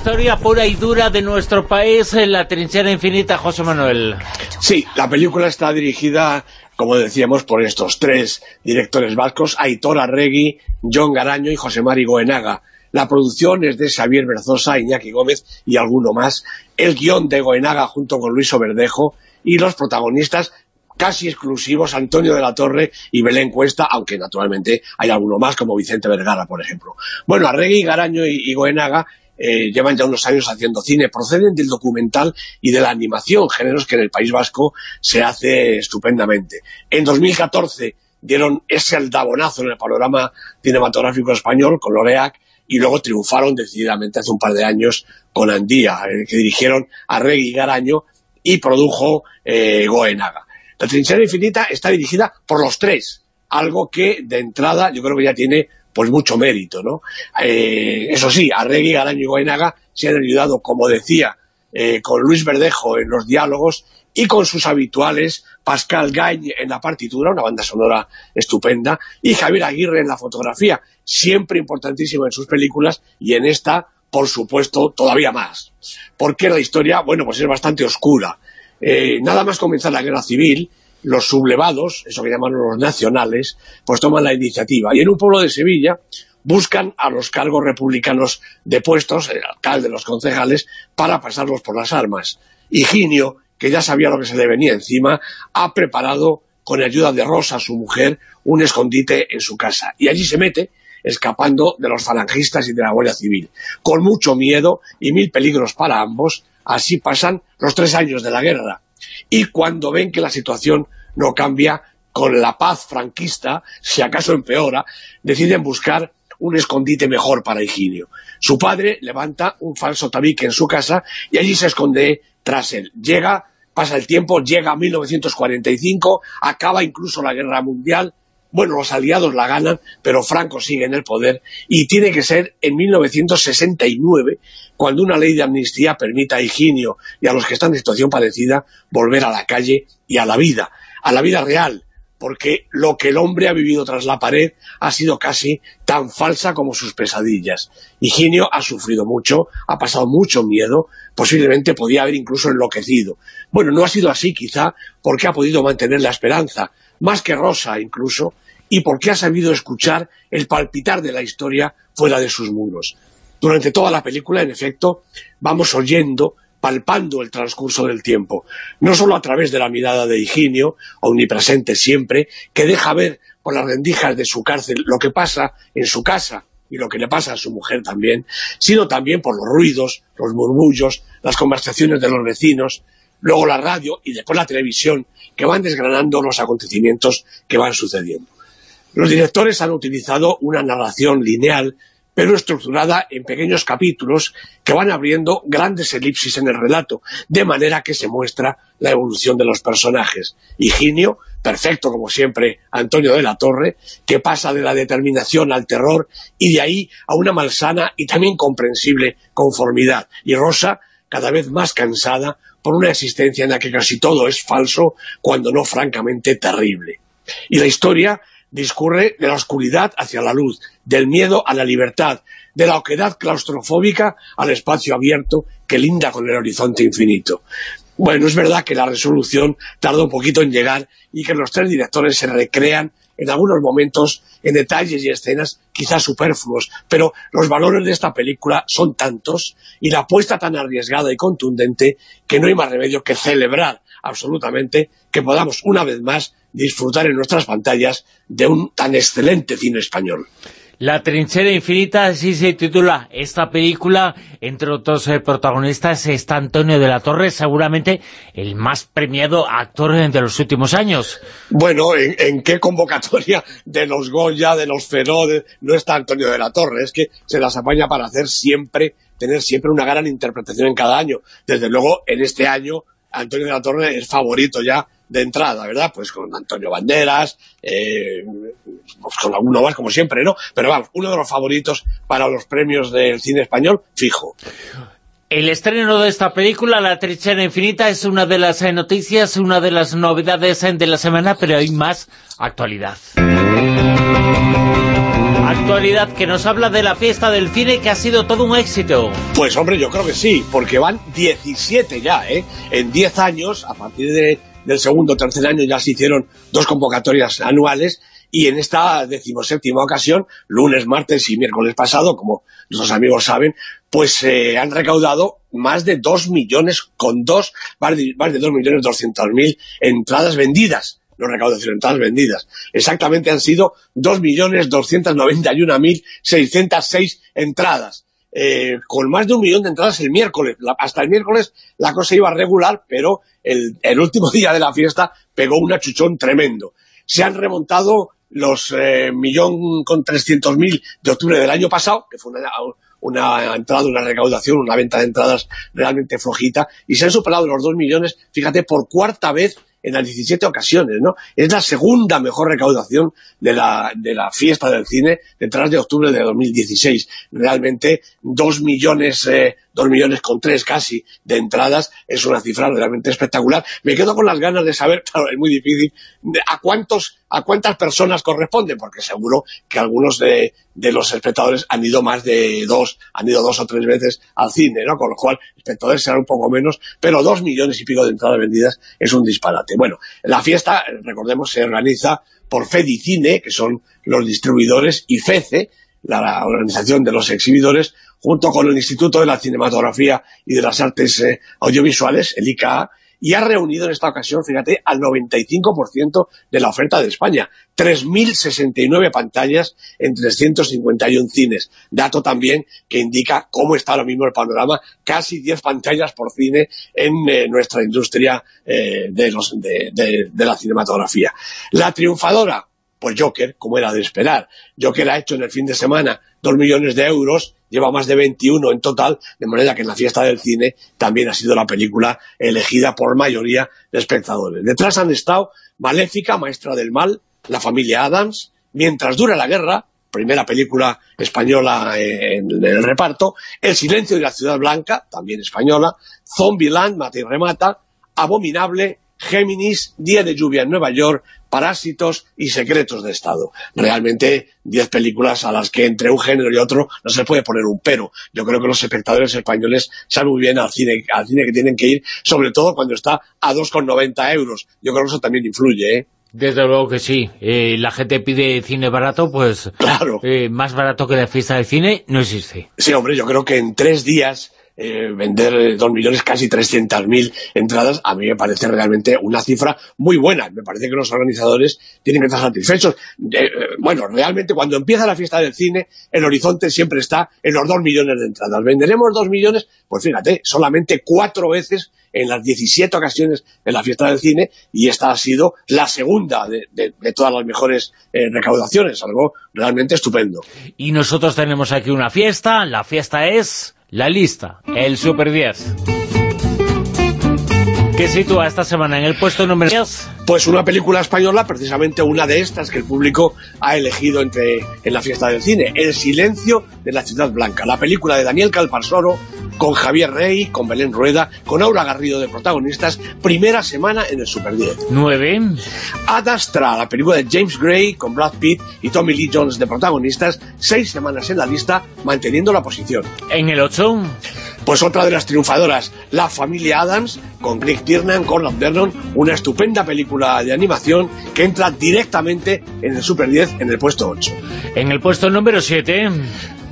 Historia pura y dura de nuestro país en la trinchera infinita, José Manuel. Sí, la película está dirigida, como decíamos, por estos tres directores vascos, Aitor Arregui, John Garaño y José Mari Goenaga. La producción es de Xavier Berzosa, Iñaki Gómez y alguno más. El guion de Goenaga junto con Luis Oberdejo y los protagonistas casi exclusivos Antonio de la Torre y Belén Cuesta, aunque naturalmente hay alguno más, como Vicente Vergara, por ejemplo. Bueno, Arregui, Garaño y, Goenaga eh, llevan ya unos años haciendo cine, proceden del documental y de la animación, géneros que en el País Vasco se hace estupendamente. En 2014 dieron ese aldabonazo en el panorama cinematográfico español con Loreac y luego triunfaron decididamente hace un par de años con Andía, eh, que dirigieron Arregui y Garaño y produjo eh, Goenaga. La trinchera infinita está dirigida por los tres, algo que de entrada yo creo que ya tiene pues mucho mérito, ¿no? Eh, eso sí, Arregui, Garaño y Goenaga se han ayudado, como decía, eh, con Luis Verdejo en los diálogos y con sus habituales Pascal Gagne en la partitura, una banda sonora estupenda, y Javier Aguirre en la fotografía, siempre importantísimo en sus películas, y en esta por supuesto, todavía más. Porque la historia, bueno, pues es bastante oscura. Eh, nada más comenzar la guerra civil, los sublevados, eso que llaman los nacionales, pues toman la iniciativa. Y en un pueblo de Sevilla buscan a los cargos republicanos depuestos, el alcalde, los concejales, para pasarlos por las armas. Higinio, que ya sabía lo que se le venía encima, ha preparado, con ayuda de Rosa, su mujer, un escondite en su casa. Y allí se mete, escapando de los falangistas y de la Guardia Civil. Con mucho miedo y mil peligros para ambos, así pasan los tres años de la guerra. Y cuando ven que la situación no cambia, con la paz franquista, si acaso empeora, deciden buscar un escondite mejor para Higinio. Su padre levanta un falso tabique en su casa y allí se esconde tras él. Llega, pasa el tiempo, llega a 1945, acaba incluso la guerra mundial, bueno, los aliados la ganan, pero Franco sigue en el poder y tiene que ser en 1969 cuando una ley de amnistía permita a Higinio y a los que están en situación parecida volver a la calle y a la vida, a la vida real, porque lo que el hombre ha vivido tras la pared ha sido casi tan falsa como sus pesadillas. Higinio ha sufrido mucho, ha pasado mucho miedo, posiblemente podía haber incluso enloquecido. Bueno, no ha sido así quizá porque ha podido mantener la esperanza, más que Rosa incluso, y porque ha sabido escuchar el palpitar de la historia fuera de sus muros. Durante toda la película, en efecto, vamos oyendo palpando el transcurso del tiempo, no solo a través de la mirada de Higinio, omnipresente siempre, que deja ver por las rendijas de su cárcel lo que pasa en su casa y lo que le pasa a su mujer también, sino también por los ruidos, los murmullos, las conversaciones de los vecinos, luego la radio y después la televisión, que van desgranando los acontecimientos que van sucediendo. Los directores han utilizado una narración lineal pero estructurada en pequeños capítulos que van abriendo grandes elipsis en el relato, de manera que se muestra la evolución de los personajes. Higinio, perfecto como siempre, Antonio de la Torre, que pasa de la determinación al terror y de ahí a una malsana y también comprensible conformidad. Y Rosa, cada vez más cansada por una existencia en la que casi todo es falso, cuando no francamente terrible. Y la historia discurre de la oscuridad hacia la luz, del miedo a la libertad, de la oquedad claustrofóbica al espacio abierto que linda con el horizonte infinito. Bueno, es verdad que la resolución tardó un poquito en llegar y que los tres directores se recrean en algunos momentos en detalles y escenas quizás superfluos, pero los valores de esta película son tantos y la apuesta tan arriesgada y contundente que no hay más remedio que celebrar absolutamente que podamos una vez más disfrutar en nuestras pantallas de un tan excelente cine español. La trinchera infinita, así se titula esta película, entre otros eh, protagonistas está Antonio de la Torre, seguramente el más premiado actor de los últimos años. Bueno, ¿en, qué convocatoria de los Goya, de los Feroz, no está Antonio de la Torre? Es que se las apaña para hacer siempre, tener siempre una gran interpretación en cada año. Desde luego, en este año, Antonio de la Torre es favorito ya de entrada, ¿verdad? Pues con Antonio Banderas, eh, con alguno más, como siempre, ¿no? Pero vamos, uno de los favoritos para los premios del cine español, fijo. El estreno de esta película, La Trinchera Infinita, es una de las eh, noticias, una de las novedades eh, de la semana, pero hay más actualidad. Actualidad que nos habla de la fiesta del cine que ha sido todo un éxito. Pues hombre, yo creo que sí, porque van 17 ya, ¿eh? En 10 años, a partir de del segundo o tercer año ya se hicieron dos convocatorias anuales y en esta decimoséptima ocasión, lunes, martes y miércoles pasado, como nuestros amigos saben, pues se han recaudado más de dos millones, con dos, más de, más de dos millones doscientos mil entradas vendidas, no recaudación, entradas vendidas. Exactamente han sido dos millones doscientos noventa y una mil seiscientas seis entradas. Eh, con más de un millón de entradas el miércoles. hasta el miércoles la cosa iba regular, pero el, último día de la fiesta pegó un achuchón tremendo. Se han remontado los eh, millón con trescientos mil de octubre del año pasado, que fue una, una entrada, una recaudación, una venta de entradas realmente flojita, y se han superado los dos millones, fíjate, por cuarta vez en las 17 ocasiones, ¿no? Es la segunda mejor recaudación de la, de la fiesta del cine detrás de octubre de 2016. Realmente, dos millones, eh, dos millones con tres casi de entradas es una cifra realmente espectacular. Me quedo con las ganas de saber, claro, es muy difícil, a cuántos a cuántas personas corresponde, porque seguro que algunos de, de, los espectadores han ido más de dos, han ido dos o tres veces al cine, ¿no? Con lo cual, espectadores serán un poco menos, pero dos millones y pico de entradas vendidas es un disparate. Bueno, la fiesta, recordemos, se organiza por Fedicine, que son los distribuidores, y FECE, la organización de los exhibidores, junto con el Instituto de la Cinematografía y de las Artes eh, Audiovisuales, el ICA, y ha reunido en esta ocasión, fíjate, al 95% de la oferta de España. 3.069 pantallas en 351 cines. Dato también que indica cómo está ahora mismo el panorama. Casi 10 pantallas por cine en eh, nuestra industria eh, de, los, de, de la cinematografía. La triunfadora, pues Joker, como era de esperar. Joker ha hecho en el fin de semana dos millones de euros, lleva más de 21 en total, de manera que en la fiesta del cine también ha sido la película elegida por mayoría de espectadores. Detrás han estado Maléfica, Maestra del Mal, La familia Adams, Mientras dura la guerra, primera película española en el reparto, El silencio de la ciudad blanca, también española, Zombieland, Mata y Remata, Abominable, Géminis, Día de lluvia en Nueva York, Parásitos y Secretos de Estado. Realmente, diez películas a las que entre un género y otro no se puede poner un pero. Yo creo que los espectadores españoles saben muy bien al cine, al cine que tienen que ir, sobre todo cuando está a 2,90 euros. Yo creo que eso también influye, ¿eh? Desde luego que sí. Eh, la gente pide cine barato, pues claro. Eh, más barato que la fiesta de cine no existe. Sí, hombre, yo creo que en tres días eh, vender dos millones, casi mil entradas, a mí me parece realmente una cifra muy buena. Me parece que los organizadores tienen que estar satisfechos. Eh, bueno, realmente cuando empieza la fiesta del cine, el horizonte siempre está en los dos millones de entradas. ¿Venderemos dos millones? Pues fíjate, solamente cuatro veces en las 17 ocasiones de la fiesta del cine y esta ha sido la segunda de, todas las mejores eh, recaudaciones, algo realmente estupendo. Y nosotros tenemos aquí una fiesta, la fiesta es la lista, el Super 10. ¿Qué sitúa esta semana en el puesto número 10? Pues una película española, precisamente una de estas que el público ha elegido entre en la fiesta del cine, El silencio de la ciudad blanca, la película de Daniel Calparsoro, con Javier Rey, con Belén Rueda, con Aura Garrido de protagonistas, primera semana en el Super 10. 9. Adastra, la película de James Gray, con Brad Pitt y Tommy Lee Jones de protagonistas, seis semanas en la lista, manteniendo la posición. En el 8. Pues otra de las triunfadoras, La familia Adams, con Greg Tiernan, con Vernon, una estupenda película de animación que entra directamente en el Super 10 en el puesto 8. En el puesto número 7...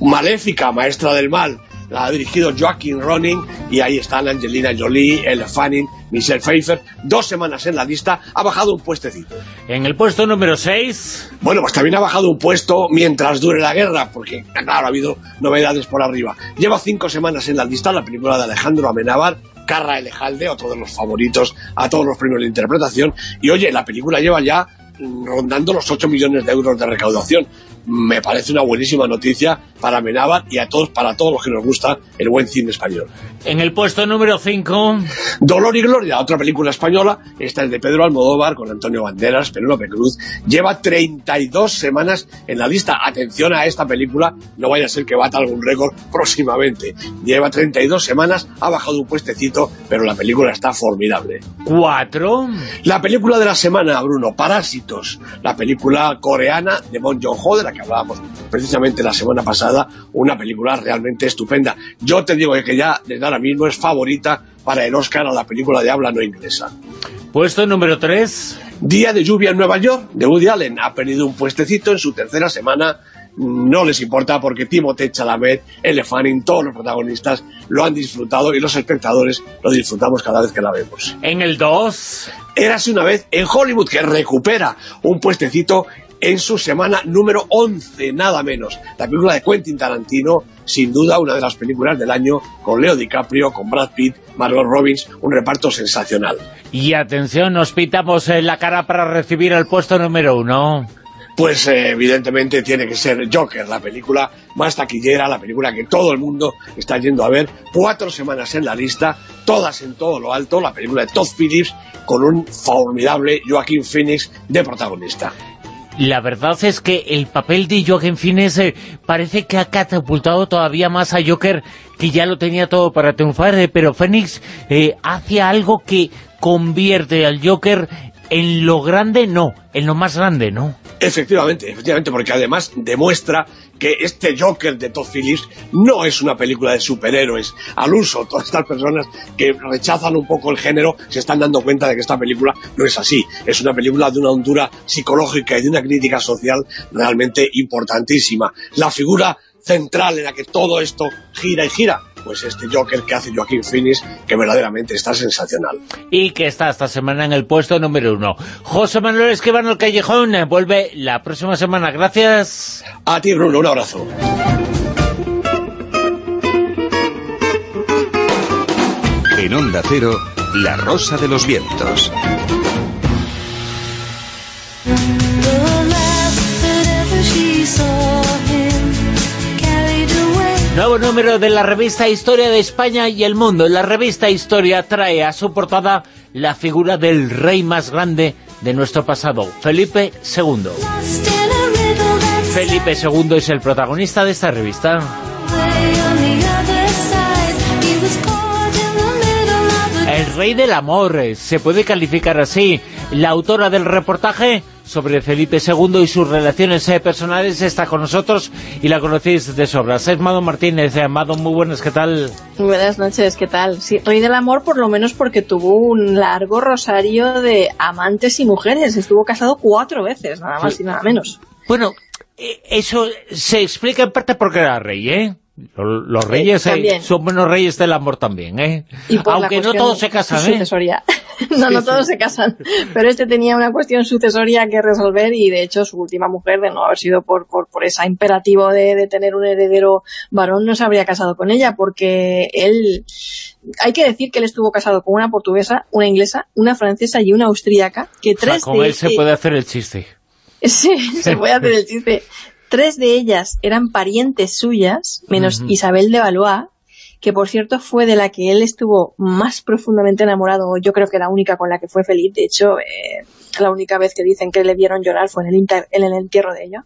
Maléfica, maestra del mal, la ha dirigido Joaquin Ronin y ahí están Angelina Jolie, Elle Fanning, Michelle Pfeiffer, dos semanas en la lista, ha bajado un puestecito. En el puesto número 6... Bueno, pues también ha bajado un puesto mientras dure la guerra, porque claro, ha habido novedades por arriba. Lleva cinco semanas en la lista la película de Alejandro Amenábar, Carra Elejalde, otro de los favoritos a todos los premios de interpretación, y oye, la película lleva ya rondando los 8 millones de euros de recaudación me parece una buenísima noticia para Menábar y a todos, para todos los que nos gusta el buen cine español. En el puesto número 5... Dolor y Gloria, otra película española, esta es de Pedro Almodóvar con Antonio Banderas, Penélope Cruz, lleva 32 semanas en la lista. Atención a esta película, no vaya a ser que bata algún récord próximamente. Lleva 32 semanas, ha bajado un puestecito, pero la película está formidable. ¿Cuatro? La película de la semana, Bruno, Parásitos, la película coreana de Bon Joon-ho, de la que hablábamos precisamente la semana pasada, una película realmente estupenda. Yo te digo que ya desde ahora mismo es favorita para el Oscar a la película de habla no inglesa. Puesto número 3. Día de lluvia en Nueva York, de Woody Allen. Ha perdido un puestecito en su tercera semana no les importa porque Timothée Chalamet, Elle Fanning, todos los protagonistas lo han disfrutado y los espectadores lo disfrutamos cada vez que la vemos. En el 2... Érase una vez en Hollywood que recupera un puestecito en su semana número 11, nada menos. La película de Quentin Tarantino, sin duda una de las películas del año, con Leo DiCaprio, con Brad Pitt, Margot Robbins, un reparto sensacional. Y atención, nos pitamos en la cara para recibir el puesto número uno. pues eh, evidentemente tiene que ser Joker, la película más taquillera, la película que todo el mundo está yendo a ver. Cuatro semanas en la lista, todas en todo lo alto, la película de Todd Phillips con un formidable Joaquín Phoenix de protagonista. La verdad es que el papel de Joaquín Phoenix eh, parece que ha catapultado todavía más a Joker, que ya lo tenía todo para triunfar, eh, pero Phoenix eh, hace algo que convierte al Joker en lo grande, no, en lo más grande, ¿no? Efectivamente, efectivamente, porque además demuestra que este Joker de Todd Phillips no es una película de superhéroes. Al uso, todas estas personas que rechazan un poco el género se están dando cuenta de que esta película no es así. Es una película de una hondura psicológica y de una crítica social realmente importantísima. La figura central en la que todo esto gira y gira pues este Joker que hace Joaquín Phoenix, que verdaderamente está sensacional. Y que está esta semana en el puesto número uno. José Manuel Esquivano, el Callejón, vuelve la próxima semana. Gracias. A ti, Bruno, un abrazo. En Onda Cero, La Rosa de los Vientos. Nuevo número de la revista Historia de España y el Mundo. La revista Historia trae a su portada la figura del rey más grande de nuestro pasado, Felipe II. Felipe II es el protagonista de esta revista. El rey del amor, eh, se puede calificar así. La autora del reportaje sobre Felipe II y sus relaciones eh, personales está con nosotros y la conocéis de sobras. Es Mado Martínez. Eh, Mado, muy buenas, ¿qué tal? Buenas noches, ¿qué tal? Sí, rey del amor por lo menos porque tuvo un largo rosario de amantes y mujeres. Estuvo casado cuatro veces, nada más y nada menos. Bueno, eso se explica en parte porque era rey, ¿eh? Los reyes eh, son buenos reyes del amor también, ¿eh? Aunque no todos se casan, ¿eh? Sucesoria. no, no todos se casan. Pero este tenía una cuestión sucesoria que resolver y, de hecho, su última mujer, de no haber sido por, por, por ese imperativo de, de, tener un heredero varón, no se habría casado con ella, porque él... Hay que decir que él estuvo casado con una portuguesa, una inglesa, una francesa y una austríaca, que tres con él se puede hacer el chiste. Sí, se puede hacer el chiste. Tres de ellas eran parientes suyas, menos Isabel de Valois, que por cierto fue de la que él estuvo más profundamente enamorado, yo creo que la única con la que fue feliz, de hecho, eh, la única vez que dicen que le vieron llorar fue en el, en el entierro de ella.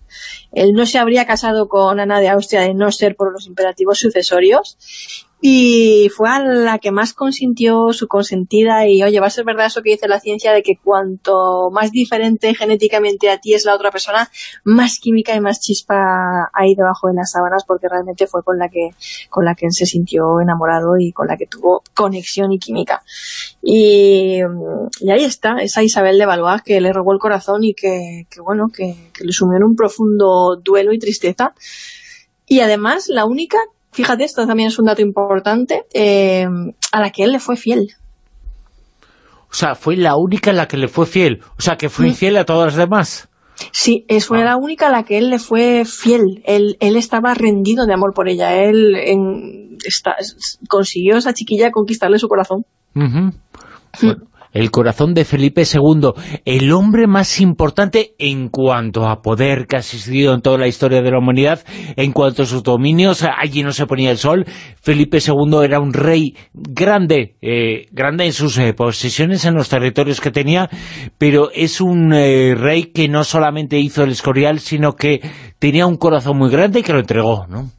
Él no se habría casado con Ana de Austria de no ser por los imperativos sucesorios, y fue a la que más consintió su consentida y oye, va a ser verdad eso que dice la ciencia de que cuanto más diferente genéticamente a ti es la otra persona, más química y más chispa hay debajo de las sábanas porque realmente fue con la que con la que se sintió enamorado y con la que tuvo conexión y química. Y, y ahí está, esa Isabel de Valois que le robó el corazón y que, que bueno, que, que le sumió en un profundo duelo y tristeza. Y además, la única fíjate, esto también es un dato importante, eh, a la que él le fue fiel. O sea, fue la única a la que le fue fiel. O sea, que fue mm. infiel a todas las demás. Sí, es, fue ah. la única a la que él le fue fiel. Él, él estaba rendido de amor por ella. Él consiguió esa chiquilla conquistarle su corazón el corazón de Felipe II, el hombre más importante en cuanto a poder que ha existido en toda la historia de la humanidad, en cuanto a sus dominios, allí no se ponía el sol, Felipe II era un rey grande, eh, grande en sus eh, posesiones, en los territorios que tenía, pero es un eh, rey que no solamente hizo el escorial, sino que tenía un corazón muy grande y que lo entregó, ¿no?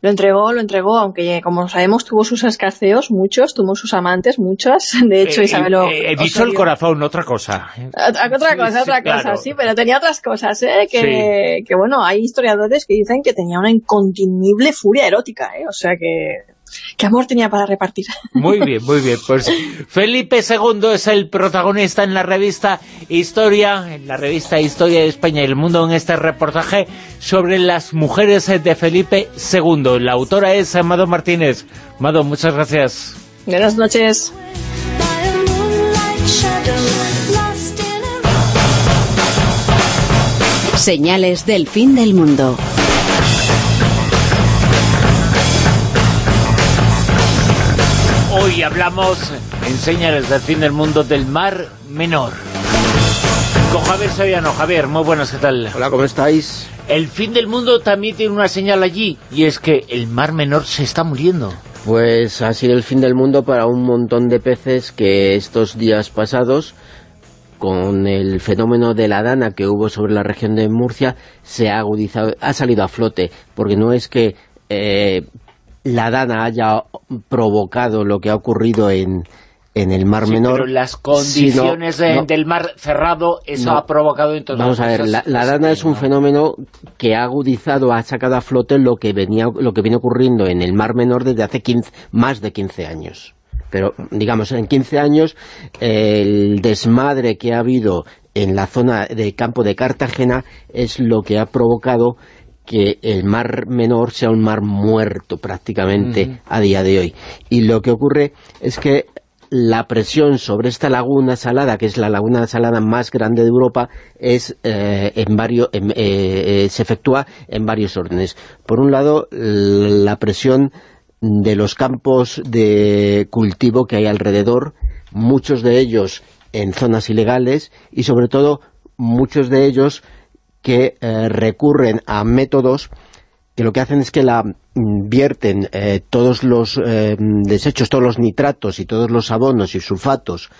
Lo entregó, lo entregó, aunque como sabemos tuvo sus escarceos, muchos, tuvo sus amantes, muchas. De hecho, eh, Isabel lo... He visto el corazón, otra cosa. Otra cosa, otra cosa, sí, pero tenía otras cosas, ¿eh? Que, que, bueno, hay historiadores que dicen que tenía una incontenible furia erótica, ¿eh? O sea que qué amor tenía para repartir. Muy bien, muy bien. Pues Felipe II es el protagonista en la revista Historia, en la revista Historia de España y el Mundo, en este reportaje sobre las mujeres de Felipe II. La autora es Amado Martínez. Amado, muchas gracias. Buenas noches. Señales del fin del mundo. Hoy hablamos, en señales del fin del mundo, del Mar Menor. Con Javier Sabiano. Javier, muy buenas, ¿qué tal? Hola, ¿cómo estáis? El fin del mundo también tiene una señal allí, y es que el Mar Menor se está muriendo. Pues ha sido el fin del mundo para un montón de peces que estos días pasados, con el fenómeno de la dana que hubo sobre la región de Murcia, se ha agudizado, ha salido a flote, porque no es que eh, la dana haya provocado lo que ha ocurrido en, en el Mar Menor. pero las condiciones del mar cerrado, eso ha provocado entonces... Vamos a ver, la, dana es un fenómeno que ha agudizado, ha sacado a flote lo que venía lo que viene ocurriendo en el Mar Menor desde hace 15, más de 15 años. Pero, digamos, en 15 años, el desmadre que ha habido en la zona de campo de Cartagena es lo que ha provocado que el mar menor sea un mar muerto prácticamente a día de hoy. Y lo que ocurre es que la presión sobre esta laguna salada, que es la laguna salada más grande de Europa, es eh, en varios, eh, eh, se efectúa en varios órdenes. Por un lado, la presión de los campos de cultivo que hay alrededor, muchos de ellos en zonas ilegales y sobre todo muchos de ellos que eh, recurren a métodos que lo que hacen es que la mm, vierten eh, todos los eh, desechos, todos los nitratos y todos los abonos y sulfatos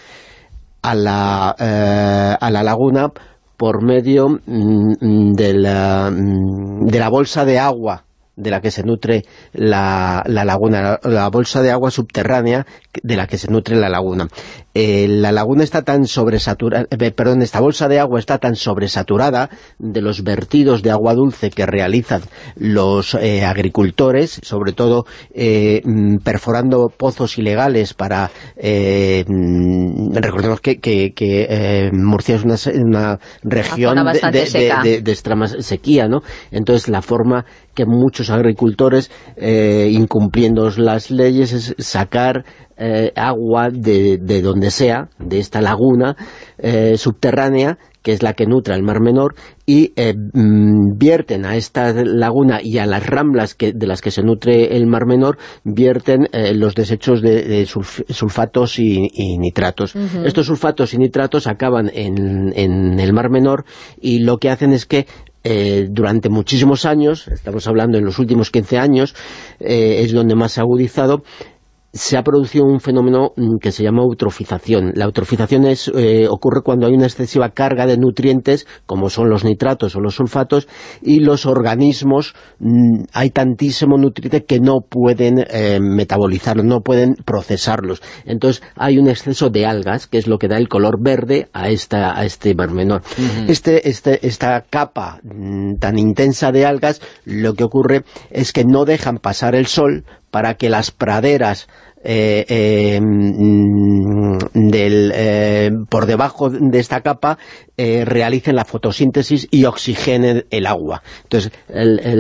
a la, a la laguna por medio mm, de, la, mm, de la bolsa de agua de la que se nutre la, laguna, la bolsa de agua subterránea de la que se nutre la laguna. Eh, la laguna está tan sobresaturada, eh, perdón, esta bolsa de agua está tan sobresaturada de los vertidos de agua dulce que realizan los eh, agricultores, sobre todo mm, perforando pozos ilegales para... Mm, recordemos que, que, Murcia es una, región de, de, extrema sequía, ¿no? Entonces la forma que muchos agricultores, incumpliendo las leyes, es sacar eh, agua de, de, donde sea, de esta laguna eh, subterránea, que es la que nutre el Mar Menor, y eh, mm, vierten a esta laguna y a las ramblas que, de las que se nutre el Mar Menor, vierten los desechos de, sulfatos y, nitratos. Estos sulfatos y nitratos acaban en, en, el Mar Menor y lo que hacen es que durante muchísimos años, estamos hablando en los últimos 15 años, es donde más ha agudizado, se ha producido un fenómeno mm, que se llama eutrofización. La eutrofización es, eh, ocurre cuando hay una excesiva carga de nutrientes, como son los nitratos o los sulfatos, y los organismos, mm, hay tantísimo nutriente que no pueden eh, metabolizarlos, no pueden procesarlos. Entonces hay un exceso de algas, que es lo que da el color verde a, esta, a este mar menor. este, este, esta capa mm, tan intensa de algas, lo que ocurre es que no dejan pasar el sol para que las praderas eh, eh, mm, del, eh, por debajo de esta capa realicen la fotosíntesis y oxigenen el agua. Entonces,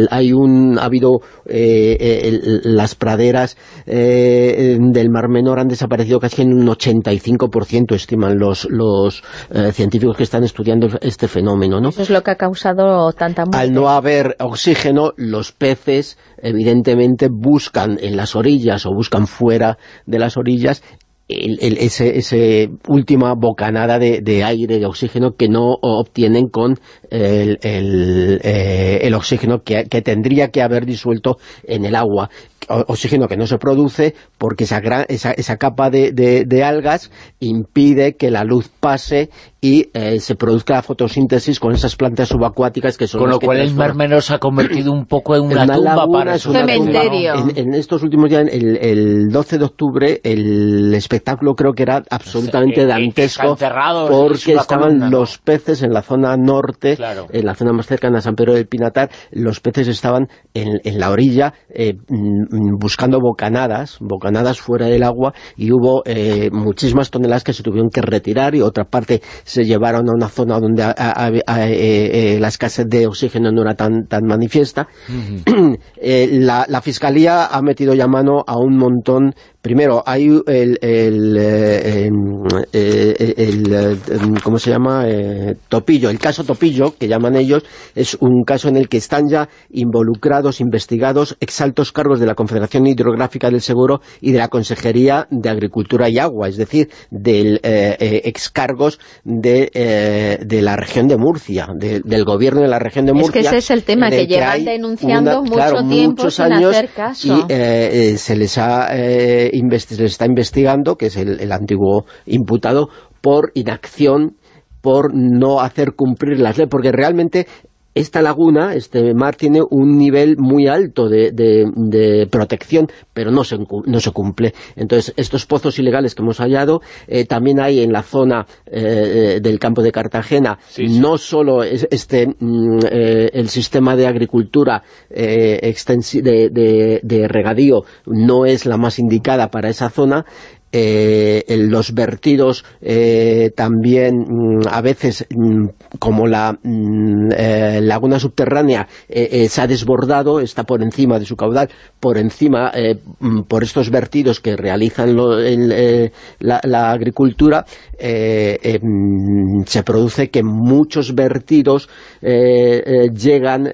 hay un, ha habido las praderas del Mar Menor han desaparecido casi en un 85%, estiman los, los científicos que están estudiando este fenómeno. ¿no? Eso es lo que ha causado tanta muerte. Al no haber oxígeno, los peces evidentemente buscan en las orillas o buscan fuera de las orillas el, ese, ese, última bocanada de, aire, de oxígeno que no obtienen con el, eh, oxígeno que, tendría que haber disuelto en el agua. oxígeno que no se produce porque esa, esa, esa capa de, algas impide que la luz pase y eh, se produzca la fotosíntesis con esas plantas subacuáticas que son Con lo cual el Mar Menor se ha convertido un poco en una, tumba para un cementerio. En, estos últimos días, el, el 12 de octubre, el espectáculo creo que era absolutamente dantesco porque estaban los peces en la zona norte, en la zona más cercana a San Pedro del Pinatar, los peces estaban en, en la orilla eh, mm, buscando bocanadas, bocanadas fuera del agua y hubo eh, muchísimas toneladas que se tuvieron que retirar y otra parte se llevaron a una zona donde eh, eh, la escasez de oxígeno no era tan, tan manifiesta. Eh, la, la, Fiscalía ha metido ya mano a un montón Primero, hay el, el, em, el, em, ¿cómo se llama? Topillo, el caso Topillo, que llaman ellos, es un caso en el que están ya involucrados, investigados, exaltos cargos de la Confederación Hidrográfica del Seguro y de la Consejería de Agricultura y Agua, es decir, del excargos de, eh, de la región de Murcia, del gobierno de la región de Murcia. Es que ese es el tema, que llevan denunciando mucho tiempo sin años hacer caso. Y eh, se, les ha, se les está investigando, que es el antiguo imputado, por inacción por no hacer cumplir las leyes, porque realmente esta laguna, este mar, tiene un nivel muy alto de, protección, pero no se, no se, cumple. Entonces, estos pozos ilegales que hemos hallado, eh, también hay en la zona eh, eh, del campo de Cartagena, no solo este, mm, el sistema de agricultura de, de regadío no es la más indicada para esa zona, eh, los vertidos eh, también mm, a veces mm, como la mm, eh, laguna subterránea se ha desbordado, está por encima de su caudal, por encima por estos vertidos que realizan la, agricultura se produce que muchos vertidos llegan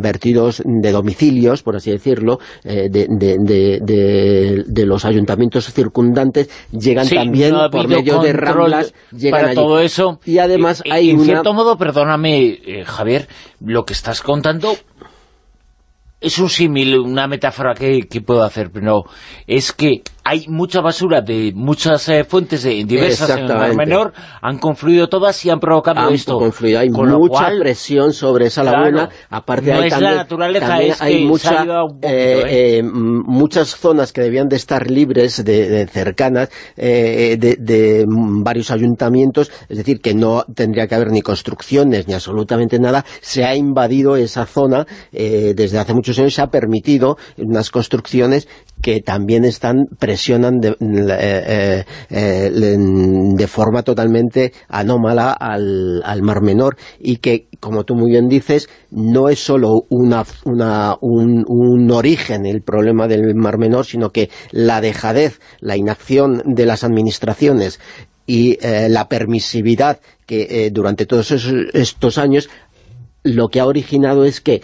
vertidos de domicilios, por así decirlo de, los ayuntamientos circundantes llegan también por medio de ramblas para todo eso. Y además hay en cierto modo perdóname eh, Javier lo que estás contando es un símil, una metáfora que, puedo hacer, pero es que hay mucha basura de muchas eh, fuentes de, diversas en el Mar Menor, han confluido todas y han provocado han esto. Confluido. Hay mucha presión sobre esa laguna, aparte no hay es la naturaleza, es hay que mucha, eh, eh, muchas zonas que debían de estar libres, de, cercanas, de, varios ayuntamientos, es decir, que no tendría que haber ni construcciones ni absolutamente nada, se ha invadido esa zona desde hace muchos años, se ha permitido unas construcciones que también están presionan de, eh, eh, eh, de forma totalmente anómala al, al, Mar Menor y que, como tú muy bien dices, no es solo una, un, un origen el problema del Mar Menor, sino que la dejadez, la inacción de las administraciones y la permisividad que durante todos estos años lo que ha originado es que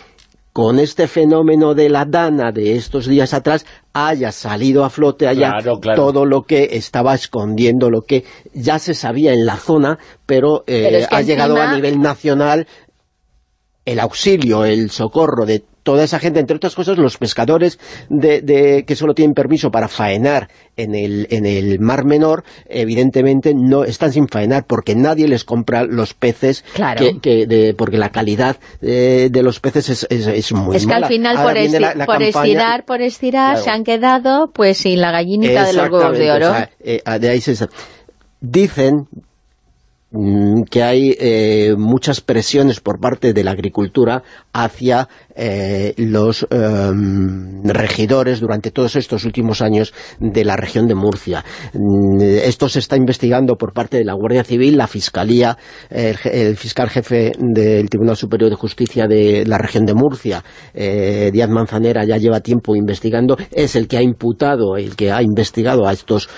con este fenómeno de la dana de estos días atrás haya salido a flote allá todo lo que estaba escondiendo, lo que ya se sabía en la zona, pero, eh, ha llegado a nivel nacional el auxilio, el socorro de toda esa gente, entre otras cosas, los pescadores de, que solo tienen permiso para faenar en el, en el Mar Menor, evidentemente no están sin faenar porque nadie les compra los peces, que, porque la calidad de, los peces es, es, muy mala. Es que al final, por, estirar, por estirar, se han quedado pues sin la gallinita de los huevos de oro. Eh, de ahí se, dicen, Mm, que hay eh, muchas presiones por parte de la agricultura hacia eh, los em, regidores durante todos estos últimos años de la región de Murcia. Mm, esto se está investigando por parte de la Guardia Civil, la Fiscalía, el, fiscal jefe del Tribunal Superior de Justicia de la región de Murcia, eh, Díaz Manzanera, ya lleva tiempo investigando, es el que ha imputado, el que ha investigado a estos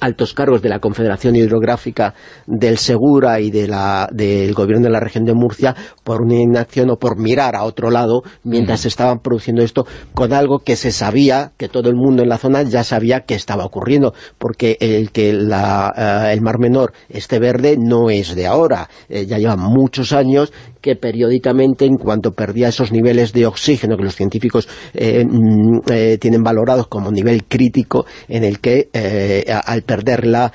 altos cargos de la Confederación Hidrográfica de Segura y del gobierno de la región de Murcia por una inacción o por mirar a otro lado mientras se estaban produciendo esto con algo que se sabía, que todo el mundo en la zona ya sabía que estaba ocurriendo, porque el que la, eh, el Mar Menor esté verde no es de ahora, eh, ya lleva muchos años que periódicamente, en cuanto perdía esos niveles de oxígeno que los científicos eh, mm, tienen valorados como nivel crítico, en el que al perder la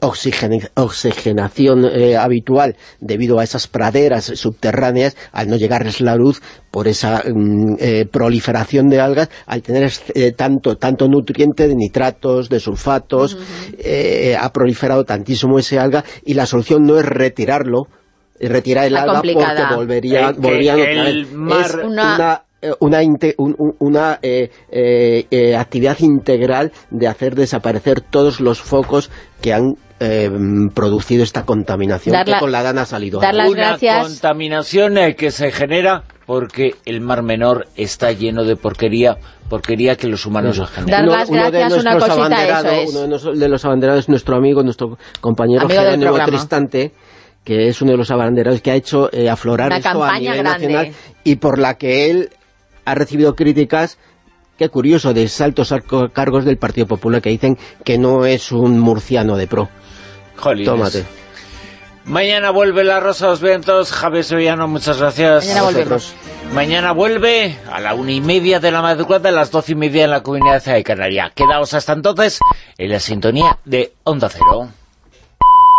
oxígeno oxigenación eh, habitual debido a esas praderas subterráneas, al no llegarles la luz por esa mm, eh, proliferación de algas, al tener eh, tanto, tanto nutriente de nitratos, de sulfatos, ha proliferado tantísimo ese alga y la solución no es retirarlo, retirar el alga porque volvería, volverían una una, una actividad integral de hacer desaparecer todos los focos que han Em, producido esta contaminación que con la DANA ha salido. Dar las Una contaminación eh, que se genera porque el Mar Menor está lleno de porquería porquería que los humanos lo generan. Dar las gracias, una cosita, eso Uno de los abanderados es nuestro amigo, nuestro compañero Jerónimo Tristante, que es uno de los abanderados que ha hecho eh, aflorar esto a nivel nacional y por la que él ha recibido críticas qué curioso, de saltos cargos del Partido Popular que dicen que no es un murciano de pro. Tómate. Mañana vuelve La Rosa de los Vientos. Javier Sevillano, muchas gracias. Mañana volvemos. Mañana vuelve a la una y media de la madrugada, a las doce y media en la comunidad de Canaria. Quedaos hasta entonces en la sintonía de Onda Cero.